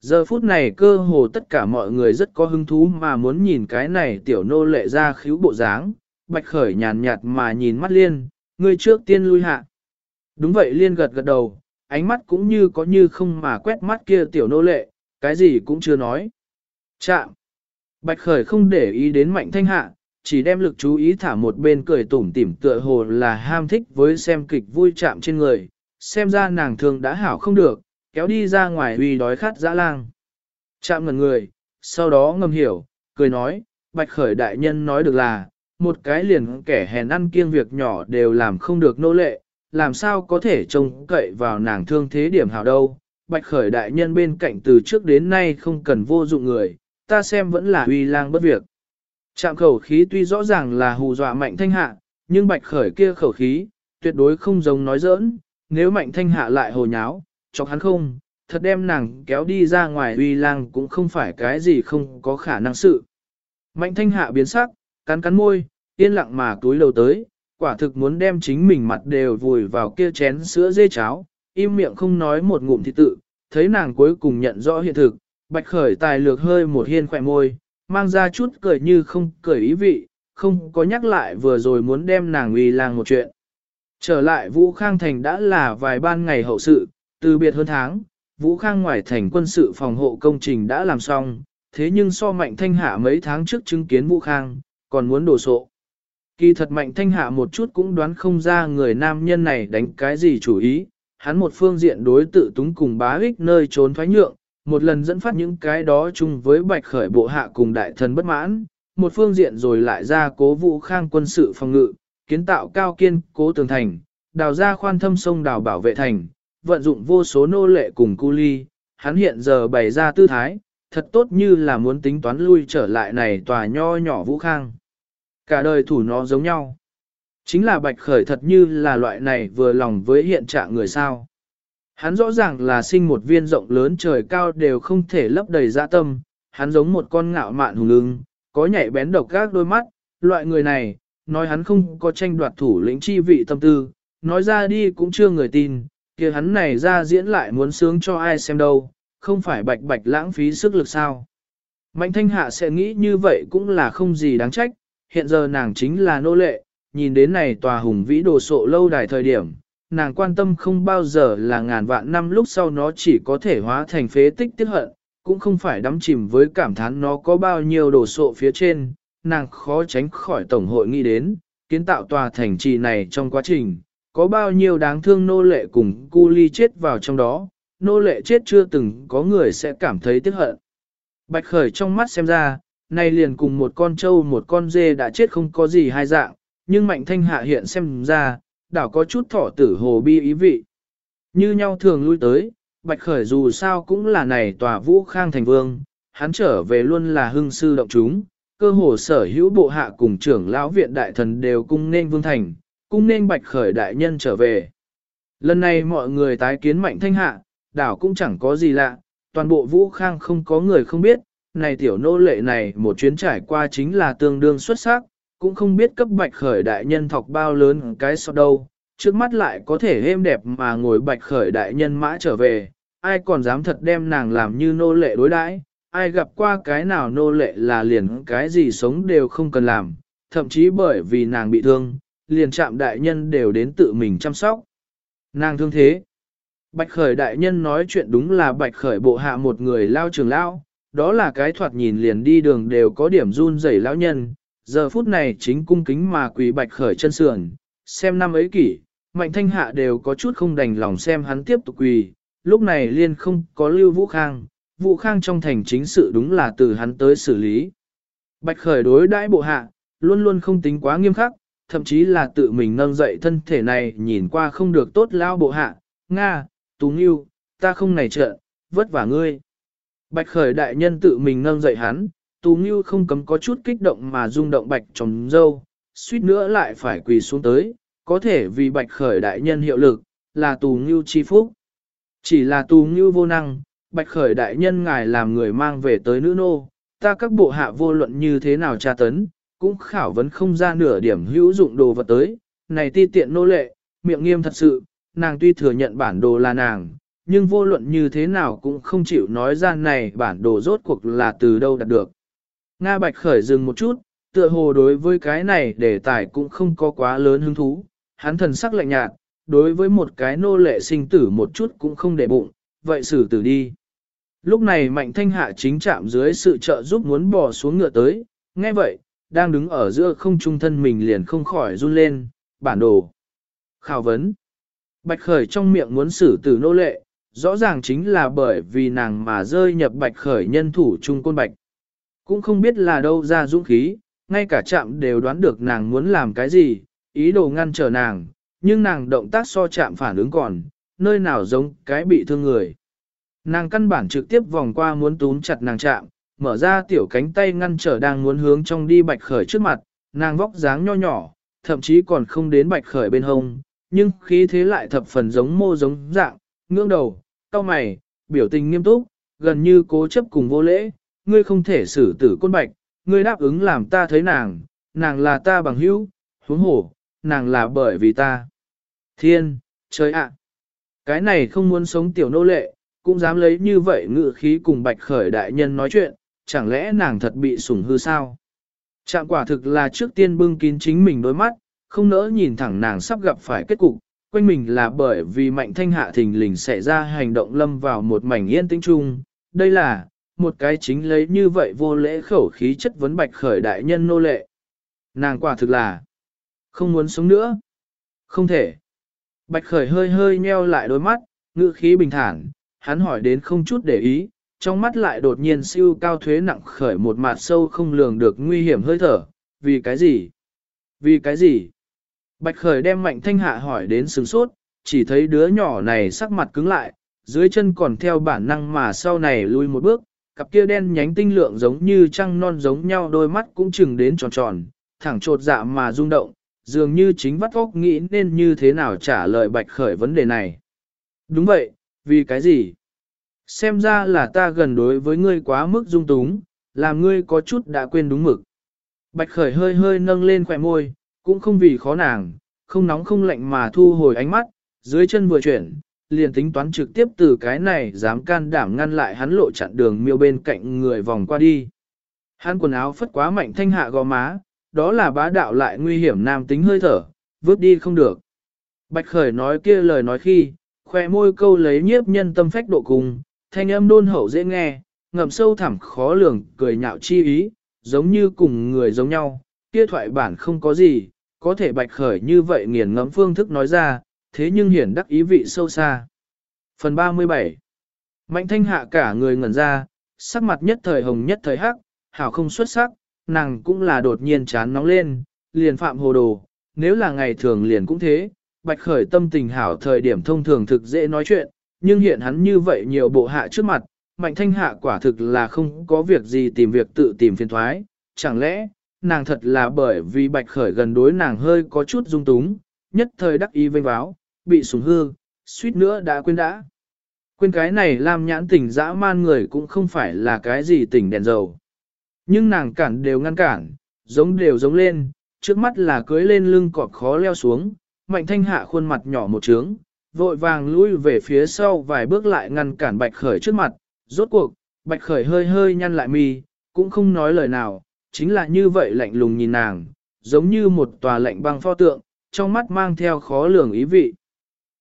Giờ phút này cơ hồ tất cả mọi người rất có hứng thú mà muốn nhìn cái này tiểu nô lệ ra khíu bộ dáng, bạch khởi nhàn nhạt mà nhìn mắt liên, người trước tiên lui hạ. Đúng vậy liên gật gật đầu, ánh mắt cũng như có như không mà quét mắt kia tiểu nô lệ, cái gì cũng chưa nói. Chạm. Bạch khởi không để ý đến mạnh thanh hạ, chỉ đem lực chú ý thả một bên cười tủm tỉm tựa hồ là ham thích với xem kịch vui chạm trên người, xem ra nàng thường đã hảo không được, kéo đi ra ngoài uy đói khát dã lang. Chạm ngần người, sau đó ngầm hiểu, cười nói, bạch khởi đại nhân nói được là, một cái liền kẻ hèn ăn kiêng việc nhỏ đều làm không được nô lệ, làm sao có thể trông cậy vào nàng thương thế điểm hảo đâu. Bạch khởi đại nhân bên cạnh từ trước đến nay không cần vô dụng người, ta xem vẫn là uy lang bất việc. Chạm khẩu khí tuy rõ ràng là hù dọa mạnh thanh hạ, nhưng bạch khởi kia khẩu khí, tuyệt đối không giống nói giỡn, nếu mạnh thanh hạ lại hồ nháo, chọc hắn không, thật đem nàng kéo đi ra ngoài uy lang cũng không phải cái gì không có khả năng sự. Mạnh thanh hạ biến sắc, cắn cắn môi, yên lặng mà túi đầu tới, quả thực muốn đem chính mình mặt đều vùi vào kia chén sữa dê cháo, im miệng không nói một ngụm thì tự, thấy nàng cuối cùng nhận rõ hiện thực, bạch khởi tài lược hơi một hiên khỏe môi, mang ra chút cười như không cười ý vị, không có nhắc lại vừa rồi muốn đem nàng uy lang một chuyện. Trở lại Vũ Khang Thành đã là vài ban ngày hậu sự, từ biệt hơn tháng, Vũ Khang ngoài thành quân sự phòng hộ công trình đã làm xong, thế nhưng so mạnh thanh hạ mấy tháng trước chứng kiến Vũ Khang, còn muốn đổ sộ. Kỳ thật mạnh thanh hạ một chút cũng đoán không ra người nam nhân này đánh cái gì chủ ý, hắn một phương diện đối tự túng cùng bá ích nơi trốn thoái nhượng, một lần dẫn phát những cái đó chung với bạch khởi bộ hạ cùng đại thần bất mãn, một phương diện rồi lại ra cố vũ khang quân sự phòng ngự, kiến tạo cao kiên cố tường thành, đào ra khoan thâm sông đào bảo vệ thành, vận dụng vô số nô lệ cùng cu ly, hắn hiện giờ bày ra tư thái, thật tốt như là muốn tính toán lui trở lại này tòa nho nhỏ vũ khang. Cả đời thủ nó giống nhau. Chính là bạch khởi thật như là loại này vừa lòng với hiện trạng người sao. Hắn rõ ràng là sinh một viên rộng lớn trời cao đều không thể lấp đầy dạ tâm, hắn giống một con ngạo mạn hùng lưng, có nhảy bén độc các đôi mắt, loại người này, nói hắn không có tranh đoạt thủ lĩnh chi vị tâm tư, nói ra đi cũng chưa người tin, kia hắn này ra diễn lại muốn sướng cho ai xem đâu, không phải bạch bạch lãng phí sức lực sao. Mạnh thanh hạ sẽ nghĩ như vậy cũng là không gì đáng trách, hiện giờ nàng chính là nô lệ, nhìn đến này tòa hùng vĩ đồ sộ lâu đài thời điểm, nàng quan tâm không bao giờ là ngàn vạn năm lúc sau nó chỉ có thể hóa thành phế tích tiếc hận, cũng không phải đắm chìm với cảm thán nó có bao nhiêu đồ sộ phía trên, nàng khó tránh khỏi tổng hội nghĩ đến, kiến tạo tòa thành trì này trong quá trình, có bao nhiêu đáng thương nô lệ cùng cu ly chết vào trong đó, nô lệ chết chưa từng có người sẽ cảm thấy tiếc hận. Bạch khởi trong mắt xem ra, này liền cùng một con trâu một con dê đã chết không có gì hai dạng, nhưng mạnh thanh hạ hiện xem ra, đảo có chút thỏ tử hồ bi ý vị. Như nhau thường lui tới, bạch khởi dù sao cũng là này tòa vũ khang thành vương, hắn trở về luôn là hưng sư động chúng, cơ hồ sở hữu bộ hạ cùng trưởng lão viện đại thần đều cung nên vương thành, cung nên bạch khởi đại nhân trở về. Lần này mọi người tái kiến mạnh thanh hạ, đảo cũng chẳng có gì lạ, toàn bộ vũ khang không có người không biết, này tiểu nô lệ này một chuyến trải qua chính là tương đương xuất sắc, cũng không biết cấp bạch khởi đại nhân thọc bao lớn cái so đâu, trước mắt lại có thể êm đẹp mà ngồi bạch khởi đại nhân mã trở về, ai còn dám thật đem nàng làm như nô lệ đối đãi, ai gặp qua cái nào nô lệ là liền cái gì sống đều không cần làm, thậm chí bởi vì nàng bị thương, liền chạm đại nhân đều đến tự mình chăm sóc. Nàng thương thế. Bạch khởi đại nhân nói chuyện đúng là bạch khởi bộ hạ một người lao trường lao, đó là cái thoạt nhìn liền đi đường đều có điểm run rẩy lão nhân, giờ phút này chính cung kính mà quỳ bạch khởi chân sườn, xem năm ấy kỷ, mạnh thanh hạ đều có chút không đành lòng xem hắn tiếp tục quỳ, lúc này liên không có lưu vũ khang, vũ khang trong thành chính sự đúng là từ hắn tới xử lý. Bạch khởi đối đãi bộ hạ, luôn luôn không tính quá nghiêm khắc, thậm chí là tự mình nâng dậy thân thể này nhìn qua không được tốt lao bộ hạ, Nga, Tú Nghiêu, ta không này trợ, vất vả ngươi. Bạch khởi đại nhân tự mình nâng dậy hắn, Tú Nghiêu không cấm có chút kích động mà rung động bạch trồng dâu, suýt nữa lại phải quỳ xuống tới, có thể vì bạch khởi đại nhân hiệu lực, là Tú Nghiêu chi phúc. Chỉ là Tú Nghiêu vô năng, bạch khởi đại nhân ngài làm người mang về tới nữ nô, ta các bộ hạ vô luận như thế nào tra tấn, cũng khảo vấn không ra nửa điểm hữu dụng đồ vật tới, này ti tiện nô lệ, miệng nghiêm thật sự, nàng tuy thừa nhận bản đồ là nàng, nhưng vô luận như thế nào cũng không chịu nói ra này bản đồ rốt cuộc là từ đâu đạt được. Nga Bạch khởi dừng một chút, tựa hồ đối với cái này đề tài cũng không có quá lớn hứng thú, hắn thần sắc lạnh nhạt, đối với một cái nô lệ sinh tử một chút cũng không để bụng, vậy xử tử đi. Lúc này mạnh thanh hạ chính chạm dưới sự trợ giúp muốn bỏ xuống ngựa tới, nghe vậy, đang đứng ở giữa không trung thân mình liền không khỏi run lên, bản đồ. Khảo vấn. Bạch khởi trong miệng muốn xử tử nô lệ, rõ ràng chính là bởi vì nàng mà rơi nhập bạch khởi nhân thủ chung côn bạch. Cũng không biết là đâu ra dũng khí, ngay cả chạm đều đoán được nàng muốn làm cái gì, ý đồ ngăn trở nàng, nhưng nàng động tác so chạm phản ứng còn, nơi nào giống cái bị thương người. Nàng căn bản trực tiếp vòng qua muốn túm chặt nàng chạm, mở ra tiểu cánh tay ngăn trở đang muốn hướng trong đi bạch khởi trước mặt, nàng vóc dáng nho nhỏ, thậm chí còn không đến bạch khởi bên hông, nhưng khí thế lại thập phần giống mô giống dạng, ngưỡng đầu, cau mày, biểu tình nghiêm túc, gần như cố chấp cùng vô lễ, ngươi không thể xử tử côn bạch, ngươi đáp ứng làm ta thấy nàng, nàng là ta bằng hữu, huống hổ, nàng là bởi vì ta. Thiên, trời ạ! Cái này không muốn sống tiểu nô lệ, cũng dám lấy như vậy ngự khí cùng bạch khởi đại nhân nói chuyện, chẳng lẽ nàng thật bị sủng hư sao? Chạm quả thực là trước tiên bưng kín chính mình đôi mắt, không nỡ nhìn thẳng nàng sắp gặp phải kết cục, quanh mình là bởi vì mạnh thanh hạ thình lình xảy ra hành động lâm vào một mảnh yên tĩnh chung. Đây là, một cái chính lấy như vậy vô lễ khẩu khí chất vấn bạch khởi đại nhân nô lệ. Nàng quả thực là, không muốn sống nữa. Không thể. Bạch khởi hơi hơi nheo lại đôi mắt, ngữ khí bình thản, hắn hỏi đến không chút để ý, trong mắt lại đột nhiên siêu cao thuế nặng khởi một mặt sâu không lường được nguy hiểm hơi thở, vì cái gì? Vì cái gì? Bạch Khởi đem Mạnh Thanh Hạ hỏi đến sừng sốt, chỉ thấy đứa nhỏ này sắc mặt cứng lại, dưới chân còn theo bản năng mà sau này lui một bước, cặp kia đen nhánh tinh lượng giống như trăng non giống nhau đôi mắt cũng chừng đến tròn tròn, thẳng trột dạ mà rung động, dường như chính vắt óc nghĩ nên như thế nào trả lời bạch khởi vấn đề này. Đúng vậy, vì cái gì? Xem ra là ta gần đối với ngươi quá mức dung túng, làm ngươi có chút đã quên đúng mực. Bạch khởi hơi hơi nâng lên khỏe môi, cũng không vì khó nàng, không nóng không lạnh mà thu hồi ánh mắt, dưới chân vừa chuyển, liền tính toán trực tiếp từ cái này dám can đảm ngăn lại hắn lộ chặn đường miêu bên cạnh người vòng qua đi. Hắn quần áo phất quá mạnh thanh hạ gò má, đó là bá đạo lại nguy hiểm nam tính hơi thở, vứt đi không được. Bạch khởi nói kia lời nói khi, khoe môi câu lấy nhiếp nhân tâm phách độ cùng, thanh âm đôn hậu dễ nghe, ngậm sâu thẳm khó lường, cười nhạo chi ý, giống như cùng người giống nhau, kia thoại bản không có gì, có thể bạch khởi như vậy nghiền ngẫm phương thức nói ra, thế nhưng hiển đắc ý vị sâu xa. Phần 37 Mạnh thanh hạ cả người ngẩn ra, sắc mặt nhất thời hồng nhất thời hắc, hảo không xuất sắc, nàng cũng là đột nhiên chán nóng lên, liền phạm hồ đồ, nếu là ngày thường liền cũng thế, bạch khởi tâm tình hảo thời điểm thông thường thực dễ nói chuyện, nhưng hiện hắn như vậy nhiều bộ hạ trước mặt, mạnh thanh hạ quả thực là không có việc gì tìm việc tự tìm phiền thoái, chẳng lẽ, nàng thật là bởi vì bạch khởi gần đối nàng hơi có chút dung túng, nhất thời đắc ý vênh váo bị sủng hư, suýt nữa đã quên đã. Quên cái này làm nhãn tình dã man người cũng không phải là cái gì tỉnh đèn dầu. Nhưng nàng cản đều ngăn cản, giống đều giống lên, trước mắt là cưới lên lưng cọp khó leo xuống, mạnh thanh hạ khuôn mặt nhỏ một trướng, vội vàng lui về phía sau vài bước lại ngăn cản bạch khởi trước mặt, rốt cuộc, bạch khởi hơi hơi nhăn lại mi, cũng không nói lời nào, chính là như vậy lạnh lùng nhìn nàng, giống như một tòa lạnh băng pho tượng, trong mắt mang theo khó lường ý vị.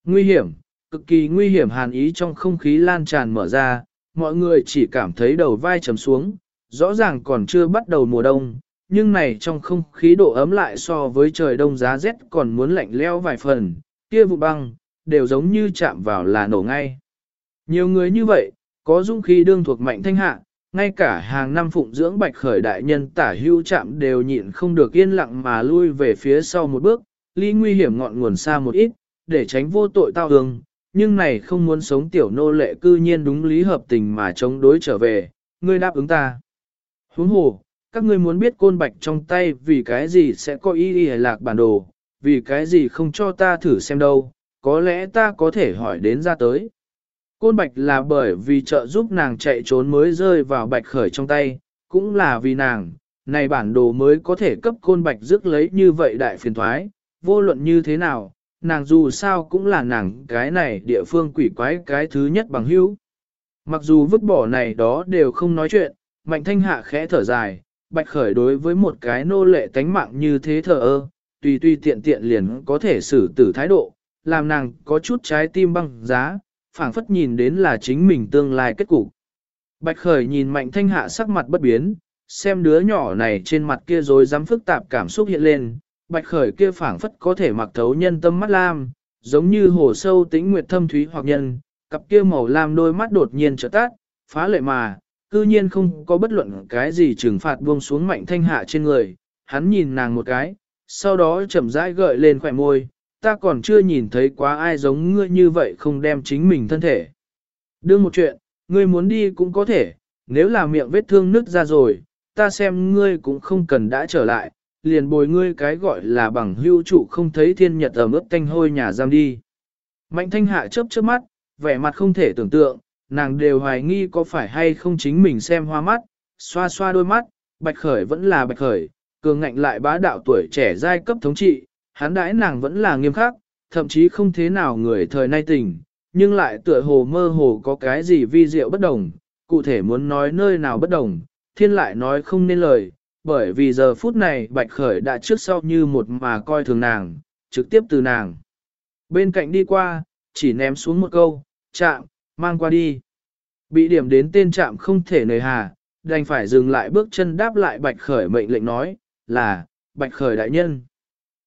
Nguy hiểm, cực kỳ nguy hiểm hàn ý trong không khí lan tràn mở ra, mọi người chỉ cảm thấy đầu vai trầm xuống, rõ ràng còn chưa bắt đầu mùa đông, nhưng này trong không khí độ ấm lại so với trời đông giá rét còn muốn lạnh leo vài phần, kia vụ băng, đều giống như chạm vào là nổ ngay. Nhiều người như vậy, có dung khí đương thuộc mạnh thanh hạ, ngay cả hàng năm phụng dưỡng bạch khởi đại nhân tả hưu chạm đều nhịn không được yên lặng mà lui về phía sau một bước, ly nguy hiểm ngọn nguồn xa một ít, để tránh vô tội tao hương, nhưng này không muốn sống tiểu nô lệ cư nhiên đúng lý hợp tình mà chống đối trở về, ngươi đáp ứng ta. Huống hồ, các ngươi muốn biết côn bạch trong tay vì cái gì sẽ có ý đi lạc bản đồ, vì cái gì không cho ta thử xem đâu, có lẽ ta có thể hỏi đến ra tới. Côn bạch là bởi vì trợ giúp nàng chạy trốn mới rơi vào bạch khởi trong tay, cũng là vì nàng, này bản đồ mới có thể cấp côn bạch rước lấy như vậy đại phiền thoái, vô luận như thế nào, nàng dù sao cũng là nàng cái này địa phương quỷ quái cái thứ nhất bằng hữu. Mặc dù vứt bỏ này đó đều không nói chuyện, mạnh thanh hạ khẽ thở dài, bạch khởi đối với một cái nô lệ tánh mạng như thế thờ ơ, tùy tùy tiện tiện liền có thể xử tử thái độ, làm nàng có chút trái tim băng giá, phảng phất nhìn đến là chính mình tương lai kết cục. Bạch khởi nhìn mạnh thanh hạ sắc mặt bất biến, xem đứa nhỏ này trên mặt kia rồi dám phức tạp cảm xúc hiện lên, bạch khởi kia phảng phất có thể mặc thấu nhân tâm mắt lam, giống như hồ sâu tĩnh nguyệt thâm thúy hoặc nhân, cặp kia màu lam đôi mắt đột nhiên trở tát, phá lệ mà, cư nhiên không có bất luận cái gì trừng phạt buông xuống mạnh thanh hạ trên người, hắn nhìn nàng một cái, sau đó chậm rãi gợi lên khỏe môi, ta còn chưa nhìn thấy quá ai giống ngươi như vậy không đem chính mình thân thể. Đương một chuyện, ngươi muốn đi cũng có thể, nếu là miệng vết thương nứt ra rồi, ta xem ngươi cũng không cần đã trở lại, liền bồi ngươi cái gọi là bằng hưu trụ không thấy thiên nhật ở ướt canh hôi nhà giam đi. Mạnh thanh hạ chớp chớp mắt, vẻ mặt không thể tưởng tượng, nàng đều hoài nghi có phải hay không chính mình xem hoa mắt, xoa xoa đôi mắt, bạch khởi vẫn là bạch khởi, cường ngạnh lại bá đạo tuổi trẻ giai cấp thống trị, hắn đãi nàng vẫn là nghiêm khắc, thậm chí không thế nào người thời nay tình, nhưng lại tựa hồ mơ hồ có cái gì vi diệu bất đồng, cụ thể muốn nói nơi nào bất đồng, thiên lại nói không nên lời, bởi vì giờ phút này bạch khởi đã trước sau như một mà coi thường nàng, trực tiếp từ nàng. Bên cạnh đi qua, chỉ ném xuống một câu, chạm, mang qua đi. Bị điểm đến tên chạm không thể nời hà, đành phải dừng lại bước chân đáp lại bạch khởi mệnh lệnh nói, là, bạch khởi đại nhân.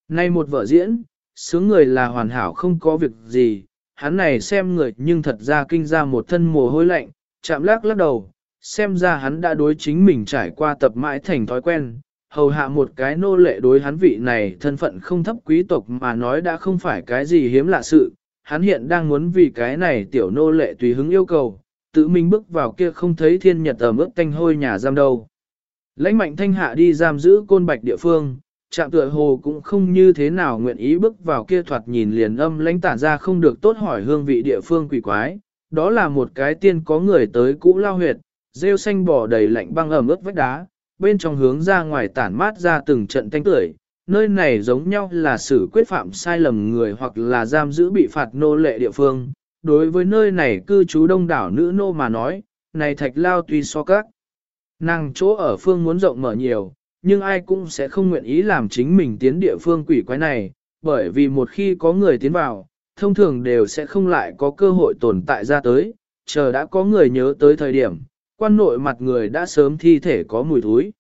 Nay một vở diễn, sướng người là hoàn hảo không có việc gì, hắn này xem người nhưng thật ra kinh ra một thân mồ hôi lạnh, chạm lắc lắc đầu, xem ra hắn đã đối chính mình trải qua tập mãi thành thói quen, hầu hạ một cái nô lệ đối hắn vị này thân phận không thấp quý tộc mà nói đã không phải cái gì hiếm lạ sự, hắn hiện đang muốn vì cái này tiểu nô lệ tùy hứng yêu cầu, tự mình bước vào kia không thấy thiên nhật ẩm ướt tanh hôi nhà giam đâu. Lãnh mạnh thanh hạ đi giam giữ côn bạch địa phương, chạm tựa hồ cũng không như thế nào nguyện ý bước vào kia thoạt nhìn liền âm lãnh tản ra không được tốt hỏi hương vị địa phương quỷ quái. Đó là một cái tiên có người tới cũ lao huyệt, rêu xanh bò đầy lạnh băng ẩm ướt vách đá, bên trong hướng ra ngoài tản mát ra từng trận thanh tưởi. Nơi này giống nhau là xử quyết phạm sai lầm người hoặc là giam giữ bị phạt nô lệ địa phương. Đối với nơi này cư trú đông đảo nữ nô mà nói, này thạch lao tuy so các. Nàng chỗ ở phương muốn rộng mở nhiều, nhưng ai cũng sẽ không nguyện ý làm chính mình tiến địa phương quỷ quái này, bởi vì một khi có người tiến vào, thông thường đều sẽ không lại có cơ hội tồn tại ra tới, chờ đã có người nhớ tới thời điểm, quan nội mặt người đã sớm thi thể có mùi thối.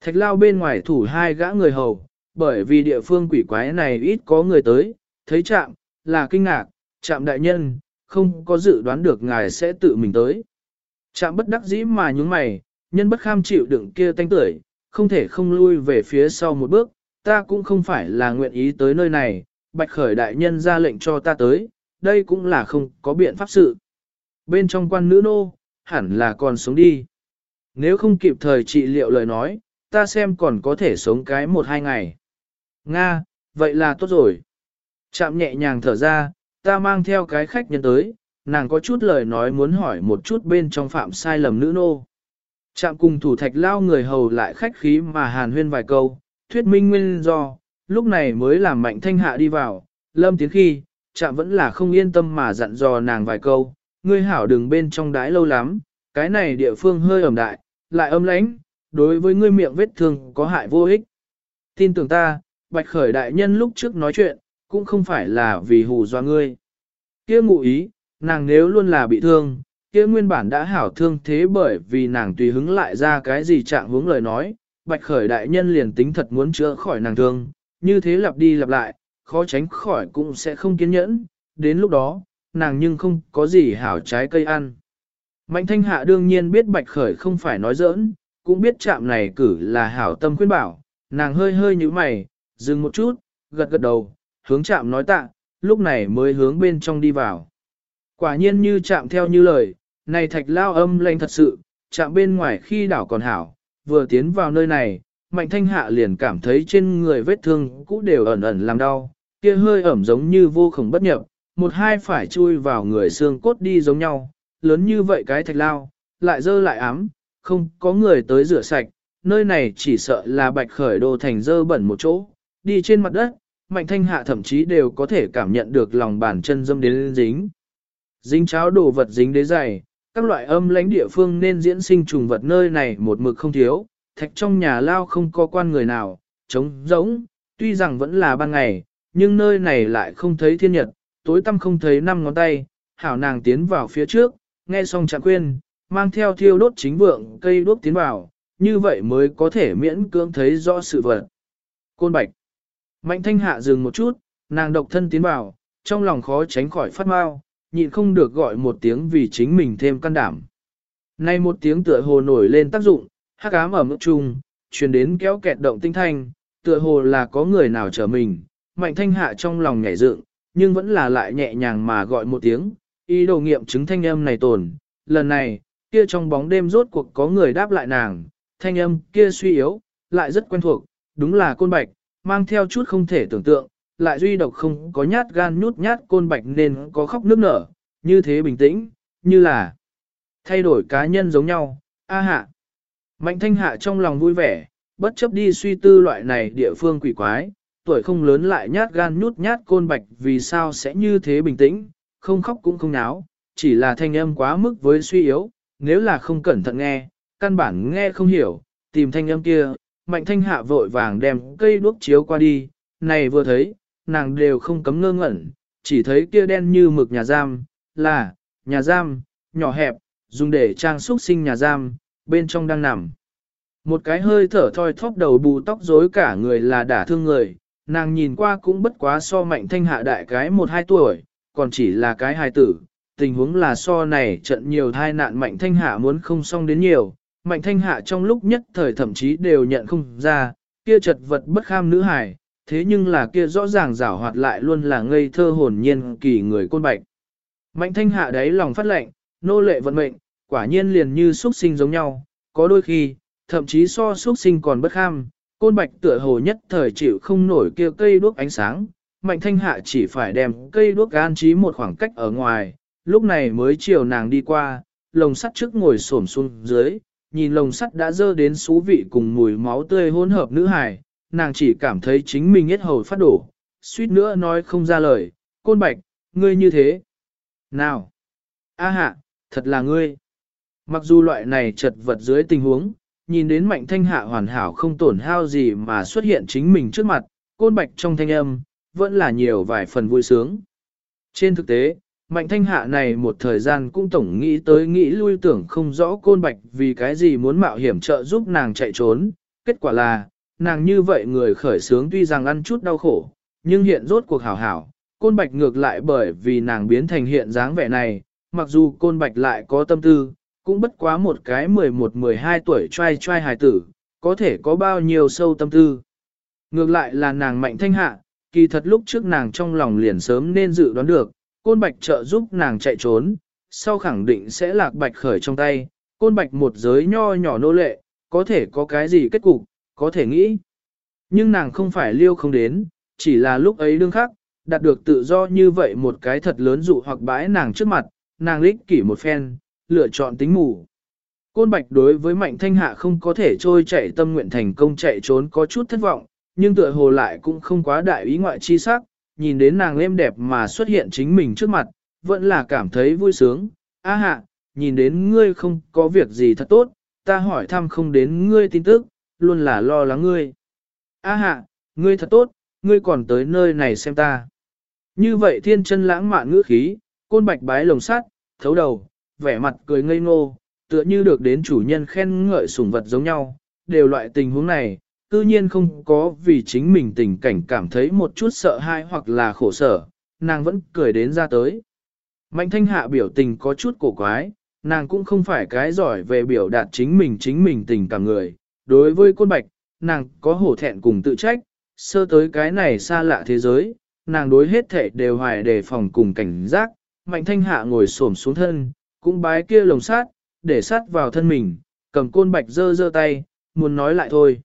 Thạch lao bên ngoài thủ hai gã người hầu, bởi vì địa phương quỷ quái này ít có người tới, thấy chạm, là kinh ngạc, chạm đại nhân, không có dự đoán được ngài sẽ tự mình tới. Chạm bất đắc dĩ mà nhúng mày, nhân bất kham chịu đựng kia tanh tưởi, không thể không lui về phía sau một bước, ta cũng không phải là nguyện ý tới nơi này, bạch khởi đại nhân ra lệnh cho ta tới, đây cũng là không có biện pháp sự. Bên trong quan nữ nô, hẳn là còn sống đi. Nếu không kịp thời trị liệu lời nói, ta xem còn có thể sống cái một hai ngày. Nga, vậy là tốt rồi. Chạm nhẹ nhàng thở ra, ta mang theo cái khách nhân tới, nàng có chút lời nói muốn hỏi một chút bên trong phạm sai lầm nữ nô. Chạm cùng thủ thạch lao người hầu lại khách khí mà hàn huyên vài câu, thuyết minh nguyên do, lúc này mới làm mạnh thanh hạ đi vào, lâm tiến khi, chạm vẫn là không yên tâm mà dặn dò nàng vài câu, ngươi hảo đừng bên trong đái lâu lắm, cái này địa phương hơi ẩm đại, lại âm lãnh, đối với ngươi miệng vết thương có hại vô ích. Tin tưởng ta, bạch khởi đại nhân lúc trước nói chuyện, cũng không phải là vì hù do ngươi. kia ngụ ý, nàng nếu luôn là bị thương, kia nguyên bản đã hảo thương thế bởi vì nàng tùy hứng lại ra cái gì trạng hướng lời nói, bạch khởi đại nhân liền tính thật muốn chữa khỏi nàng thương, như thế lặp đi lặp lại, khó tránh khỏi cũng sẽ không kiên nhẫn, đến lúc đó, nàng nhưng không có gì hảo trái cây ăn. Mạnh thanh hạ đương nhiên biết bạch khởi không phải nói giỡn, cũng biết chạm này cử là hảo tâm khuyên bảo, nàng hơi hơi như mày, dừng một chút, gật gật đầu, hướng chạm nói tạ, lúc này mới hướng bên trong đi vào. Quả nhiên như chạm theo như lời, này thạch lao âm lanh thật sự, chạm bên ngoài khi đảo còn hảo, vừa tiến vào nơi này, mạnh thanh hạ liền cảm thấy trên người vết thương cũ đều ẩn ẩn làm đau, kia hơi ẩm giống như vô khổng bất nhập, một hai phải chui vào người xương cốt đi giống nhau, lớn như vậy cái thạch lao, lại dơ lại ám, không có người tới rửa sạch, nơi này chỉ sợ là bạch khởi đồ thành dơ bẩn một chỗ, đi trên mặt đất, mạnh thanh hạ thậm chí đều có thể cảm nhận được lòng bàn chân dâm đến dính. Dính cháo đồ vật dính đế dày, các loại âm lãnh địa phương nên diễn sinh trùng vật nơi này một mực không thiếu, thạch trong nhà lao không có quan người nào, trống rỗng, tuy rằng vẫn là ban ngày, nhưng nơi này lại không thấy thiên nhật, tối tăm không thấy năm ngón tay, hảo nàng tiến vào phía trước, nghe xong chẳng quên, mang theo thiêu đốt chính vượng cây đuốc tiến vào, như vậy mới có thể miễn cưỡng thấy rõ sự vật. Côn Bạch Mạnh thanh hạ dừng một chút, nàng độc thân tiến vào, trong lòng khó tránh khỏi phát mau, nhịn không được gọi một tiếng vì chính mình thêm can đảm. Nay một tiếng tựa hồ nổi lên tác dụng, hắc ám ở mức trung, truyền đến kéo kẹt động tinh thanh, tựa hồ là có người nào chờ mình, mạnh thanh hạ trong lòng nhảy dựng, nhưng vẫn là lại nhẹ nhàng mà gọi một tiếng, ý đồ nghiệm chứng thanh âm này tồn. Lần này, kia trong bóng đêm rốt cuộc có người đáp lại nàng, thanh âm kia suy yếu, lại rất quen thuộc, đúng là côn bạch, mang theo chút không thể tưởng tượng, lại duy độc không có nhát gan nhút nhát côn bạch nên có khóc nước nở, như thế bình tĩnh, như là thay đổi cá nhân giống nhau, a hạ. Mạnh thanh hạ trong lòng vui vẻ, bất chấp đi suy tư loại này địa phương quỷ quái, tuổi không lớn lại nhát gan nhút nhát côn bạch vì sao sẽ như thế bình tĩnh, không khóc cũng không náo, chỉ là thanh âm quá mức với suy yếu, nếu là không cẩn thận nghe, căn bản nghe không hiểu, tìm thanh âm kia, mạnh thanh hạ vội vàng đem cây đuốc chiếu qua đi, này vừa thấy, nàng đều không cấm ngơ ngẩn, chỉ thấy kia đen như mực nhà giam, là, nhà giam, nhỏ hẹp, dùng để trang xúc sinh nhà giam, bên trong đang nằm. Một cái hơi thở thoi thóp đầu bù tóc rối cả người là đả thương người, nàng nhìn qua cũng bất quá so mạnh thanh hạ đại cái một hai tuổi, còn chỉ là cái hài tử. Tình huống là so này trận nhiều thai nạn mạnh thanh hạ muốn không xong đến nhiều, mạnh thanh hạ trong lúc nhất thời thậm chí đều nhận không ra, kia chật vật bất kham nữ hài, Thế nhưng là kia rõ ràng rảo hoạt lại luôn là ngây thơ hồn nhiên kỳ người côn bạch. Mạnh thanh hạ đấy lòng phát lệnh, nô lệ vận mệnh, quả nhiên liền như xuất sinh giống nhau, có đôi khi, thậm chí so xuất sinh còn bất kham, côn bạch tựa hồ nhất thời chịu không nổi kia cây đuốc ánh sáng, mạnh thanh hạ chỉ phải đem cây đuốc an trí một khoảng cách ở ngoài, lúc này mới chiều nàng đi qua, lồng sắt trước ngồi xổm xuống dưới, nhìn lồng sắt đã dơ đến xú vị cùng mùi máu tươi hỗn hợp nữ hài, nàng chỉ cảm thấy chính mình hết hầu phát đổ, suýt nữa nói không ra lời, côn bạch, ngươi như thế. Nào! A hạ, thật là ngươi. Mặc dù loại này chật vật dưới tình huống, nhìn đến mạnh thanh hạ hoàn hảo không tổn hao gì mà xuất hiện chính mình trước mặt, côn bạch trong thanh âm, vẫn là nhiều vài phần vui sướng. Trên thực tế, mạnh thanh hạ này một thời gian cũng tổng nghĩ tới nghĩ lui tưởng không rõ côn bạch vì cái gì muốn mạo hiểm trợ giúp nàng chạy trốn, kết quả là, nàng như vậy người khởi sướng tuy rằng ăn chút đau khổ, nhưng hiện rốt cuộc hảo hảo, côn bạch ngược lại bởi vì nàng biến thành hiện dáng vẻ này, mặc dù côn bạch lại có tâm tư, cũng bất quá một cái 11-12 tuổi trai trai hài tử, có thể có bao nhiêu sâu tâm tư. Ngược lại là nàng mạnh thanh hạ, kỳ thật lúc trước nàng trong lòng liền sớm nên dự đoán được, côn bạch trợ giúp nàng chạy trốn, sau khẳng định sẽ lạc bạch khởi trong tay, côn bạch một giới nho nhỏ nô lệ, có thể có cái gì kết cục, có thể nghĩ. Nhưng nàng không phải liêu không đến, chỉ là lúc ấy đương khắc, đạt được tự do như vậy một cái thật lớn dụ hoặc bãi nàng trước mặt, nàng lích kỷ một phen, lựa chọn tính mù. Côn bạch đối với mạnh thanh hạ không có thể trôi chạy tâm nguyện thành công chạy trốn có chút thất vọng, nhưng tựa hồ lại cũng không quá đại ý ngoại chi sắc, nhìn đến nàng êm đẹp mà xuất hiện chính mình trước mặt, vẫn là cảm thấy vui sướng. A hạ, nhìn đến ngươi không có việc gì thật tốt, ta hỏi thăm không đến ngươi tin tức, luôn là lo lắng ngươi. A hạ, ngươi thật tốt, ngươi còn tới nơi này xem ta. Như vậy thiên chân lãng mạn ngữ khí, côn bạch bái lồng sắt, thấu đầu, vẻ mặt cười ngây ngô, tựa như được đến chủ nhân khen ngợi sủng vật giống nhau, đều loại tình huống này, tự nhiên không có vì chính mình tình cảnh cảm thấy một chút sợ hãi hoặc là khổ sở, nàng vẫn cười đến ra tới. Mạnh thanh hạ biểu tình có chút cổ quái, nàng cũng không phải cái giỏi về biểu đạt chính mình chính mình tình cảm người. Đối với côn bạch, nàng có hổ thẹn cùng tự trách, sơ tới cái này xa lạ thế giới, nàng đối hết thể đều hoài đề phòng cùng cảnh giác, mạnh thanh hạ ngồi xổm xuống thân, cũng bái kia lồng sát, để sát vào thân mình, cầm côn bạch dơ dơ tay, muốn nói lại thôi.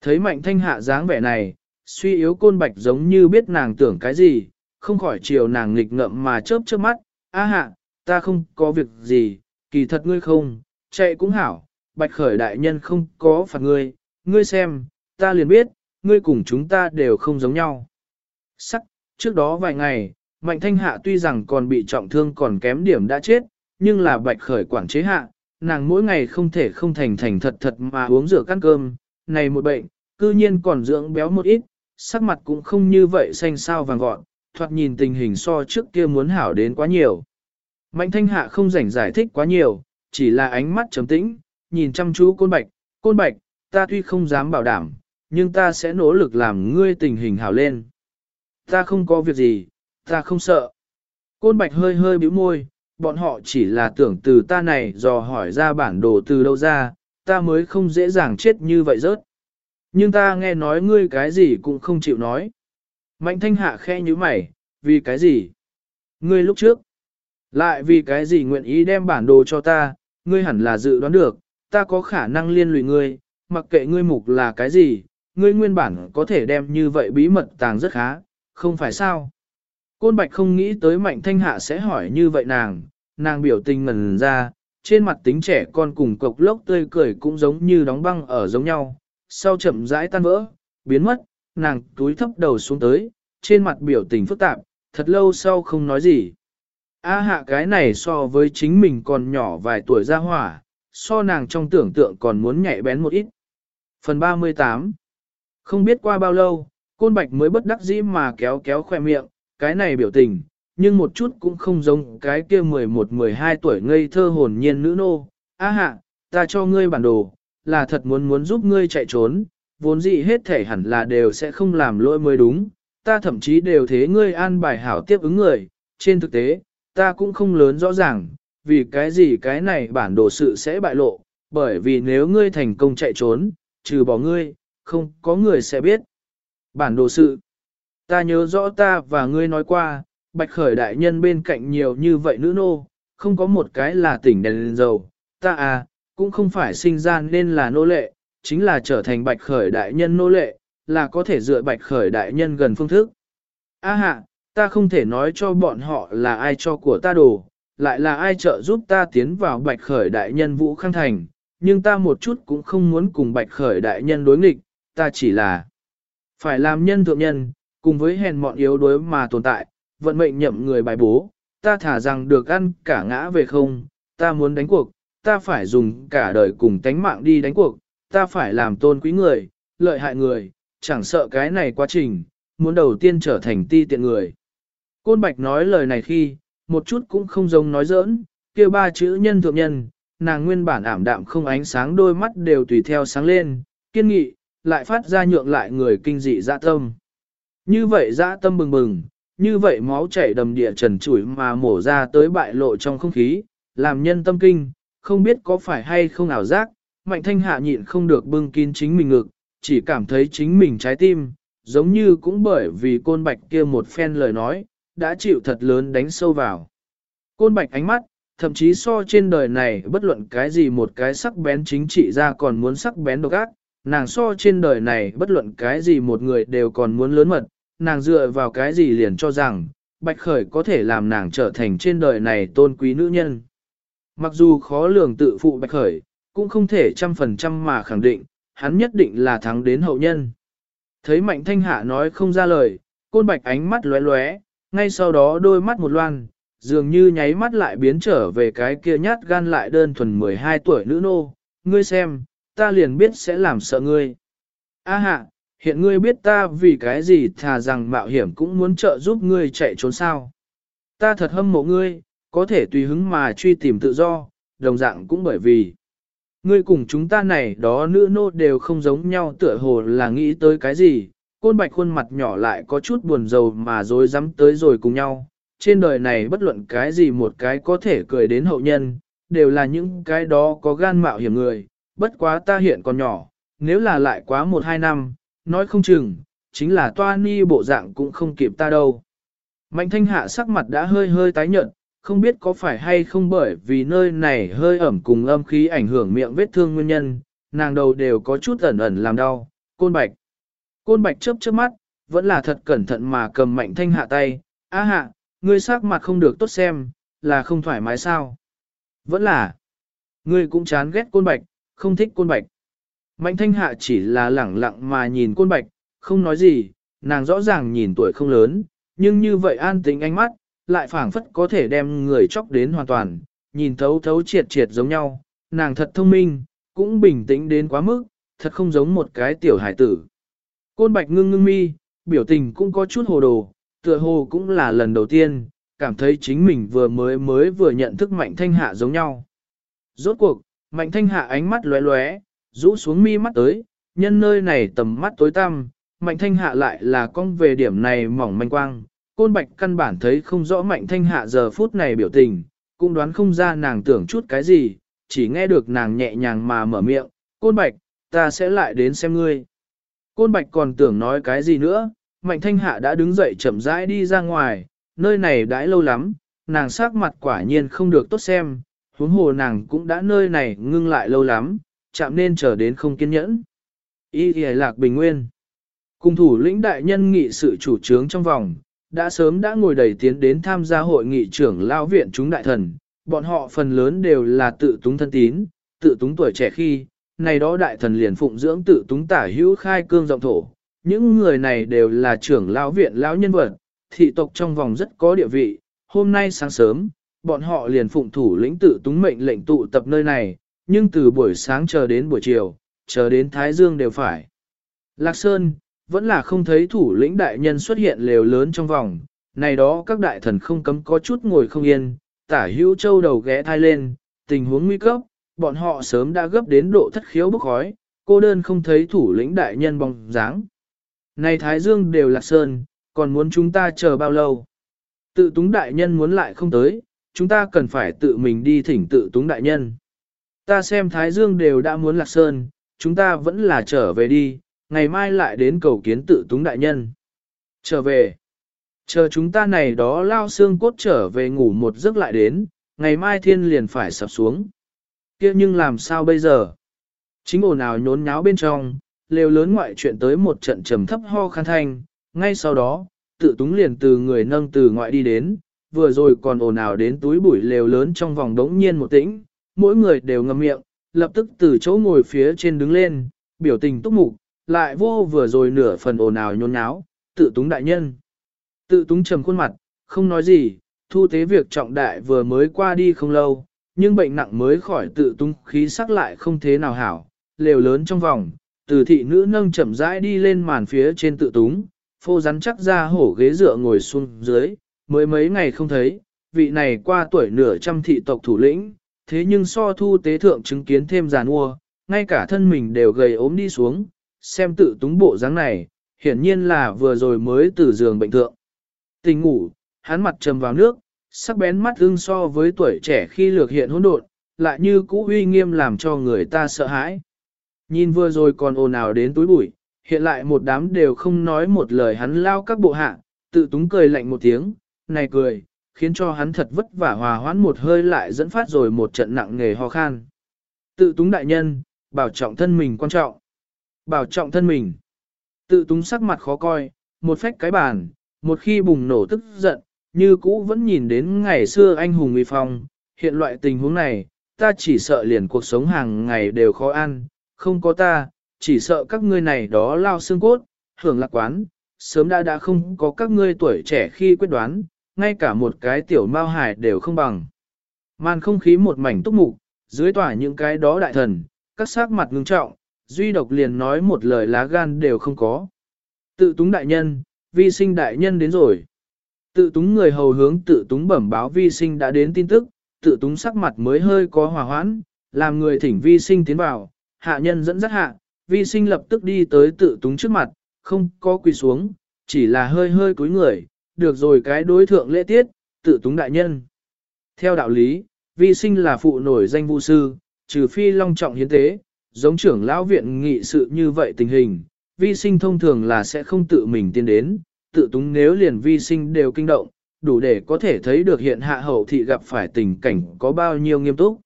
Thấy mạnh thanh hạ dáng vẻ này, suy yếu côn bạch giống như biết nàng tưởng cái gì, không khỏi chiều nàng nghịch ngậm mà chớp chớp mắt, a hạ, ta không có việc gì, kỳ thật ngươi không, chạy cũng hảo, bạch khởi đại nhân không có phạt ngươi, ngươi xem, ta liền biết, ngươi cùng chúng ta đều không giống nhau. Sắc, trước đó vài ngày, mạnh thanh hạ tuy rằng còn bị trọng thương còn kém điểm đã chết, nhưng là bạch khởi quản chế hạ, nàng mỗi ngày không thể không thành thành thật thật mà uống rửa ăn cơm, này một bệnh, cư nhiên còn dưỡng béo một ít, sắc mặt cũng không như vậy xanh sao vàng gọn, thoạt nhìn tình hình so trước kia muốn hảo đến quá nhiều. Mạnh thanh hạ không rảnh giải thích quá nhiều, chỉ là ánh mắt trầm tĩnh, nhìn chăm chú côn bạch, côn bạch, ta tuy không dám bảo đảm, nhưng ta sẽ nỗ lực làm ngươi tình hình hảo lên. Ta không có việc gì, ta không sợ. Côn bạch hơi hơi bĩu môi, bọn họ chỉ là tưởng từ ta này dò hỏi ra bản đồ từ đâu ra, ta mới không dễ dàng chết như vậy rớt. Nhưng ta nghe nói ngươi cái gì cũng không chịu nói. Mạnh thanh hạ khe như mày, vì cái gì? Ngươi lúc trước, lại vì cái gì nguyện ý đem bản đồ cho ta, ngươi hẳn là dự đoán được, ta có khả năng liên lụy ngươi, mặc kệ ngươi mục là cái gì, ngươi nguyên bản có thể đem như vậy bí mật tàng rất khá, không phải sao? Côn bạch không nghĩ tới mạnh thanh hạ sẽ hỏi như vậy nàng, nàng biểu tình ngần ra, trên mặt tính trẻ con cùng cục lốc tươi cười cũng giống như đóng băng ở giống nhau, sau chậm rãi tan vỡ, biến mất, nàng túi thấp đầu xuống tới, trên mặt biểu tình phức tạp, thật lâu sau không nói gì. A hạ cái này so với chính mình còn nhỏ vài tuổi ra hỏa, so nàng trong tưởng tượng còn muốn nhạy bén một ít. Phần 38 Không biết qua bao lâu, côn bạch mới bất đắc dĩ mà kéo kéo khoe miệng, cái này biểu tình, nhưng một chút cũng không giống cái kia 11-12 tuổi ngây thơ hồn nhiên nữ nô. A hạ, ta cho ngươi bản đồ, là thật muốn muốn giúp ngươi chạy trốn, vốn dĩ hết thể hẳn là đều sẽ không làm lỗi mới đúng, ta thậm chí đều thế ngươi an bài hảo tiếp ứng người, trên thực tế, ta cũng không lớn rõ ràng, vì cái gì cái này bản đồ sự sẽ bại lộ, bởi vì nếu ngươi thành công chạy trốn, trừ bỏ ngươi, không có người sẽ biết. Bản đồ sự. Ta nhớ rõ ta và ngươi nói qua, bạch khởi đại nhân bên cạnh nhiều như vậy nữ nô, không có một cái là tỉnh đèn lên dầu. Ta à, cũng không phải sinh ra nên là nô lệ, chính là trở thành bạch khởi đại nhân nô lệ, là có thể dựa bạch khởi đại nhân gần phương thức. A hạ, ta không thể nói cho bọn họ là ai cho của ta đồ, lại là ai trợ giúp ta tiến vào bạch khởi đại nhân vũ khang thành, nhưng ta một chút cũng không muốn cùng bạch khởi đại nhân đối nghịch, ta chỉ là phải làm nhân thượng nhân, cùng với hèn mọn yếu đuối mà tồn tại, vận mệnh nhậm người bài bố, ta thả rằng được ăn cả ngã về không, ta muốn đánh cuộc, ta phải dùng cả đời cùng tánh mạng đi đánh cuộc, ta phải làm tôn quý người, lợi hại người, chẳng sợ cái này quá trình, muốn đầu tiên trở thành ti tiện người. Côn Bạch nói lời này khi, một chút cũng không giống nói giỡn, kia ba chữ nhân thượng nhân, nàng nguyên bản ảm đạm không ánh sáng đôi mắt đều tùy theo sáng lên, kiên nghị, lại phát ra nhượng lại người kinh dị dạ tâm. Như vậy dạ tâm bừng bừng, như vậy máu chảy đầm địa trần trụi mà mổ ra tới bại lộ trong không khí, làm nhân tâm kinh, không biết có phải hay không ảo giác, mạnh thanh hạ nhịn không được bưng kín chính mình ngực, chỉ cảm thấy chính mình trái tim, giống như cũng bởi vì côn bạch kia một phen lời nói, đã chịu thật lớn đánh sâu vào. Côn bạch ánh mắt, thậm chí so trên đời này bất luận cái gì một cái sắc bén chính trị ra còn muốn sắc bén độc ác, nàng so trên đời này bất luận cái gì một người đều còn muốn lớn mật, nàng dựa vào cái gì liền cho rằng, Bạch Khởi có thể làm nàng trở thành trên đời này tôn quý nữ nhân. Mặc dù khó lường tự phụ Bạch Khởi, cũng không thể trăm phần trăm mà khẳng định, hắn nhất định là thắng đến hậu nhân. Thấy Mạnh Thanh Hạ nói không ra lời, côn Bạch ánh mắt lóe lóe, ngay sau đó đôi mắt một loan, dường như nháy mắt lại biến trở về cái kia nhát gan lại đơn thuần 12 tuổi nữ nô, ngươi xem, ta liền biết sẽ làm sợ ngươi. A hạ, hiện ngươi biết ta vì cái gì thà rằng mạo hiểm cũng muốn trợ giúp ngươi chạy trốn sao. Ta thật hâm mộ ngươi, có thể tùy hứng mà truy tìm tự do, đồng dạng cũng bởi vì ngươi cùng chúng ta này đó nữ nô đều không giống nhau tựa hồ là nghĩ tới cái gì, côn bạch khuôn mặt nhỏ lại có chút buồn rầu mà dối rắm tới rồi cùng nhau. Trên đời này bất luận cái gì một cái có thể cười đến hậu nhân, đều là những cái đó có gan mạo hiểm người, bất quá ta hiện còn nhỏ, nếu là lại quá một hai năm, nói không chừng, chính là toa ni bộ dạng cũng không kịp ta đâu. Mạnh thanh hạ sắc mặt đã hơi hơi tái nhợt, không biết có phải hay không bởi vì nơi này hơi ẩm cùng âm khí ảnh hưởng miệng vết thương nguyên nhân, nàng đầu đều có chút ẩn ẩn làm đau, côn bạch. Côn bạch chớp chớp mắt, vẫn là thật cẩn thận mà cầm mạnh thanh hạ tay, á hạ, ngươi sắc mặt không được tốt xem, là không thoải mái sao. Vẫn là, ngươi cũng chán ghét côn bạch, không thích côn bạch. Mạnh thanh hạ chỉ là lẳng lặng mà nhìn côn bạch, không nói gì, nàng rõ ràng nhìn tuổi không lớn, nhưng như vậy an tính ánh mắt, lại phảng phất có thể đem người chóc đến hoàn toàn, nhìn thấu thấu triệt triệt giống nhau, nàng thật thông minh, cũng bình tĩnh đến quá mức, thật không giống một cái tiểu hải tử. Côn bạch ngưng ngưng mi, biểu tình cũng có chút hồ đồ, tựa hồ cũng là lần đầu tiên, cảm thấy chính mình vừa mới mới vừa nhận thức mạnh thanh hạ giống nhau. Rốt cuộc, mạnh thanh hạ ánh mắt lóe lóe, rũ xuống mi mắt tới, nhân nơi này tầm mắt tối tăm, mạnh thanh hạ lại là con về điểm này mỏng manh quang. Côn bạch căn bản thấy không rõ mạnh thanh hạ giờ phút này biểu tình, cũng đoán không ra nàng tưởng chút cái gì, chỉ nghe được nàng nhẹ nhàng mà mở miệng, côn bạch, ta sẽ lại đến xem ngươi. Côn bạch còn tưởng nói cái gì nữa, mạnh thanh hạ đã đứng dậy chậm rãi đi ra ngoài, nơi này đãi lâu lắm, nàng sắc mặt quả nhiên không được tốt xem, huống hồ nàng cũng đã nơi này ngưng lại lâu lắm, chạm nên chờ đến không kiên nhẫn. Y Y lạc bình nguyên. Cùng thủ lĩnh đại nhân nghị sự chủ trướng trong vòng, đã sớm đã ngồi đầy tiến đến tham gia hội nghị trưởng lao viện chúng đại thần, bọn họ phần lớn đều là tự túng thân tín, tự túng tuổi trẻ khi, này đó đại thần liền phụng dưỡng tự túng tả hữu khai cương rộng thổ. Những người này đều là trưởng lão viện lão nhân vật, thị tộc trong vòng rất có địa vị. Hôm nay sáng sớm, bọn họ liền phụng thủ lĩnh tự túng mệnh lệnh tụ tập nơi này, nhưng từ buổi sáng chờ đến buổi chiều, chờ đến Thái Dương đều phải. Lạc Sơn, vẫn là không thấy thủ lĩnh đại nhân xuất hiện lều lớn trong vòng, này đó các đại thần không cấm có chút ngồi không yên, tả hữu châu đầu ghé thai lên, tình huống nguy cấp, bọn họ sớm đã gấp đến độ thất khiếu bức khói, cô đơn không thấy thủ lĩnh đại nhân bóng dáng. Này Thái Dương đều Lạc Sơn, còn muốn chúng ta chờ bao lâu? Tự túng đại nhân muốn lại không tới, chúng ta cần phải tự mình đi thỉnh tự túng đại nhân. Ta xem Thái Dương đều đã muốn lạc sơn, chúng ta vẫn là trở về đi, ngày mai lại đến cầu kiến tự túng đại nhân. Trở về. Chờ chúng ta này đó lao xương cốt trở về ngủ một giấc lại đến, ngày mai thiên liền phải sập xuống. kia nhưng làm sao bây giờ? Chính ồn nào nhốn nháo bên trong, lều lớn ngoại chuyện tới một trận trầm thấp ho khăn thanh, ngay sau đó, tự túng liền từ người nâng từ ngoại đi đến, vừa rồi còn ồn ào đến túi bụi lều lớn trong vòng đống nhiên một tĩnh, mỗi người đều ngậm miệng, lập tức từ chỗ ngồi phía trên đứng lên, biểu tình túc mục, lại vô vừa rồi nửa phần ồn ào nhốn nháo, tự túng đại nhân. Tự túng trầm khuôn mặt, không nói gì, thu tế việc trọng đại vừa mới qua đi không lâu, nhưng bệnh nặng mới khỏi tự túng khí sắc lại không thế nào hảo, lều lớn trong vòng, từ thị nữ nâng chậm rãi đi lên màn phía trên tự túng, phô rắn chắc ra hổ ghế dựa ngồi xuống dưới, mới mấy ngày không thấy, vị này qua tuổi nửa trăm thị tộc thủ lĩnh, thế nhưng so thu tế thượng chứng kiến thêm giàn ua ngay cả thân mình đều gầy ốm đi xuống, xem tự túng bộ dáng này, hiển nhiên là vừa rồi mới từ giường bệnh thượng. Tình ngủ, hắn mặt trầm vào nước, sắc bén mắt ưng so với tuổi trẻ khi lược hiện hỗn độn, lại như cũ uy nghiêm làm cho người ta sợ hãi. Nhìn vừa rồi còn ồn ào đến túi bụi, hiện lại một đám đều không nói một lời hắn lao các bộ hạ, tự túng cười lạnh một tiếng, này cười, khiến cho hắn thật vất vả hòa hoãn một hơi lại dẫn phát rồi một trận nặng nghề ho khan. Tự túng đại nhân, bảo trọng thân mình quan trọng. Bảo trọng thân mình. Tự túng sắc mặt khó coi, một phách cái bàn, một khi bùng nổ tức giận, như cũ vẫn nhìn đến ngày xưa anh hùng uy phong, hiện loại tình huống này, ta chỉ sợ liền cuộc sống hàng ngày đều khó ăn, không có ta, chỉ sợ các ngươi này đó lao xương cốt, hưởng lạc quán, sớm đã đã không có các ngươi tuổi trẻ khi quyết đoán, ngay cả một cái tiểu mao hải đều không bằng. Màn không khí một mảnh túc mục, dưới tỏa những cái đó đại thần, các sắc mặt ngưng trọng, duy độc liền nói một lời lá gan đều không có. Tự túng đại nhân, vi sinh đại nhân đến rồi. Tự túng người hầu hướng tự túng bẩm báo vi sinh đã đến tin tức, tự túng sắc mặt mới hơi có hòa hoãn, làm người thỉnh vi sinh tiến vào, hạ nhân dẫn dắt hạ, vi sinh lập tức đi tới tự túng trước mặt, không có quỳ xuống, chỉ là hơi hơi cúi người, được rồi cái đối thượng lễ tiết, tự túng đại nhân. Theo đạo lý, vi sinh là phụ nổi danh vũ sư, trừ phi long trọng hiến tế, giống trưởng lão viện nghị sự như vậy tình hình, vi sinh thông thường là sẽ không tự mình tiến đến, tự túng nếu liền vi sinh đều kinh động, đủ để có thể thấy được hiện hạ hậu thị gặp phải tình cảnh có bao nhiêu nghiêm túc.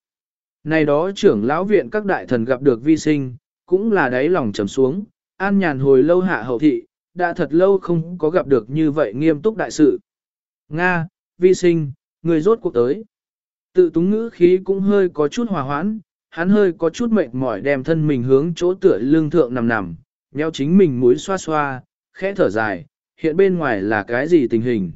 Này đó trưởng lão viện các đại thần gặp được vi sinh, cũng là đáy lòng trầm xuống, an nhàn hồi lâu hạ hậu thị, đã thật lâu không có gặp được như vậy nghiêm túc đại sự. Nga, vi sinh, người rốt cuộc tới. Tự túng ngữ khí cũng hơi có chút hòa hoãn, hắn hơi có chút mệt mỏi đem thân mình hướng chỗ tựa lương thượng nằm nằm, nheo chính mình mũi xoa xoa, khẽ thở dài, hiện bên ngoài là cái gì tình hình.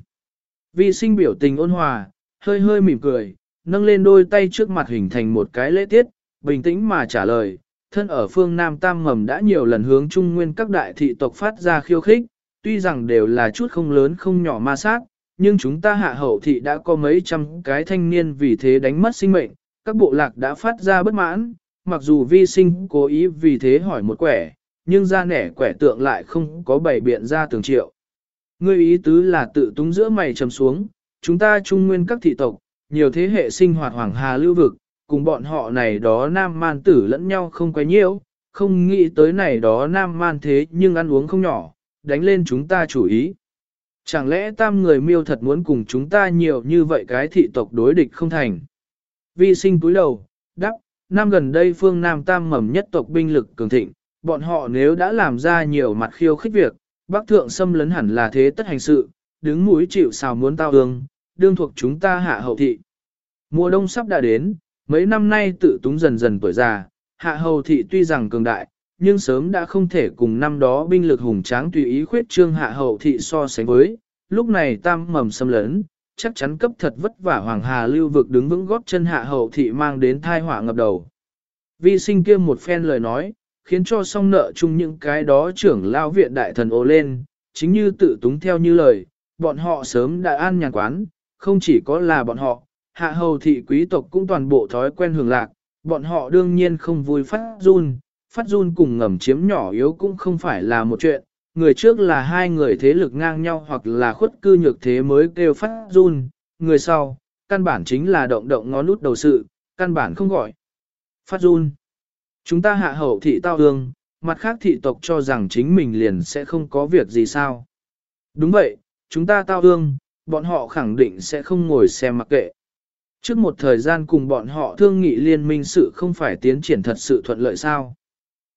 Vi sinh biểu tình ôn hòa, hơi hơi mỉm cười, nâng lên đôi tay trước mặt hình thành một cái lễ tiết, bình tĩnh mà trả lời, thân ở phương Nam Tam Mầm đã nhiều lần hướng Trung Nguyên các đại thị tộc phát ra khiêu khích, tuy rằng đều là chút không lớn không nhỏ ma sát, nhưng chúng ta hạ hậu thị đã có mấy trăm cái thanh niên vì thế đánh mất sinh mệnh, các bộ lạc đã phát ra bất mãn, mặc dù vi sinh cố ý vì thế hỏi một quẻ, nhưng ra nẻ quẻ tượng lại không có bảy biện ra tường triệu. Ngươi ý tứ là tự túng giữa mày trầm xuống, chúng ta trung nguyên các thị tộc, nhiều thế hệ sinh hoạt hoàng hà lưu vực, cùng bọn họ này đó nam man tử lẫn nhau không quay nhiễu, không nghĩ tới này đó nam man thế nhưng ăn uống không nhỏ, đánh lên chúng ta chủ ý. Chẳng lẽ tam người miêu thật muốn cùng chúng ta nhiều như vậy cái thị tộc đối địch không thành? Vi sinh túi đầu, đắp, năm gần đây phương Nam tam mầm nhất tộc binh lực cường thịnh, bọn họ nếu đã làm ra nhiều mặt khiêu khích việc, bác thượng xâm lấn hẳn là thế tất hành sự, đứng mũi chịu xào muốn tao hương, đương thuộc chúng ta hạ hậu thị. Mùa đông sắp đã đến, mấy năm nay tự túng dần dần tuổi già, hạ hầu thị tuy rằng cường đại, nhưng sớm đã không thể cùng năm đó binh lực hùng tráng tùy ý khuyết trương hạ hậu thị so sánh với, lúc này tam mầm xâm lớn, chắc chắn cấp thật vất vả hoàng hà lưu vực đứng vững góp chân hạ hậu thị mang đến thai họa ngập đầu. Vi sinh kia một phen lời nói, khiến cho song nợ chung những cái đó trưởng lao viện đại thần ồ lên, chính như tự túng theo như lời, bọn họ sớm đã an nhàn quán, không chỉ có là bọn họ, hạ hầu thị quý tộc cũng toàn bộ thói quen hưởng lạc, bọn họ đương nhiên không vui phát run, phát run cùng ngầm chiếm nhỏ yếu cũng không phải là một chuyện, người trước là hai người thế lực ngang nhau hoặc là khuất cư nhược thế mới kêu phát run, người sau, căn bản chính là động động ngón nút đầu sự, căn bản không gọi. Phát run. Chúng ta hạ hậu thị tao hương, mặt khác thị tộc cho rằng chính mình liền sẽ không có việc gì sao. Đúng vậy, chúng ta tao hương, bọn họ khẳng định sẽ không ngồi xem mặc kệ. Trước một thời gian cùng bọn họ thương nghị liên minh sự không phải tiến triển thật sự thuận lợi sao.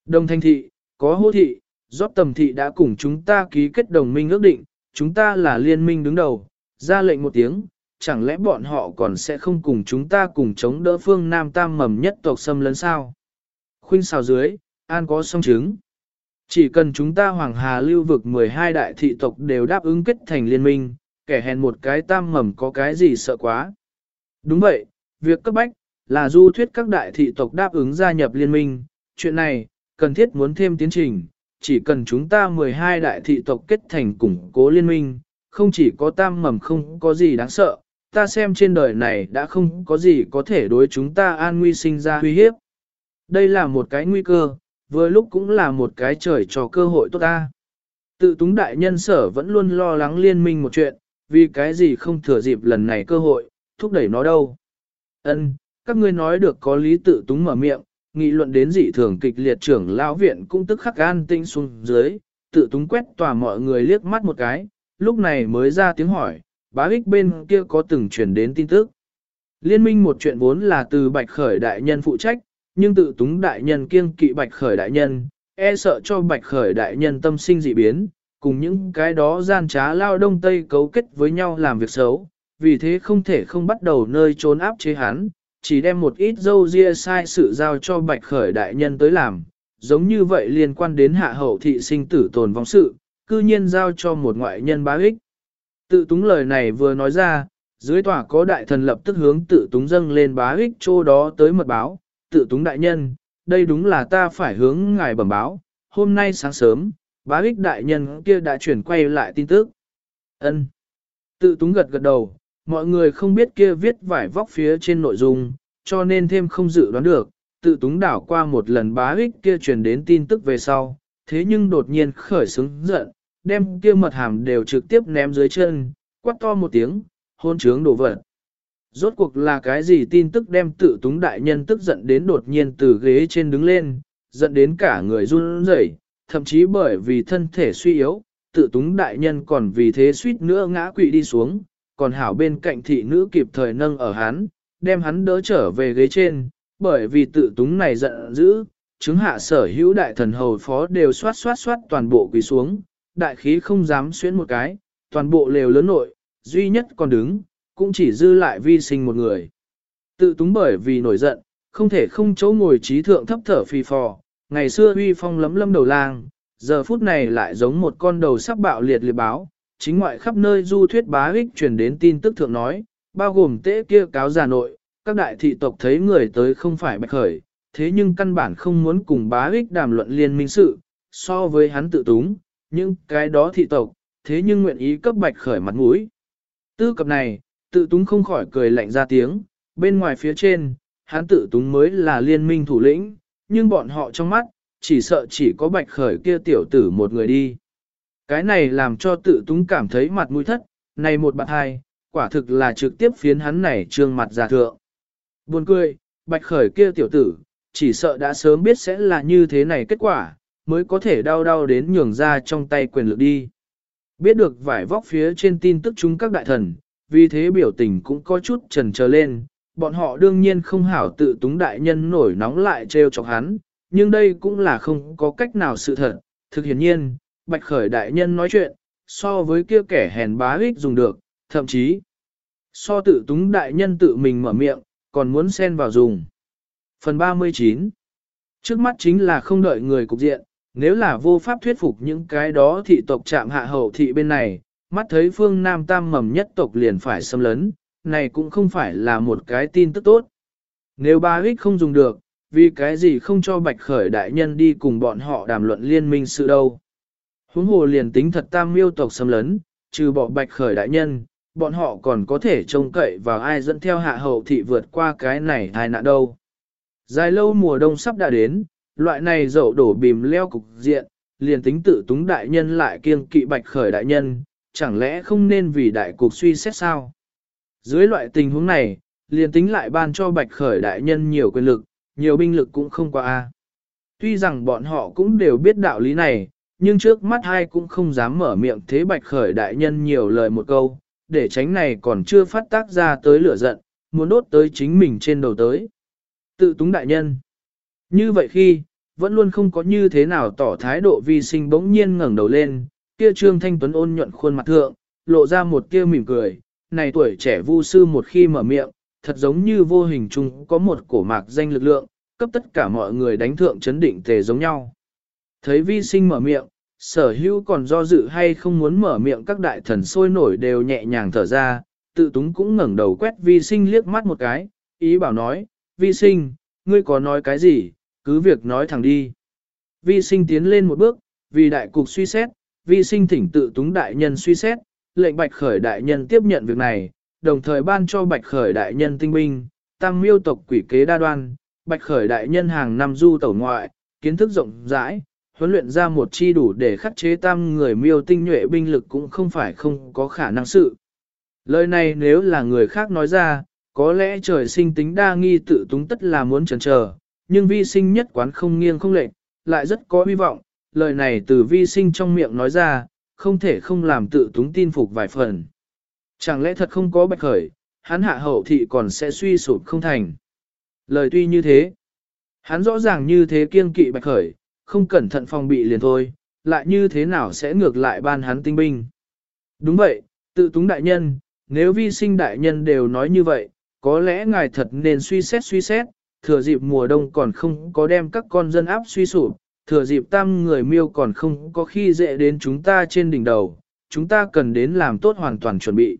Đông thanh thị, có hô thị, gióp tầm thị đã cùng chúng ta ký kết đồng minh ước định, chúng ta là liên minh đứng đầu, ra lệnh một tiếng, chẳng lẽ bọn họ còn sẽ không cùng chúng ta cùng chống đỡ phương Nam Tam mầm nhất tộc xâm lấn sao? Khuynh xào dưới, an có song chứng. Chỉ cần chúng ta Hoàng Hà lưu vực 12 đại thị tộc đều đáp ứng kết thành liên minh, kẻ hèn một cái tam mầm có cái gì sợ quá. Đúng vậy, việc cấp bách, là du thuyết các đại thị tộc đáp ứng gia nhập liên minh, chuyện này, cần thiết muốn thêm tiến trình, chỉ cần chúng ta 12 đại thị tộc kết thành củng cố liên minh, không chỉ có tam mầm không có gì đáng sợ, ta xem trên đời này đã không có gì có thể đối chúng ta an nguy sinh ra uy hiếp. Đây là một cái nguy cơ, vừa lúc cũng là một cái trời cho cơ hội tốt ta. Tự túng đại nhân sở vẫn luôn lo lắng liên minh một chuyện, vì cái gì không thừa dịp lần này cơ hội, thúc đẩy nó đâu. Ân, các ngươi nói được có lý tự túng mở miệng, nghị luận đến dị thường kịch liệt trưởng lão viện cũng tức khắc an tinh xuống dưới, tự túng quét tòa mọi người liếc mắt một cái, lúc này mới ra tiếng hỏi, bá ích bên kia có từng truyền đến tin tức. Liên minh một chuyện vốn là từ bạch khởi đại nhân phụ trách, nhưng tự túng đại nhân kiêng kỵ bạch khởi đại nhân, e sợ cho bạch khởi đại nhân tâm sinh dị biến, cùng những cái đó gian trá lao đông tây cấu kết với nhau làm việc xấu, vì thế không thể không bắt đầu nơi trốn áp chế hắn, chỉ đem một ít dâu ria sai sự giao cho bạch khởi đại nhân tới làm, giống như vậy liên quan đến hạ hậu thị sinh tử tồn vong sự, cư nhiên giao cho một ngoại nhân bá ích. Tự túng lời này vừa nói ra, dưới tòa có đại thần lập tức hướng tự túng dâng lên bá ích chỗ đó tới mật báo, tự túng đại nhân, đây đúng là ta phải hướng ngài bẩm báo, hôm nay sáng sớm, bá ích đại nhân kia đã chuyển quay lại tin tức. ân Tự túng gật gật đầu, mọi người không biết kia viết vải vóc phía trên nội dung, cho nên thêm không dự đoán được, tự túng đảo qua một lần bá ích kia truyền đến tin tức về sau, thế nhưng đột nhiên khởi xứng giận, đem kia mật hàm đều trực tiếp ném dưới chân, quát to một tiếng, hôn trướng đổ vật. Rốt cuộc là cái gì tin tức đem tự túng đại nhân tức giận đến đột nhiên từ ghế trên đứng lên, giận đến cả người run rẩy, thậm chí bởi vì thân thể suy yếu, tự túng đại nhân còn vì thế suýt nữa ngã quỵ đi xuống, còn hảo bên cạnh thị nữ kịp thời nâng ở hắn, đem hắn đỡ trở về ghế trên, bởi vì tự túng này giận dữ, chứng hạ sở hữu đại thần hầu phó đều xoát xoát xoát toàn bộ quỳ xuống, đại khí không dám xuyến một cái, toàn bộ lều lớn nội, duy nhất còn đứng, cũng chỉ dư lại vi sinh một người. Tự túng bởi vì nổi giận, không thể không chỗ ngồi trí thượng thấp thở phi phò, ngày xưa uy phong lấm lâm đầu lang, giờ phút này lại giống một con đầu sắp bạo liệt liệt báo, chính ngoại khắp nơi du thuyết bá ích truyền đến tin tức thượng nói, bao gồm tế kia cáo già nội, các đại thị tộc thấy người tới không phải bạch khởi, thế nhưng căn bản không muốn cùng bá ích đàm luận liên minh sự, so với hắn tự túng, nhưng cái đó thị tộc, thế nhưng nguyện ý cấp bạch khởi mặt mũi. Tư cập này, tự túng không khỏi cười lạnh ra tiếng, bên ngoài phía trên, hắn tự túng mới là liên minh thủ lĩnh, nhưng bọn họ trong mắt, chỉ sợ chỉ có bạch khởi kia tiểu tử một người đi. Cái này làm cho tự túng cảm thấy mặt mũi thất, này một bạn hai, quả thực là trực tiếp phiến hắn này trương mặt giả thượng. Buồn cười, bạch khởi kia tiểu tử, chỉ sợ đã sớm biết sẽ là như thế này kết quả, mới có thể đau đau đến nhường ra trong tay quyền lực đi. Biết được vải vóc phía trên tin tức chúng các đại thần, vì thế biểu tình cũng có chút trần trở lên, bọn họ đương nhiên không hảo tự túng đại nhân nổi nóng lại trêu chọc hắn, nhưng đây cũng là không có cách nào sự thật. Thực hiện nhiên, bạch khởi đại nhân nói chuyện, so với kia kẻ hèn bá ích dùng được, thậm chí, so tự túng đại nhân tự mình mở miệng, còn muốn xen vào dùng. Phần 39 Trước mắt chính là không đợi người cục diện, nếu là vô pháp thuyết phục những cái đó thị tộc chạm hạ hậu thị bên này, mắt thấy phương Nam Tam mầm nhất tộc liền phải xâm lấn, này cũng không phải là một cái tin tức tốt. Nếu ba ích không dùng được, vì cái gì không cho bạch khởi đại nhân đi cùng bọn họ đàm luận liên minh sự đâu. Huống hồ liền tính thật tam miêu tộc xâm lấn, trừ bỏ bạch khởi đại nhân, bọn họ còn có thể trông cậy vào ai dẫn theo hạ hậu thị vượt qua cái này tai nạn đâu. Dài lâu mùa đông sắp đã đến, loại này dậu đổ bìm leo cục diện, liền tính tự túng đại nhân lại kiêng kỵ bạch khởi đại nhân, chẳng lẽ không nên vì đại cục suy xét sao? Dưới loại tình huống này, liền tính lại ban cho bạch khởi đại nhân nhiều quyền lực, nhiều binh lực cũng không qua a. Tuy rằng bọn họ cũng đều biết đạo lý này, nhưng trước mắt hai cũng không dám mở miệng thế bạch khởi đại nhân nhiều lời một câu, để tránh này còn chưa phát tác ra tới lửa giận, muốn đốt tới chính mình trên đầu tới. Tự túng đại nhân. Như vậy khi, vẫn luôn không có như thế nào tỏ thái độ vi sinh bỗng nhiên ngẩng đầu lên, kia trương thanh tuấn ôn nhuận khuôn mặt thượng, lộ ra một kia mỉm cười, này tuổi trẻ vu sư một khi mở miệng, thật giống như vô hình chung có một cổ mạc danh lực lượng, cấp tất cả mọi người đánh thượng chấn định tề giống nhau. Thấy vi sinh mở miệng, sở hữu còn do dự hay không muốn mở miệng các đại thần sôi nổi đều nhẹ nhàng thở ra, tự túng cũng ngẩng đầu quét vi sinh liếc mắt một cái, ý bảo nói, vi sinh, ngươi có nói cái gì, cứ việc nói thẳng đi. Vi sinh tiến lên một bước, vì đại cục suy xét, vi sinh thỉnh tự túng đại nhân suy xét, lệnh bạch khởi đại nhân tiếp nhận việc này, đồng thời ban cho bạch khởi đại nhân tinh binh, tăng miêu tộc quỷ kế đa đoan, bạch khởi đại nhân hàng năm du tẩu ngoại, kiến thức rộng rãi, huấn luyện ra một chi đủ để khắc chế tam người miêu tinh nhuệ binh lực cũng không phải không có khả năng sự. Lời này nếu là người khác nói ra, có lẽ trời sinh tính đa nghi tự túng tất là muốn chần chờ, nhưng vi sinh nhất quán không nghiêng không lệch, lại rất có hy vọng, lời này từ vi sinh trong miệng nói ra, không thể không làm tự túng tin phục vài phần. Chẳng lẽ thật không có bạch khởi, hắn hạ hậu thị còn sẽ suy sụp không thành. Lời tuy như thế, hắn rõ ràng như thế kiêng kỵ bạch khởi, không cẩn thận phòng bị liền thôi, lại như thế nào sẽ ngược lại ban hắn tinh binh. Đúng vậy, tự túng đại nhân, nếu vi sinh đại nhân đều nói như vậy, có lẽ ngài thật nên suy xét suy xét, thừa dịp mùa đông còn không có đem các con dân áp suy sụp, thừa dịp tam người miêu còn không có khi dễ đến chúng ta trên đỉnh đầu, chúng ta cần đến làm tốt hoàn toàn chuẩn bị.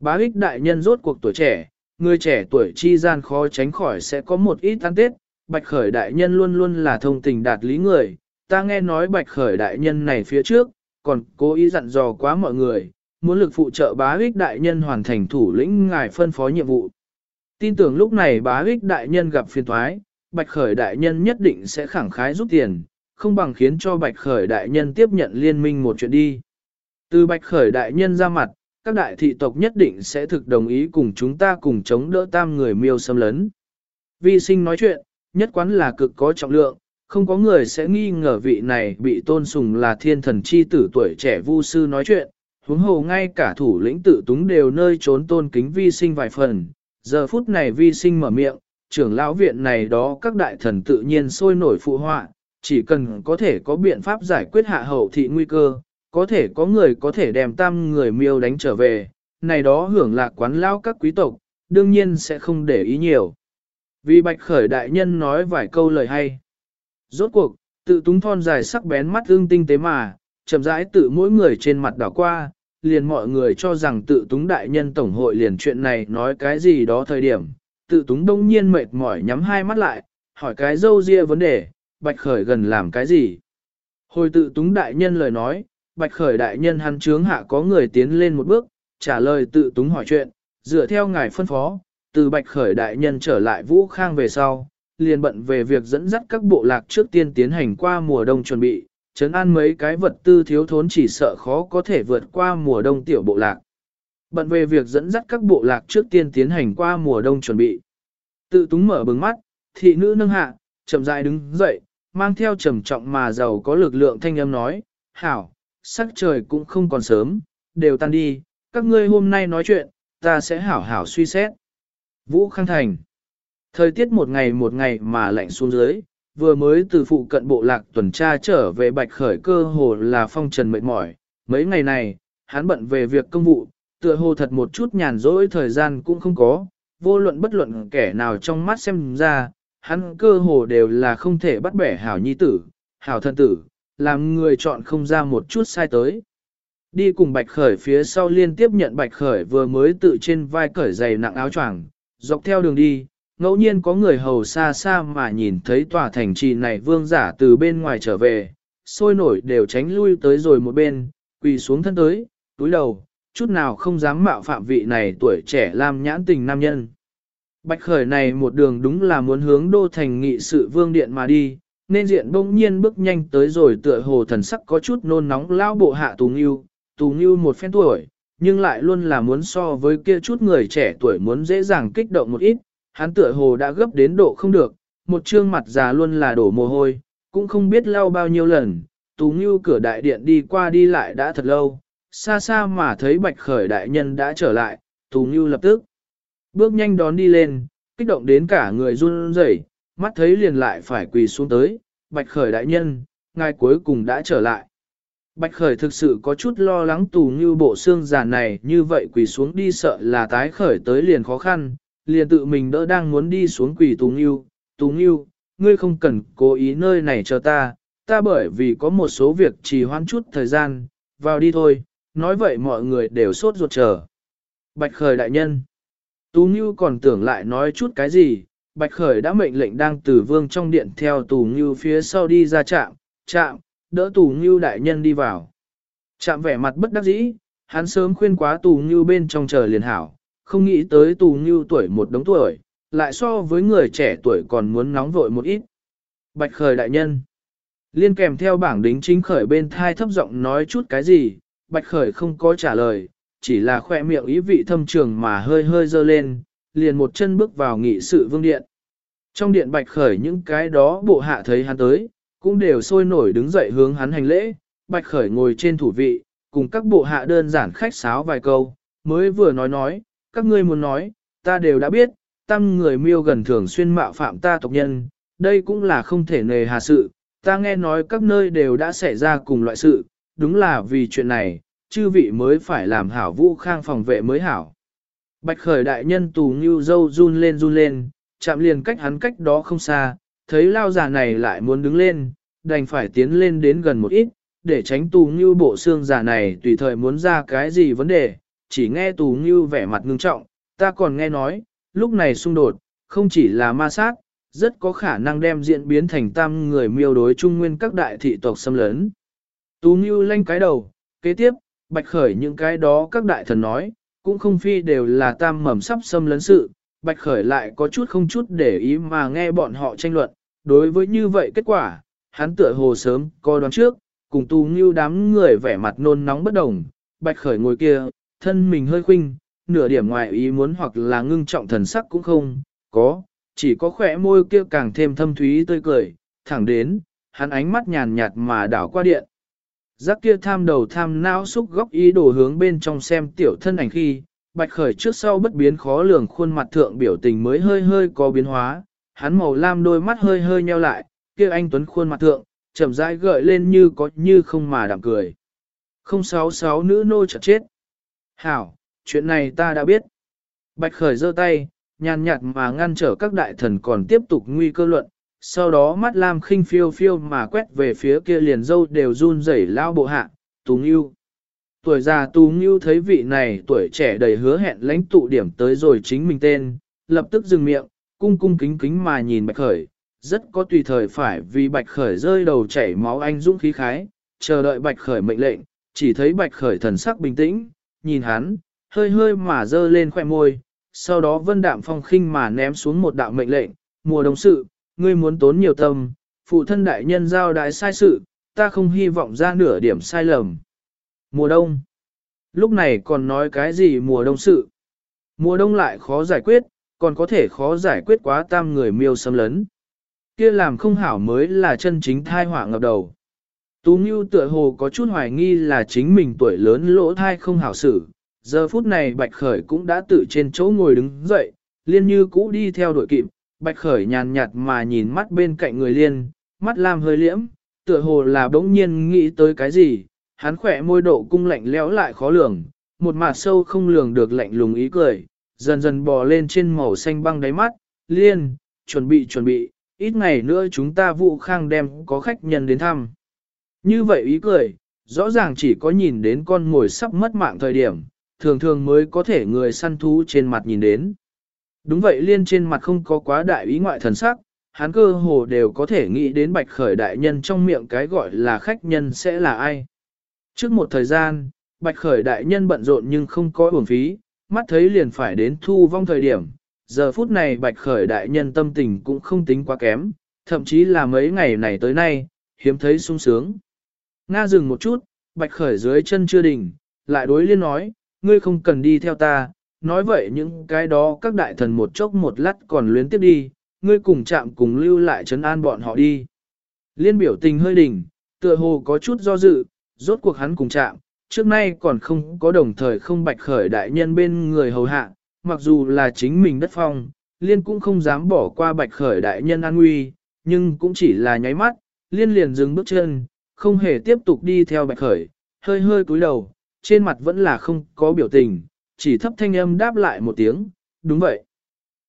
Bá ích đại nhân rốt cuộc tuổi trẻ, người trẻ tuổi chi gian khó tránh khỏi sẽ có một ít ăn tết, bạch khởi đại nhân luôn luôn là thông tình đạt lý người, ta nghe nói bạch khởi đại nhân này phía trước, còn cố ý dặn dò quá mọi người, muốn lực phụ trợ bá ích đại nhân hoàn thành thủ lĩnh ngài phân phó nhiệm vụ. Tin tưởng lúc này bá ích đại nhân gặp phiền thoái, bạch khởi đại nhân nhất định sẽ khẳng khái giúp tiền, không bằng khiến cho bạch khởi đại nhân tiếp nhận liên minh một chuyện đi. Từ bạch khởi đại nhân ra mặt, các đại thị tộc nhất định sẽ thực đồng ý cùng chúng ta cùng chống đỡ tam người miêu xâm lấn. Vi sinh nói chuyện, nhất quán là cực có trọng lượng, không có người sẽ nghi ngờ vị này bị tôn sùng là thiên thần chi tử tuổi trẻ vu sư nói chuyện, huống hồ ngay cả thủ lĩnh tử túng đều nơi trốn tôn kính vi sinh vài phần. Giờ phút này vi sinh mở miệng, trưởng lão viện này đó các đại thần tự nhiên sôi nổi phụ họa, chỉ cần có thể có biện pháp giải quyết hạ hậu thị nguy cơ, có thể có người có thể đem tam người miêu đánh trở về, này đó hưởng lạc quán lao các quý tộc, đương nhiên sẽ không để ý nhiều. Vì bạch khởi đại nhân nói vài câu lời hay. Rốt cuộc, tự túng thon dài sắc bén mắt ương tinh tế mà, chậm rãi tự mỗi người trên mặt đảo qua, liền mọi người cho rằng tự túng đại nhân tổng hội liền chuyện này nói cái gì đó thời điểm. Tự túng đông nhiên mệt mỏi nhắm hai mắt lại, hỏi cái dâu ria vấn đề, bạch khởi gần làm cái gì. Hồi tự túng đại nhân lời nói, bạch khởi đại nhân hắn trướng hạ có người tiến lên một bước, trả lời tự túng hỏi chuyện, dựa theo ngài phân phó, từ bạch khởi đại nhân trở lại vũ khang về sau, liền bận về việc dẫn dắt các bộ lạc trước tiên tiến hành qua mùa đông chuẩn bị, chấn an mấy cái vật tư thiếu thốn chỉ sợ khó có thể vượt qua mùa đông tiểu bộ lạc. Bận về việc dẫn dắt các bộ lạc trước tiên tiến hành qua mùa đông chuẩn bị. Tự túng mở bừng mắt, thị nữ nâng hạ, chậm rãi đứng dậy, mang theo trầm trọng mà giàu có lực lượng thanh âm nói, hảo, sắc trời cũng không còn sớm, đều tan đi, các ngươi hôm nay nói chuyện, ta sẽ hảo hảo suy xét. Vũ Khang Thành Thời tiết một ngày một ngày mà lạnh xuống dưới, vừa mới từ phụ cận bộ lạc tuần tra trở về bạch khởi cơ hồ là phong trần mệt mỏi. Mấy ngày này, hắn bận về việc công vụ, tựa hồ thật một chút nhàn rỗi thời gian cũng không có, vô luận bất luận kẻ nào trong mắt xem ra, hắn cơ hồ đều là không thể bắt bẻ hảo nhi tử, hảo thân tử, làm người chọn không ra một chút sai tới. Đi cùng Bạch Khởi phía sau liên tiếp nhận Bạch Khởi vừa mới tự trên vai cởi giày nặng áo choàng, dọc theo đường đi, ngẫu nhiên có người hầu xa xa mà nhìn thấy tòa thành trì này vương giả từ bên ngoài trở về, sôi nổi đều tránh lui tới rồi một bên, quỳ xuống thân tới, túi đầu, chút nào không dám mạo phạm vị này tuổi trẻ làm nhãn tình nam nhân. Bạch khởi này một đường đúng là muốn hướng đô thành nghị sự vương điện mà đi, nên diện bỗng nhiên bước nhanh tới rồi tựa hồ thần sắc có chút nôn nóng lao bộ hạ tù nghiêu, tù nghiêu một phen tuổi, nhưng lại luôn là muốn so với kia chút người trẻ tuổi muốn dễ dàng kích động một ít, hắn tựa hồ đã gấp đến độ không được, một trương mặt già luôn là đổ mồ hôi, cũng không biết lau bao nhiêu lần, Tú Ngưu cửa đại điện đi qua đi lại đã thật lâu, xa xa mà thấy Bạch Khởi đại nhân đã trở lại, Tú Ngưu lập tức bước nhanh đón đi lên, kích động đến cả người run rẩy, mắt thấy liền lại phải quỳ xuống tới, Bạch Khởi đại nhân, ngài cuối cùng đã trở lại. Bạch Khởi thực sự có chút lo lắng tù như bộ xương già này như vậy quỳ xuống đi sợ là tái khởi tới liền khó khăn, liền tự mình đỡ đang muốn đi xuống quỳ tù như, tù như, ngươi không cần cố ý nơi này chờ ta, ta bởi vì có một số việc trì hoãn chút thời gian, vào đi thôi, nói vậy mọi người đều sốt ruột chờ. Bạch Khởi đại nhân, Tú Như còn tưởng lại nói chút cái gì, Bạch Khởi đã mệnh lệnh đang từ vương trong điện theo Tù Như phía sau đi ra trạm, trạm, đỡ Tù ngưu đại nhân đi vào. chạm vẻ mặt bất đắc dĩ, hắn sớm khuyên quá Tù ngưu bên trong trời liền hảo, không nghĩ tới Tù ngưu tuổi một đống tuổi, lại so với người trẻ tuổi còn muốn nóng vội một ít. Bạch Khởi đại nhân, liên kèm theo bảng đính chính khởi bên thai thấp giọng nói chút cái gì, Bạch Khởi không có trả lời, chỉ là khoe miệng ý vị thâm trường mà hơi hơi dơ lên, liền một chân bước vào nghị sự vương điện. Trong điện bạch khởi những cái đó bộ hạ thấy hắn tới, cũng đều sôi nổi đứng dậy hướng hắn hành lễ, bạch khởi ngồi trên thủ vị, cùng các bộ hạ đơn giản khách sáo vài câu, mới vừa nói nói, các ngươi muốn nói, ta đều đã biết, tam người miêu gần thường xuyên mạo phạm ta tộc nhân, đây cũng là không thể nề hà sự, ta nghe nói các nơi đều đã xảy ra cùng loại sự, đúng là vì chuyện này, chư vị mới phải làm hảo vũ khang phòng vệ mới hảo. Bạch khởi đại nhân tù như dâu run lên run lên, chạm liền cách hắn cách đó không xa, thấy lao già này lại muốn đứng lên, đành phải tiến lên đến gần một ít, để tránh tù như bộ xương già này tùy thời muốn ra cái gì vấn đề, chỉ nghe tù như vẻ mặt ngưng trọng, ta còn nghe nói, lúc này xung đột, không chỉ là ma sát, rất có khả năng đem diễn biến thành tam người miêu đối trung nguyên các đại thị tộc xâm lấn. Tú Ngưu lanh cái đầu, kế tiếp, bạch khởi những cái đó các đại thần nói, cũng không phi đều là tam mầm sắp xâm lấn sự, bạch khởi lại có chút không chút để ý mà nghe bọn họ tranh luận, đối với như vậy kết quả, hắn tựa hồ sớm coi đoán trước, cùng tu như đám người vẻ mặt nôn nóng bất đồng, bạch khởi ngồi kia, thân mình hơi khinh, nửa điểm ngoài ý muốn hoặc là ngưng trọng thần sắc cũng không, có, chỉ có khỏe môi kia càng thêm thâm thúy tươi cười, thẳng đến, hắn ánh mắt nhàn nhạt mà đảo qua điện, Giác kia tham đầu tham não xúc góc ý đồ hướng bên trong xem tiểu thân ảnh khi, bạch khởi trước sau bất biến khó lường khuôn mặt thượng biểu tình mới hơi hơi có biến hóa, hắn màu lam đôi mắt hơi hơi nheo lại, kia anh tuấn khuôn mặt thượng, chậm rãi gợi lên như có như không mà đạm cười. 066 nữ nô chợt chết. Hảo, chuyện này ta đã biết. Bạch khởi giơ tay, nhàn nhạt mà ngăn trở các đại thần còn tiếp tục nguy cơ luận, sau đó mắt lam khinh phiêu phiêu mà quét về phía kia liền dâu đều run rẩy lao bộ hạ, Tú nghiêu. Tuổi già Tú nghiêu thấy vị này tuổi trẻ đầy hứa hẹn lãnh tụ điểm tới rồi chính mình tên, lập tức dừng miệng, cung cung kính kính mà nhìn Bạch Khởi, rất có tùy thời phải vì Bạch Khởi rơi đầu chảy máu anh dũng khí khái, chờ đợi Bạch Khởi mệnh lệnh, chỉ thấy Bạch Khởi thần sắc bình tĩnh, nhìn hắn, hơi hơi mà dơ lên khoẻ môi, sau đó vân đạm phong khinh mà ném xuống một đạo mệnh lệnh, mùa đồng sự, ngươi muốn tốn nhiều tâm, phụ thân đại nhân giao đại sai sự, ta không hy vọng ra nửa điểm sai lầm. Mùa đông. Lúc này còn nói cái gì mùa đông sự. Mùa đông lại khó giải quyết, còn có thể khó giải quyết quá tam người miêu xâm lấn. Kia làm không hảo mới là chân chính thai họa ngập đầu. Tú Ngưu tựa hồ có chút hoài nghi là chính mình tuổi lớn lỗ thai không hảo xử. Giờ phút này Bạch Khởi cũng đã tự trên chỗ ngồi đứng dậy, liên như cũ đi theo đội kịp, Bạch Khởi nhàn nhạt mà nhìn mắt bên cạnh người liên, mắt lam hơi liễm, tựa hồ là bỗng nhiên nghĩ tới cái gì, hắn khỏe môi độ cung lạnh lẽo lại khó lường, một mặt sâu không lường được lạnh lùng ý cười, dần dần bò lên trên màu xanh băng đáy mắt, liên, chuẩn bị chuẩn bị, ít ngày nữa chúng ta vụ khang đem có khách nhân đến thăm. Như vậy ý cười, rõ ràng chỉ có nhìn đến con ngồi sắp mất mạng thời điểm, thường thường mới có thể người săn thú trên mặt nhìn đến. Đúng vậy liên trên mặt không có quá đại ý ngoại thần sắc, hắn cơ hồ đều có thể nghĩ đến bạch khởi đại nhân trong miệng cái gọi là khách nhân sẽ là ai. Trước một thời gian, bạch khởi đại nhân bận rộn nhưng không có uổng phí, mắt thấy liền phải đến thu vong thời điểm. Giờ phút này bạch khởi đại nhân tâm tình cũng không tính quá kém, thậm chí là mấy ngày này tới nay, hiếm thấy sung sướng. Nga dừng một chút, bạch khởi dưới chân chưa đỉnh, lại đối liên nói, ngươi không cần đi theo ta, nói vậy những cái đó các đại thần một chốc một lát còn luyến tiếp đi, ngươi cùng chạm cùng lưu lại trấn an bọn họ đi. Liên biểu tình hơi đỉnh, tựa hồ có chút do dự, rốt cuộc hắn cùng chạm, trước nay còn không có đồng thời không bạch khởi đại nhân bên người hầu hạ, mặc dù là chính mình đất phong, liên cũng không dám bỏ qua bạch khởi đại nhân an nguy, nhưng cũng chỉ là nháy mắt, liên liền dừng bước chân, không hề tiếp tục đi theo bạch khởi, hơi hơi cúi đầu, trên mặt vẫn là không có biểu tình, chỉ thấp thanh âm đáp lại một tiếng, đúng vậy.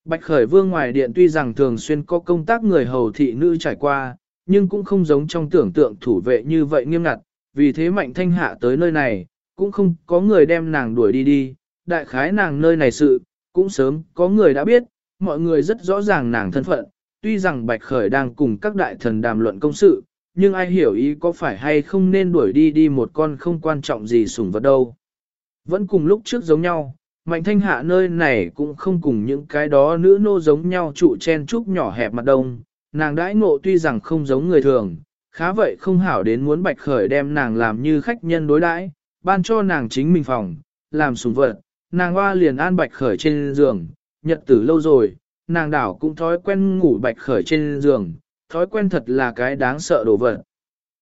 Bạch khởi vương ngoài điện tuy rằng thường xuyên có công tác người hầu thị nữ trải qua, nhưng cũng không giống trong tưởng tượng thủ vệ như vậy nghiêm ngặt, vì thế mạnh thanh hạ tới nơi này, cũng không có người đem nàng đuổi đi đi, đại khái nàng nơi này sự, cũng sớm có người đã biết, mọi người rất rõ ràng nàng thân phận, tuy rằng Bạch Khởi đang cùng các đại thần đàm luận công sự, nhưng ai hiểu ý có phải hay không nên đuổi đi đi một con không quan trọng gì sủng vật đâu. Vẫn cùng lúc trước giống nhau, Mạnh Thanh Hạ nơi này cũng không cùng những cái đó nữ nô giống nhau trụ chen trúc nhỏ hẹp mặt đông, nàng đãi ngộ tuy rằng không giống người thường, khá vậy không hảo đến muốn Bạch Khởi đem nàng làm như khách nhân đối đãi, ban cho nàng chính mình phòng, làm sủng vật, nàng hoa liền an Bạch Khởi trên giường, nhật tử lâu rồi, nàng đảo cũng thói quen ngủ Bạch Khởi trên giường, thói quen thật là cái đáng sợ đồ vật.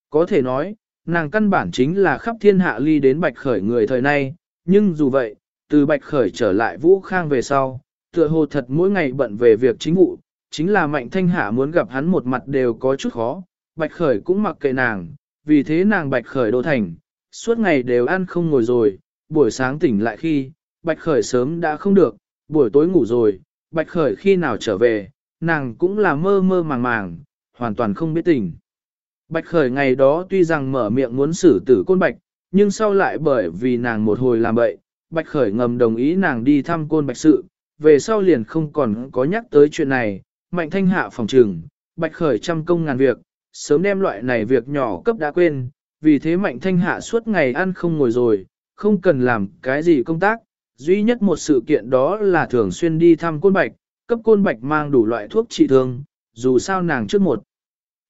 Có thể nói, nàng căn bản chính là khắp thiên hạ ly đến Bạch Khởi người thời nay, nhưng dù vậy, từ Bạch Khởi trở lại Vũ Khang về sau, tựa hồ thật mỗi ngày bận về việc chính vụ, chính là Mạnh Thanh Hạ muốn gặp hắn một mặt đều có chút khó, Bạch Khởi cũng mặc kệ nàng, vì thế nàng Bạch Khởi đô thành, suốt ngày đều ăn không ngồi rồi, buổi sáng tỉnh lại khi, Bạch Khởi sớm đã không được, buổi tối ngủ rồi, Bạch Khởi khi nào trở về, nàng cũng là mơ mơ màng màng, hoàn toàn không biết tỉnh. Bạch Khởi ngày đó tuy rằng mở miệng muốn xử tử côn Bạch, nhưng sau lại bởi vì nàng một hồi làm bậy, Bạch Khởi ngầm đồng ý nàng đi thăm côn Bạch sự, về sau liền không còn có nhắc tới chuyện này, mạnh thanh hạ phòng trừng, Bạch Khởi trăm công ngàn việc, sớm đem loại này việc nhỏ cấp đã quên, vì thế mạnh thanh hạ suốt ngày ăn không ngồi rồi, không cần làm cái gì công tác, duy nhất một sự kiện đó là thường xuyên đi thăm côn bạch, cấp côn bạch mang đủ loại thuốc trị thương, dù sao nàng trước một.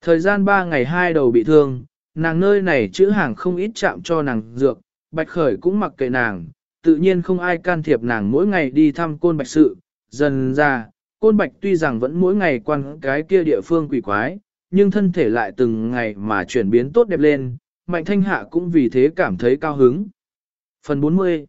Thời gian 3 ngày hai đầu bị thương, nàng nơi này chữ hàng không ít chạm cho nàng dược, bạch khởi cũng mặc kệ nàng, tự nhiên không ai can thiệp nàng mỗi ngày đi thăm côn bạch sự, dần ra, côn bạch tuy rằng vẫn mỗi ngày quan cái kia địa phương quỷ quái, nhưng thân thể lại từng ngày mà chuyển biến tốt đẹp lên, mạnh thanh hạ cũng vì thế cảm thấy cao hứng. Phần 40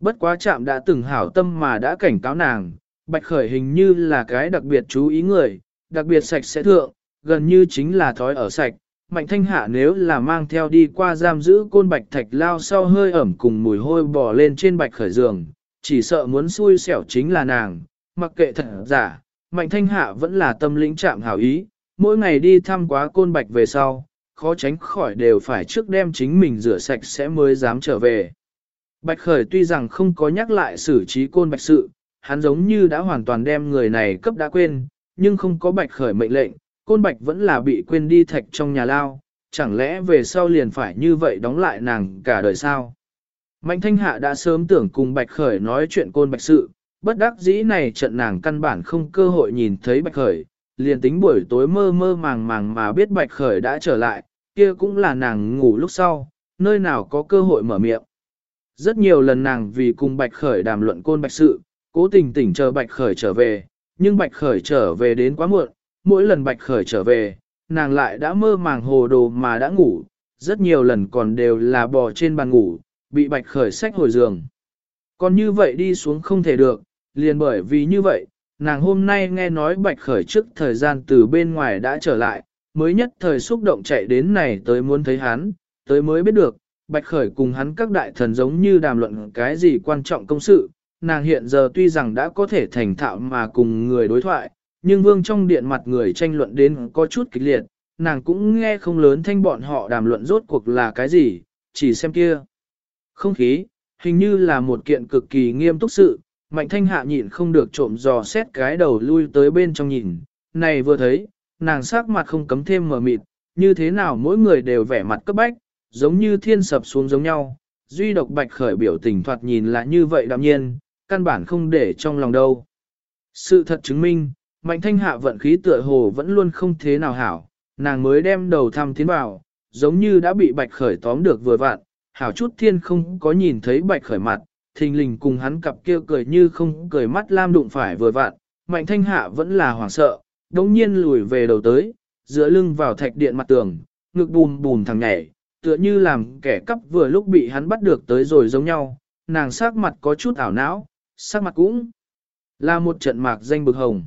Bất quá chạm đã từng hảo tâm mà đã cảnh cáo nàng, bạch khởi hình như là cái đặc biệt chú ý người, đặc biệt sạch sẽ thượng, gần như chính là thói ở sạch. Mạnh thanh hạ nếu là mang theo đi qua giam giữ côn bạch thạch lao sau hơi ẩm cùng mùi hôi bò lên trên bạch khởi giường, chỉ sợ muốn xui xẻo chính là nàng, mặc kệ thật giả, mạnh thanh hạ vẫn là tâm lĩnh chạm hảo ý, mỗi ngày đi thăm quá côn bạch về sau, khó tránh khỏi đều phải trước đem chính mình rửa sạch sẽ mới dám trở về. Bạch Khởi tuy rằng không có nhắc lại xử trí côn bạch sự, hắn giống như đã hoàn toàn đem người này cấp đã quên, nhưng không có Bạch Khởi mệnh lệnh, côn bạch vẫn là bị quên đi thạch trong nhà lao, chẳng lẽ về sau liền phải như vậy đóng lại nàng cả đời sao? Mạnh thanh hạ đã sớm tưởng cùng Bạch Khởi nói chuyện côn bạch sự, bất đắc dĩ này trận nàng căn bản không cơ hội nhìn thấy Bạch Khởi, liền tính buổi tối mơ mơ màng màng mà biết Bạch Khởi đã trở lại, kia cũng là nàng ngủ lúc sau, nơi nào có cơ hội mở miệng. Rất nhiều lần nàng vì cùng Bạch Khởi đàm luận côn Bạch sự, cố tình tỉnh chờ Bạch Khởi trở về, nhưng Bạch Khởi trở về đến quá muộn, mỗi lần Bạch Khởi trở về, nàng lại đã mơ màng hồ đồ mà đã ngủ, rất nhiều lần còn đều là bò trên bàn ngủ, bị Bạch Khởi xách hồi giường. Còn như vậy đi xuống không thể được, liền bởi vì như vậy, nàng hôm nay nghe nói Bạch Khởi trước thời gian từ bên ngoài đã trở lại, mới nhất thời xúc động chạy đến này tới muốn thấy hắn, tới mới biết được, Bạch Khởi cùng hắn các đại thần giống như đàm luận cái gì quan trọng công sự, nàng hiện giờ tuy rằng đã có thể thành thạo mà cùng người đối thoại, nhưng vương trong điện mặt người tranh luận đến có chút kịch liệt, nàng cũng nghe không lớn thanh bọn họ đàm luận rốt cuộc là cái gì, chỉ xem kia. Không khí, hình như là một kiện cực kỳ nghiêm túc sự, mạnh thanh hạ nhịn không được trộm dò xét cái đầu lui tới bên trong nhìn, này vừa thấy, nàng sắc mặt không cấm thêm mờ mịt, như thế nào mỗi người đều vẻ mặt cấp bách, giống như thiên sập xuống giống nhau, duy độc bạch khởi biểu tình thoạt nhìn là như vậy đạm nhiên, căn bản không để trong lòng đâu. Sự thật chứng minh, mạnh thanh hạ vận khí tựa hồ vẫn luôn không thế nào hảo, nàng mới đem đầu thăm tiến vào, giống như đã bị bạch khởi tóm được vừa vặn, hảo chút thiên không có nhìn thấy bạch khởi mặt, thình lình cùng hắn cặp kia cười như không cười mắt lam đụng phải vừa vặn, mạnh thanh hạ vẫn là hoảng sợ, đống nhiên lùi về đầu tới, dựa lưng vào thạch điện mặt tường, ngực bùm bùm thằng nhảy, tựa như làm kẻ cắp vừa lúc bị hắn bắt được tới rồi giống nhau, nàng sắc mặt có chút ảo não, sắc mặt cũng là một trận mạc danh bực hồng.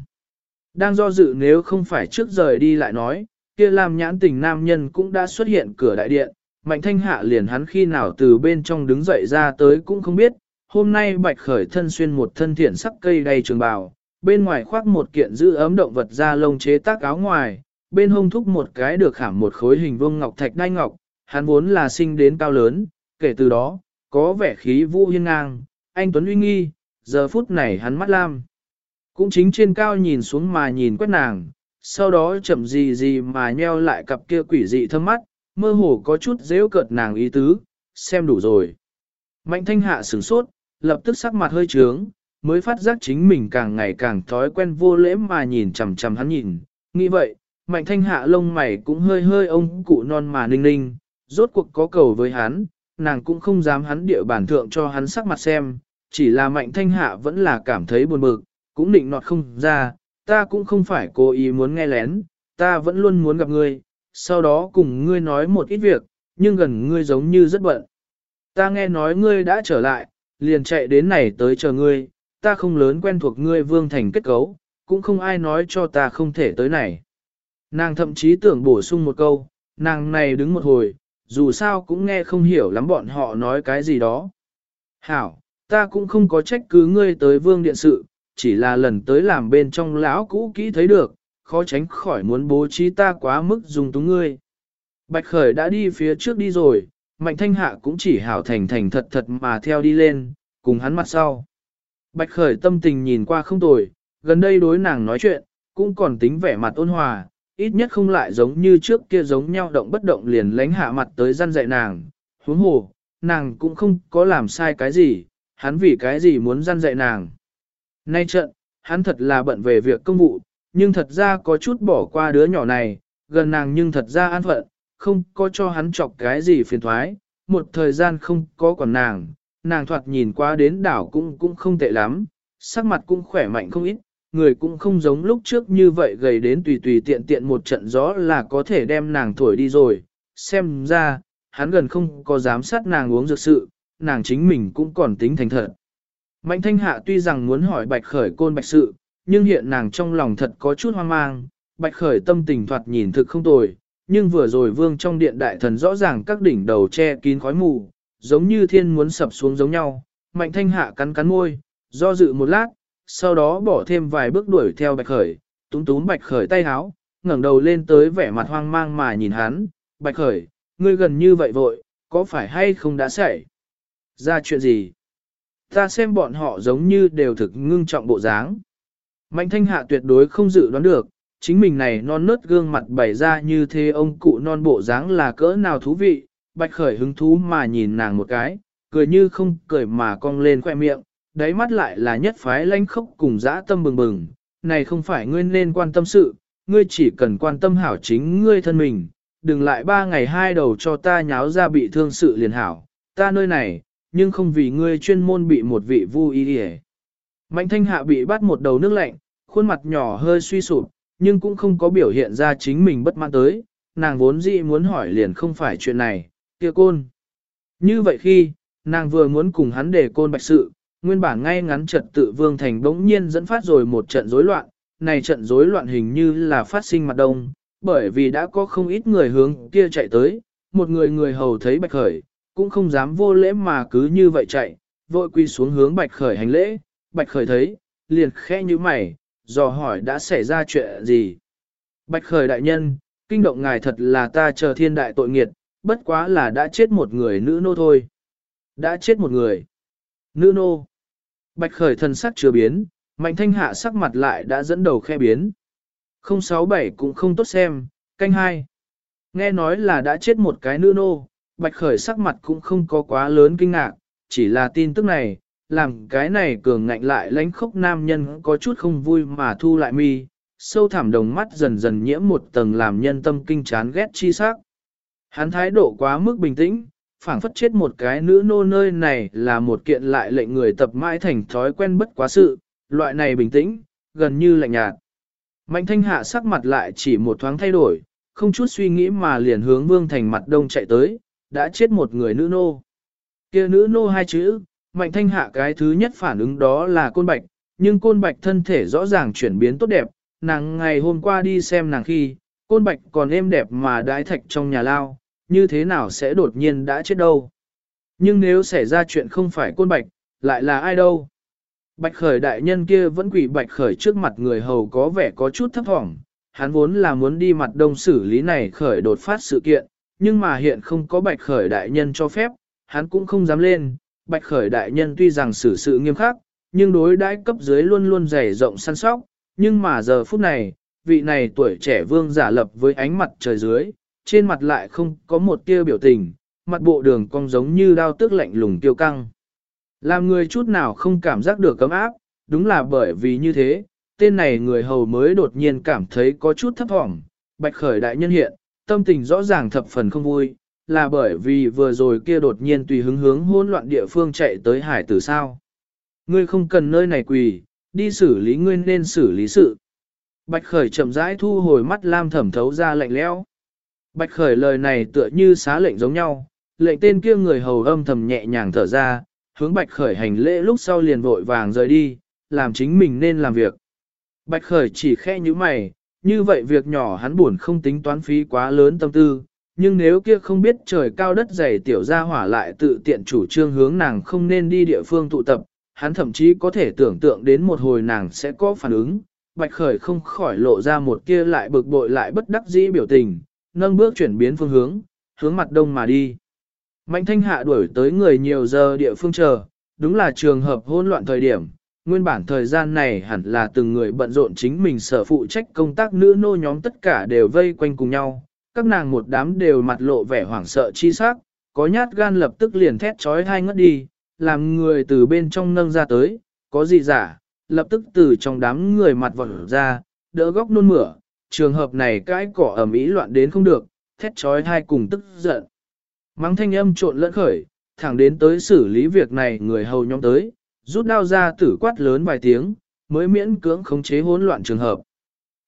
Đang do dự nếu không phải trước rời đi lại nói, kia làm nhãn tình nam nhân cũng đã xuất hiện cửa đại điện, mạnh thanh hạ liền hắn khi nào từ bên trong đứng dậy ra tới cũng không biết, hôm nay bạch khởi thân xuyên một thân thiện sắc cây đầy trường bào, bên ngoài khoác một kiện giữ ấm động vật da lông chế tác áo ngoài, bên hông thúc một cái được khảm một khối hình vuông ngọc thạch đai ngọc, hắn vốn là sinh đến cao lớn, kể từ đó, có vẻ khí vũ hiên ngang, anh Tuấn uy nghi, giờ phút này hắn mắt lam. Cũng chính trên cao nhìn xuống mà nhìn quét nàng, sau đó chậm gì gì mà nheo lại cặp kia quỷ dị thâm mắt, mơ hồ có chút dễu cợt nàng ý tứ, xem đủ rồi. Mạnh thanh hạ sửng sốt, lập tức sắc mặt hơi trướng, mới phát giác chính mình càng ngày càng thói quen vô lễ mà nhìn chằm chằm hắn nhìn. Nghĩ vậy, mạnh thanh hạ lông mày cũng hơi hơi ông cụ non mà ninh ninh, rốt cuộc có cầu với hắn, nàng cũng không dám hắn địa bản thượng cho hắn sắc mặt xem, chỉ là mạnh thanh hạ vẫn là cảm thấy buồn bực, cũng định nọt không ra, ta cũng không phải cố ý muốn nghe lén, ta vẫn luôn muốn gặp ngươi, sau đó cùng ngươi nói một ít việc, nhưng gần ngươi giống như rất bận. Ta nghe nói ngươi đã trở lại, liền chạy đến này tới chờ ngươi, ta không lớn quen thuộc ngươi vương thành kết cấu, cũng không ai nói cho ta không thể tới này. Nàng thậm chí tưởng bổ sung một câu, nàng này đứng một hồi, dù sao cũng nghe không hiểu lắm bọn họ nói cái gì đó. Hảo, ta cũng không có trách cứ ngươi tới vương điện sự, chỉ là lần tới làm bên trong lão cũ kỹ thấy được, khó tránh khỏi muốn bố trí ta quá mức dùng túng ngươi. Bạch Khởi đã đi phía trước đi rồi, Mạnh Thanh Hạ cũng chỉ hảo thành thành thật thật mà theo đi lên, cùng hắn mặt sau. Bạch Khởi tâm tình nhìn qua không tồi, gần đây đối nàng nói chuyện, cũng còn tính vẻ mặt ôn hòa, ít nhất không lại giống như trước kia giống nhau động bất động liền lánh hạ mặt tới gian dạy nàng. Huống hồ, nàng cũng không có làm sai cái gì, hắn vì cái gì muốn gian dạy nàng. Nay trận, hắn thật là bận về việc công vụ, nhưng thật ra có chút bỏ qua đứa nhỏ này, gần nàng nhưng thật ra an phận, không có cho hắn chọc cái gì phiền thoái, một thời gian không có còn nàng, nàng thoạt nhìn qua đến đảo cũng cũng không tệ lắm, sắc mặt cũng khỏe mạnh không ít, người cũng không giống lúc trước như vậy gầy đến tùy tùy tiện tiện một trận gió là có thể đem nàng thổi đi rồi, xem ra, hắn gần không có giám sát nàng uống dược sự, nàng chính mình cũng còn tính thành thật. Mạnh thanh hạ tuy rằng muốn hỏi bạch khởi côn bạch sự, nhưng hiện nàng trong lòng thật có chút hoang mang, bạch khởi tâm tình thoạt nhìn thực không tồi, nhưng vừa rồi vương trong điện đại thần rõ ràng các đỉnh đầu che kín khói mù, giống như thiên muốn sập xuống giống nhau, mạnh thanh hạ cắn cắn môi, do dự một lát, sau đó bỏ thêm vài bước đuổi theo bạch khởi, túm túm bạch khởi tay háo, ngẩng đầu lên tới vẻ mặt hoang mang mà nhìn hắn, bạch khởi, ngươi gần như vậy vội, có phải hay không đã xảy ra chuyện gì? Ta xem bọn họ giống như đều thực ngưng trọng bộ dáng. Mạnh thanh hạ tuyệt đối không dự đoán được, chính mình này non nớt gương mặt bày ra như thế ông cụ non bộ dáng là cỡ nào thú vị, bạch khởi hứng thú mà nhìn nàng một cái, cười như không cười mà cong lên khoe miệng, đáy mắt lại là nhất phái lanh khốc cùng dã tâm bừng bừng, này không phải ngươi nên quan tâm sự, ngươi chỉ cần quan tâm hảo chính ngươi thân mình, đừng lại ba ngày hai đầu cho ta nháo ra bị thương sự liền hảo, ta nơi này, nhưng không vì ngươi chuyên môn bị một vị vu y hề. Mạnh thanh hạ bị bắt một đầu nước lạnh, khuôn mặt nhỏ hơi suy sụp, nhưng cũng không có biểu hiện ra chính mình bất mãn tới, nàng vốn dĩ muốn hỏi liền không phải chuyện này, kia côn. Như vậy khi, nàng vừa muốn cùng hắn để côn bạch sự, nguyên bản ngay ngắn trật tự vương thành bỗng nhiên dẫn phát rồi một trận rối loạn, này trận rối loạn hình như là phát sinh mặt đông, bởi vì đã có không ít người hướng kia chạy tới, một người người hầu thấy bạch khởi, cũng không dám vô lễ mà cứ như vậy chạy, vội quy xuống hướng bạch khởi hành lễ, bạch khởi thấy, liền khẽ như mày, dò hỏi đã xảy ra chuyện gì. Bạch khởi đại nhân, kinh động ngài thật là ta chờ thiên đại tội nghiệt, bất quá là đã chết một người nữ nô thôi. Đã chết một người. Nữ nô. Bạch khởi thần sắc chưa biến, mạnh thanh hạ sắc mặt lại đã dẫn đầu khe biến. 067 cũng không tốt xem, canh hai. Nghe nói là đã chết một cái nữ nô, bạch khởi sắc mặt cũng không có quá lớn kinh ngạc, chỉ là tin tức này, làm cái này cường ngạnh lại lánh khốc nam nhân có chút không vui mà thu lại mi, sâu thẳm đồng mắt dần dần nhiễm một tầng làm nhân tâm kinh chán ghét chi sắc. Hắn thái độ quá mức bình tĩnh, phảng phất chết một cái nữ nô nơi này là một kiện lại lệnh người tập mãi thành thói quen bất quá sự, loại này bình tĩnh, gần như lạnh nhạt. Mạnh thanh hạ sắc mặt lại chỉ một thoáng thay đổi, không chút suy nghĩ mà liền hướng Vương Thành mặt đông chạy tới, đã chết một người nữ nô. kia nữ nô hai chữ, mạnh thanh hạ cái thứ nhất phản ứng đó là côn bạch, nhưng côn bạch thân thể rõ ràng chuyển biến tốt đẹp, nàng ngày hôm qua đi xem nàng khi, côn bạch còn êm đẹp mà đái thạch trong nhà lao, như thế nào sẽ đột nhiên đã chết đâu. Nhưng nếu xảy ra chuyện không phải côn bạch, lại là ai đâu? Bạch khởi đại nhân kia vẫn quỷ bạch khởi trước mặt người hầu có vẻ có chút thấp thỏm, hắn vốn là muốn đi mặt đông xử lý này khởi đột phát sự kiện, nhưng mà hiện không có bạch khởi đại nhân cho phép, hắn cũng không dám lên. Bạch khởi đại nhân tuy rằng xử sự nghiêm khắc, nhưng đối đãi cấp dưới luôn luôn dày rộng săn sóc, nhưng mà giờ phút này, vị này tuổi trẻ vương giả lập với ánh mặt trời dưới, trên mặt lại không có một tia biểu tình, mặt bộ đường cong giống như đao tức lạnh lùng tiêu căng. Làm người chút nào không cảm giác được cấm áp, đúng là bởi vì như thế, tên này người hầu mới đột nhiên cảm thấy có chút thấp thỏm, bạch khởi đại nhân hiện, tâm tình rõ ràng thập phần không vui, là bởi vì vừa rồi kia đột nhiên tùy hứng hướng hỗn loạn địa phương chạy tới hải tử sao. Ngươi không cần nơi này quỳ, đi xử lý ngươi nên xử lý sự. Bạch khởi chậm rãi thu hồi mắt lam thẩm thấu ra lạnh lẽo. Bạch khởi lời này tựa như xá lệnh giống nhau, lệnh tên kia người hầu âm thầm nhẹ nhàng thở ra, hướng bạch khởi hành lễ lúc sau liền vội vàng rời đi, làm chính mình nên làm việc. Bạch khởi chỉ khe như mày, như vậy việc nhỏ hắn buồn không tính toán phí quá lớn tâm tư, nhưng nếu kia không biết trời cao đất dày tiểu gia hỏa lại tự tiện chủ trương hướng nàng không nên đi địa phương tụ tập, hắn thậm chí có thể tưởng tượng đến một hồi nàng sẽ có phản ứng. Bạch khởi không khỏi lộ ra một kia lại bực bội lại bất đắc dĩ biểu tình, nâng bước chuyển biến phương hướng, hướng mặt đông mà đi. Mạnh thanh hạ đuổi tới người nhiều giờ địa phương chờ, đúng là trường hợp hỗn loạn thời điểm. Nguyên bản thời gian này hẳn là từng người bận rộn chính mình sở phụ trách công tác nữ nô nhóm tất cả đều vây quanh cùng nhau. Các nàng một đám đều mặt lộ vẻ hoảng sợ chi sắc, có nhát gan lập tức liền thét trói hai ngất đi, làm người từ bên trong nâng ra tới, có gì giả, lập tức từ trong đám người mặt vọt ra, đỡ góc nôn mửa, trường hợp này cái cỏ ẩm ý loạn đến không được, thét trói hai cùng tức giận. Mắng thanh âm trộn lẫn khởi, thẳng đến tới xử lý việc này người hầu nhóm tới, rút đao ra tử quát lớn vài tiếng, mới miễn cưỡng khống chế hỗn loạn trường hợp.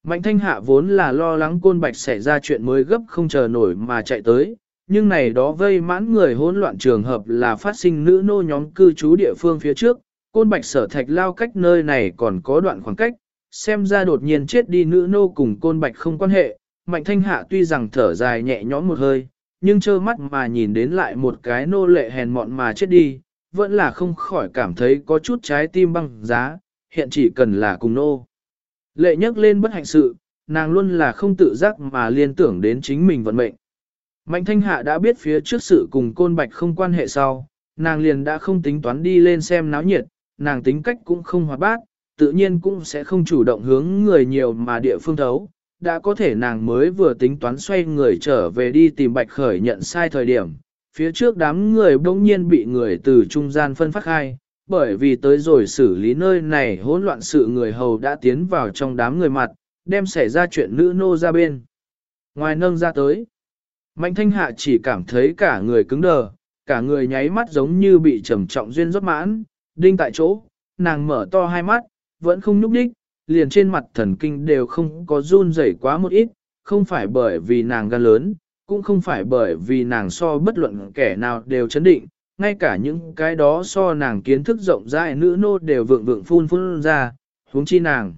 Mạnh thanh hạ vốn là lo lắng côn bạch xảy ra chuyện mới gấp không chờ nổi mà chạy tới, nhưng này đó vây mãn người hỗn loạn trường hợp là phát sinh nữ nô nhóm cư trú địa phương phía trước, côn bạch sở thạch lao cách nơi này còn có đoạn khoảng cách, xem ra đột nhiên chết đi nữ nô cùng côn bạch không quan hệ, mạnh thanh hạ tuy rằng thở dài nhẹ nhõm một hơi, nhưng trơ mắt mà nhìn đến lại một cái nô lệ hèn mọn mà chết đi, vẫn là không khỏi cảm thấy có chút trái tim băng giá, hiện chỉ cần là cùng nô. Lệ nhắc lên bất hạnh sự, nàng luôn là không tự giác mà liên tưởng đến chính mình vận mệnh. Mạnh thanh hạ đã biết phía trước sự cùng côn bạch không quan hệ sau, nàng liền đã không tính toán đi lên xem náo nhiệt, nàng tính cách cũng không hoạt bát, tự nhiên cũng sẽ không chủ động hướng người nhiều mà địa phương thấu. Đã có thể nàng mới vừa tính toán xoay người trở về đi tìm bạch khởi nhận sai thời điểm. Phía trước đám người bỗng nhiên bị người từ trung gian phân phát hai, bởi vì tới rồi xử lý nơi này hỗn loạn sự người hầu đã tiến vào trong đám người mặt, đem xảy ra chuyện nữ nô ra bên. Ngoài nâng ra tới, Mạnh thanh hạ chỉ cảm thấy cả người cứng đờ, cả người nháy mắt giống như bị trầm trọng duyên rốt mãn, đinh tại chỗ, nàng mở to hai mắt, vẫn không nhúc đích, liền trên mặt thần kinh đều không có run rẩy quá một ít, không phải bởi vì nàng gan lớn, cũng không phải bởi vì nàng so bất luận kẻ nào đều chấn định, ngay cả những cái đó so nàng kiến thức rộng rãi nữ nô đều vượng vượng phun phun ra, huống chi nàng.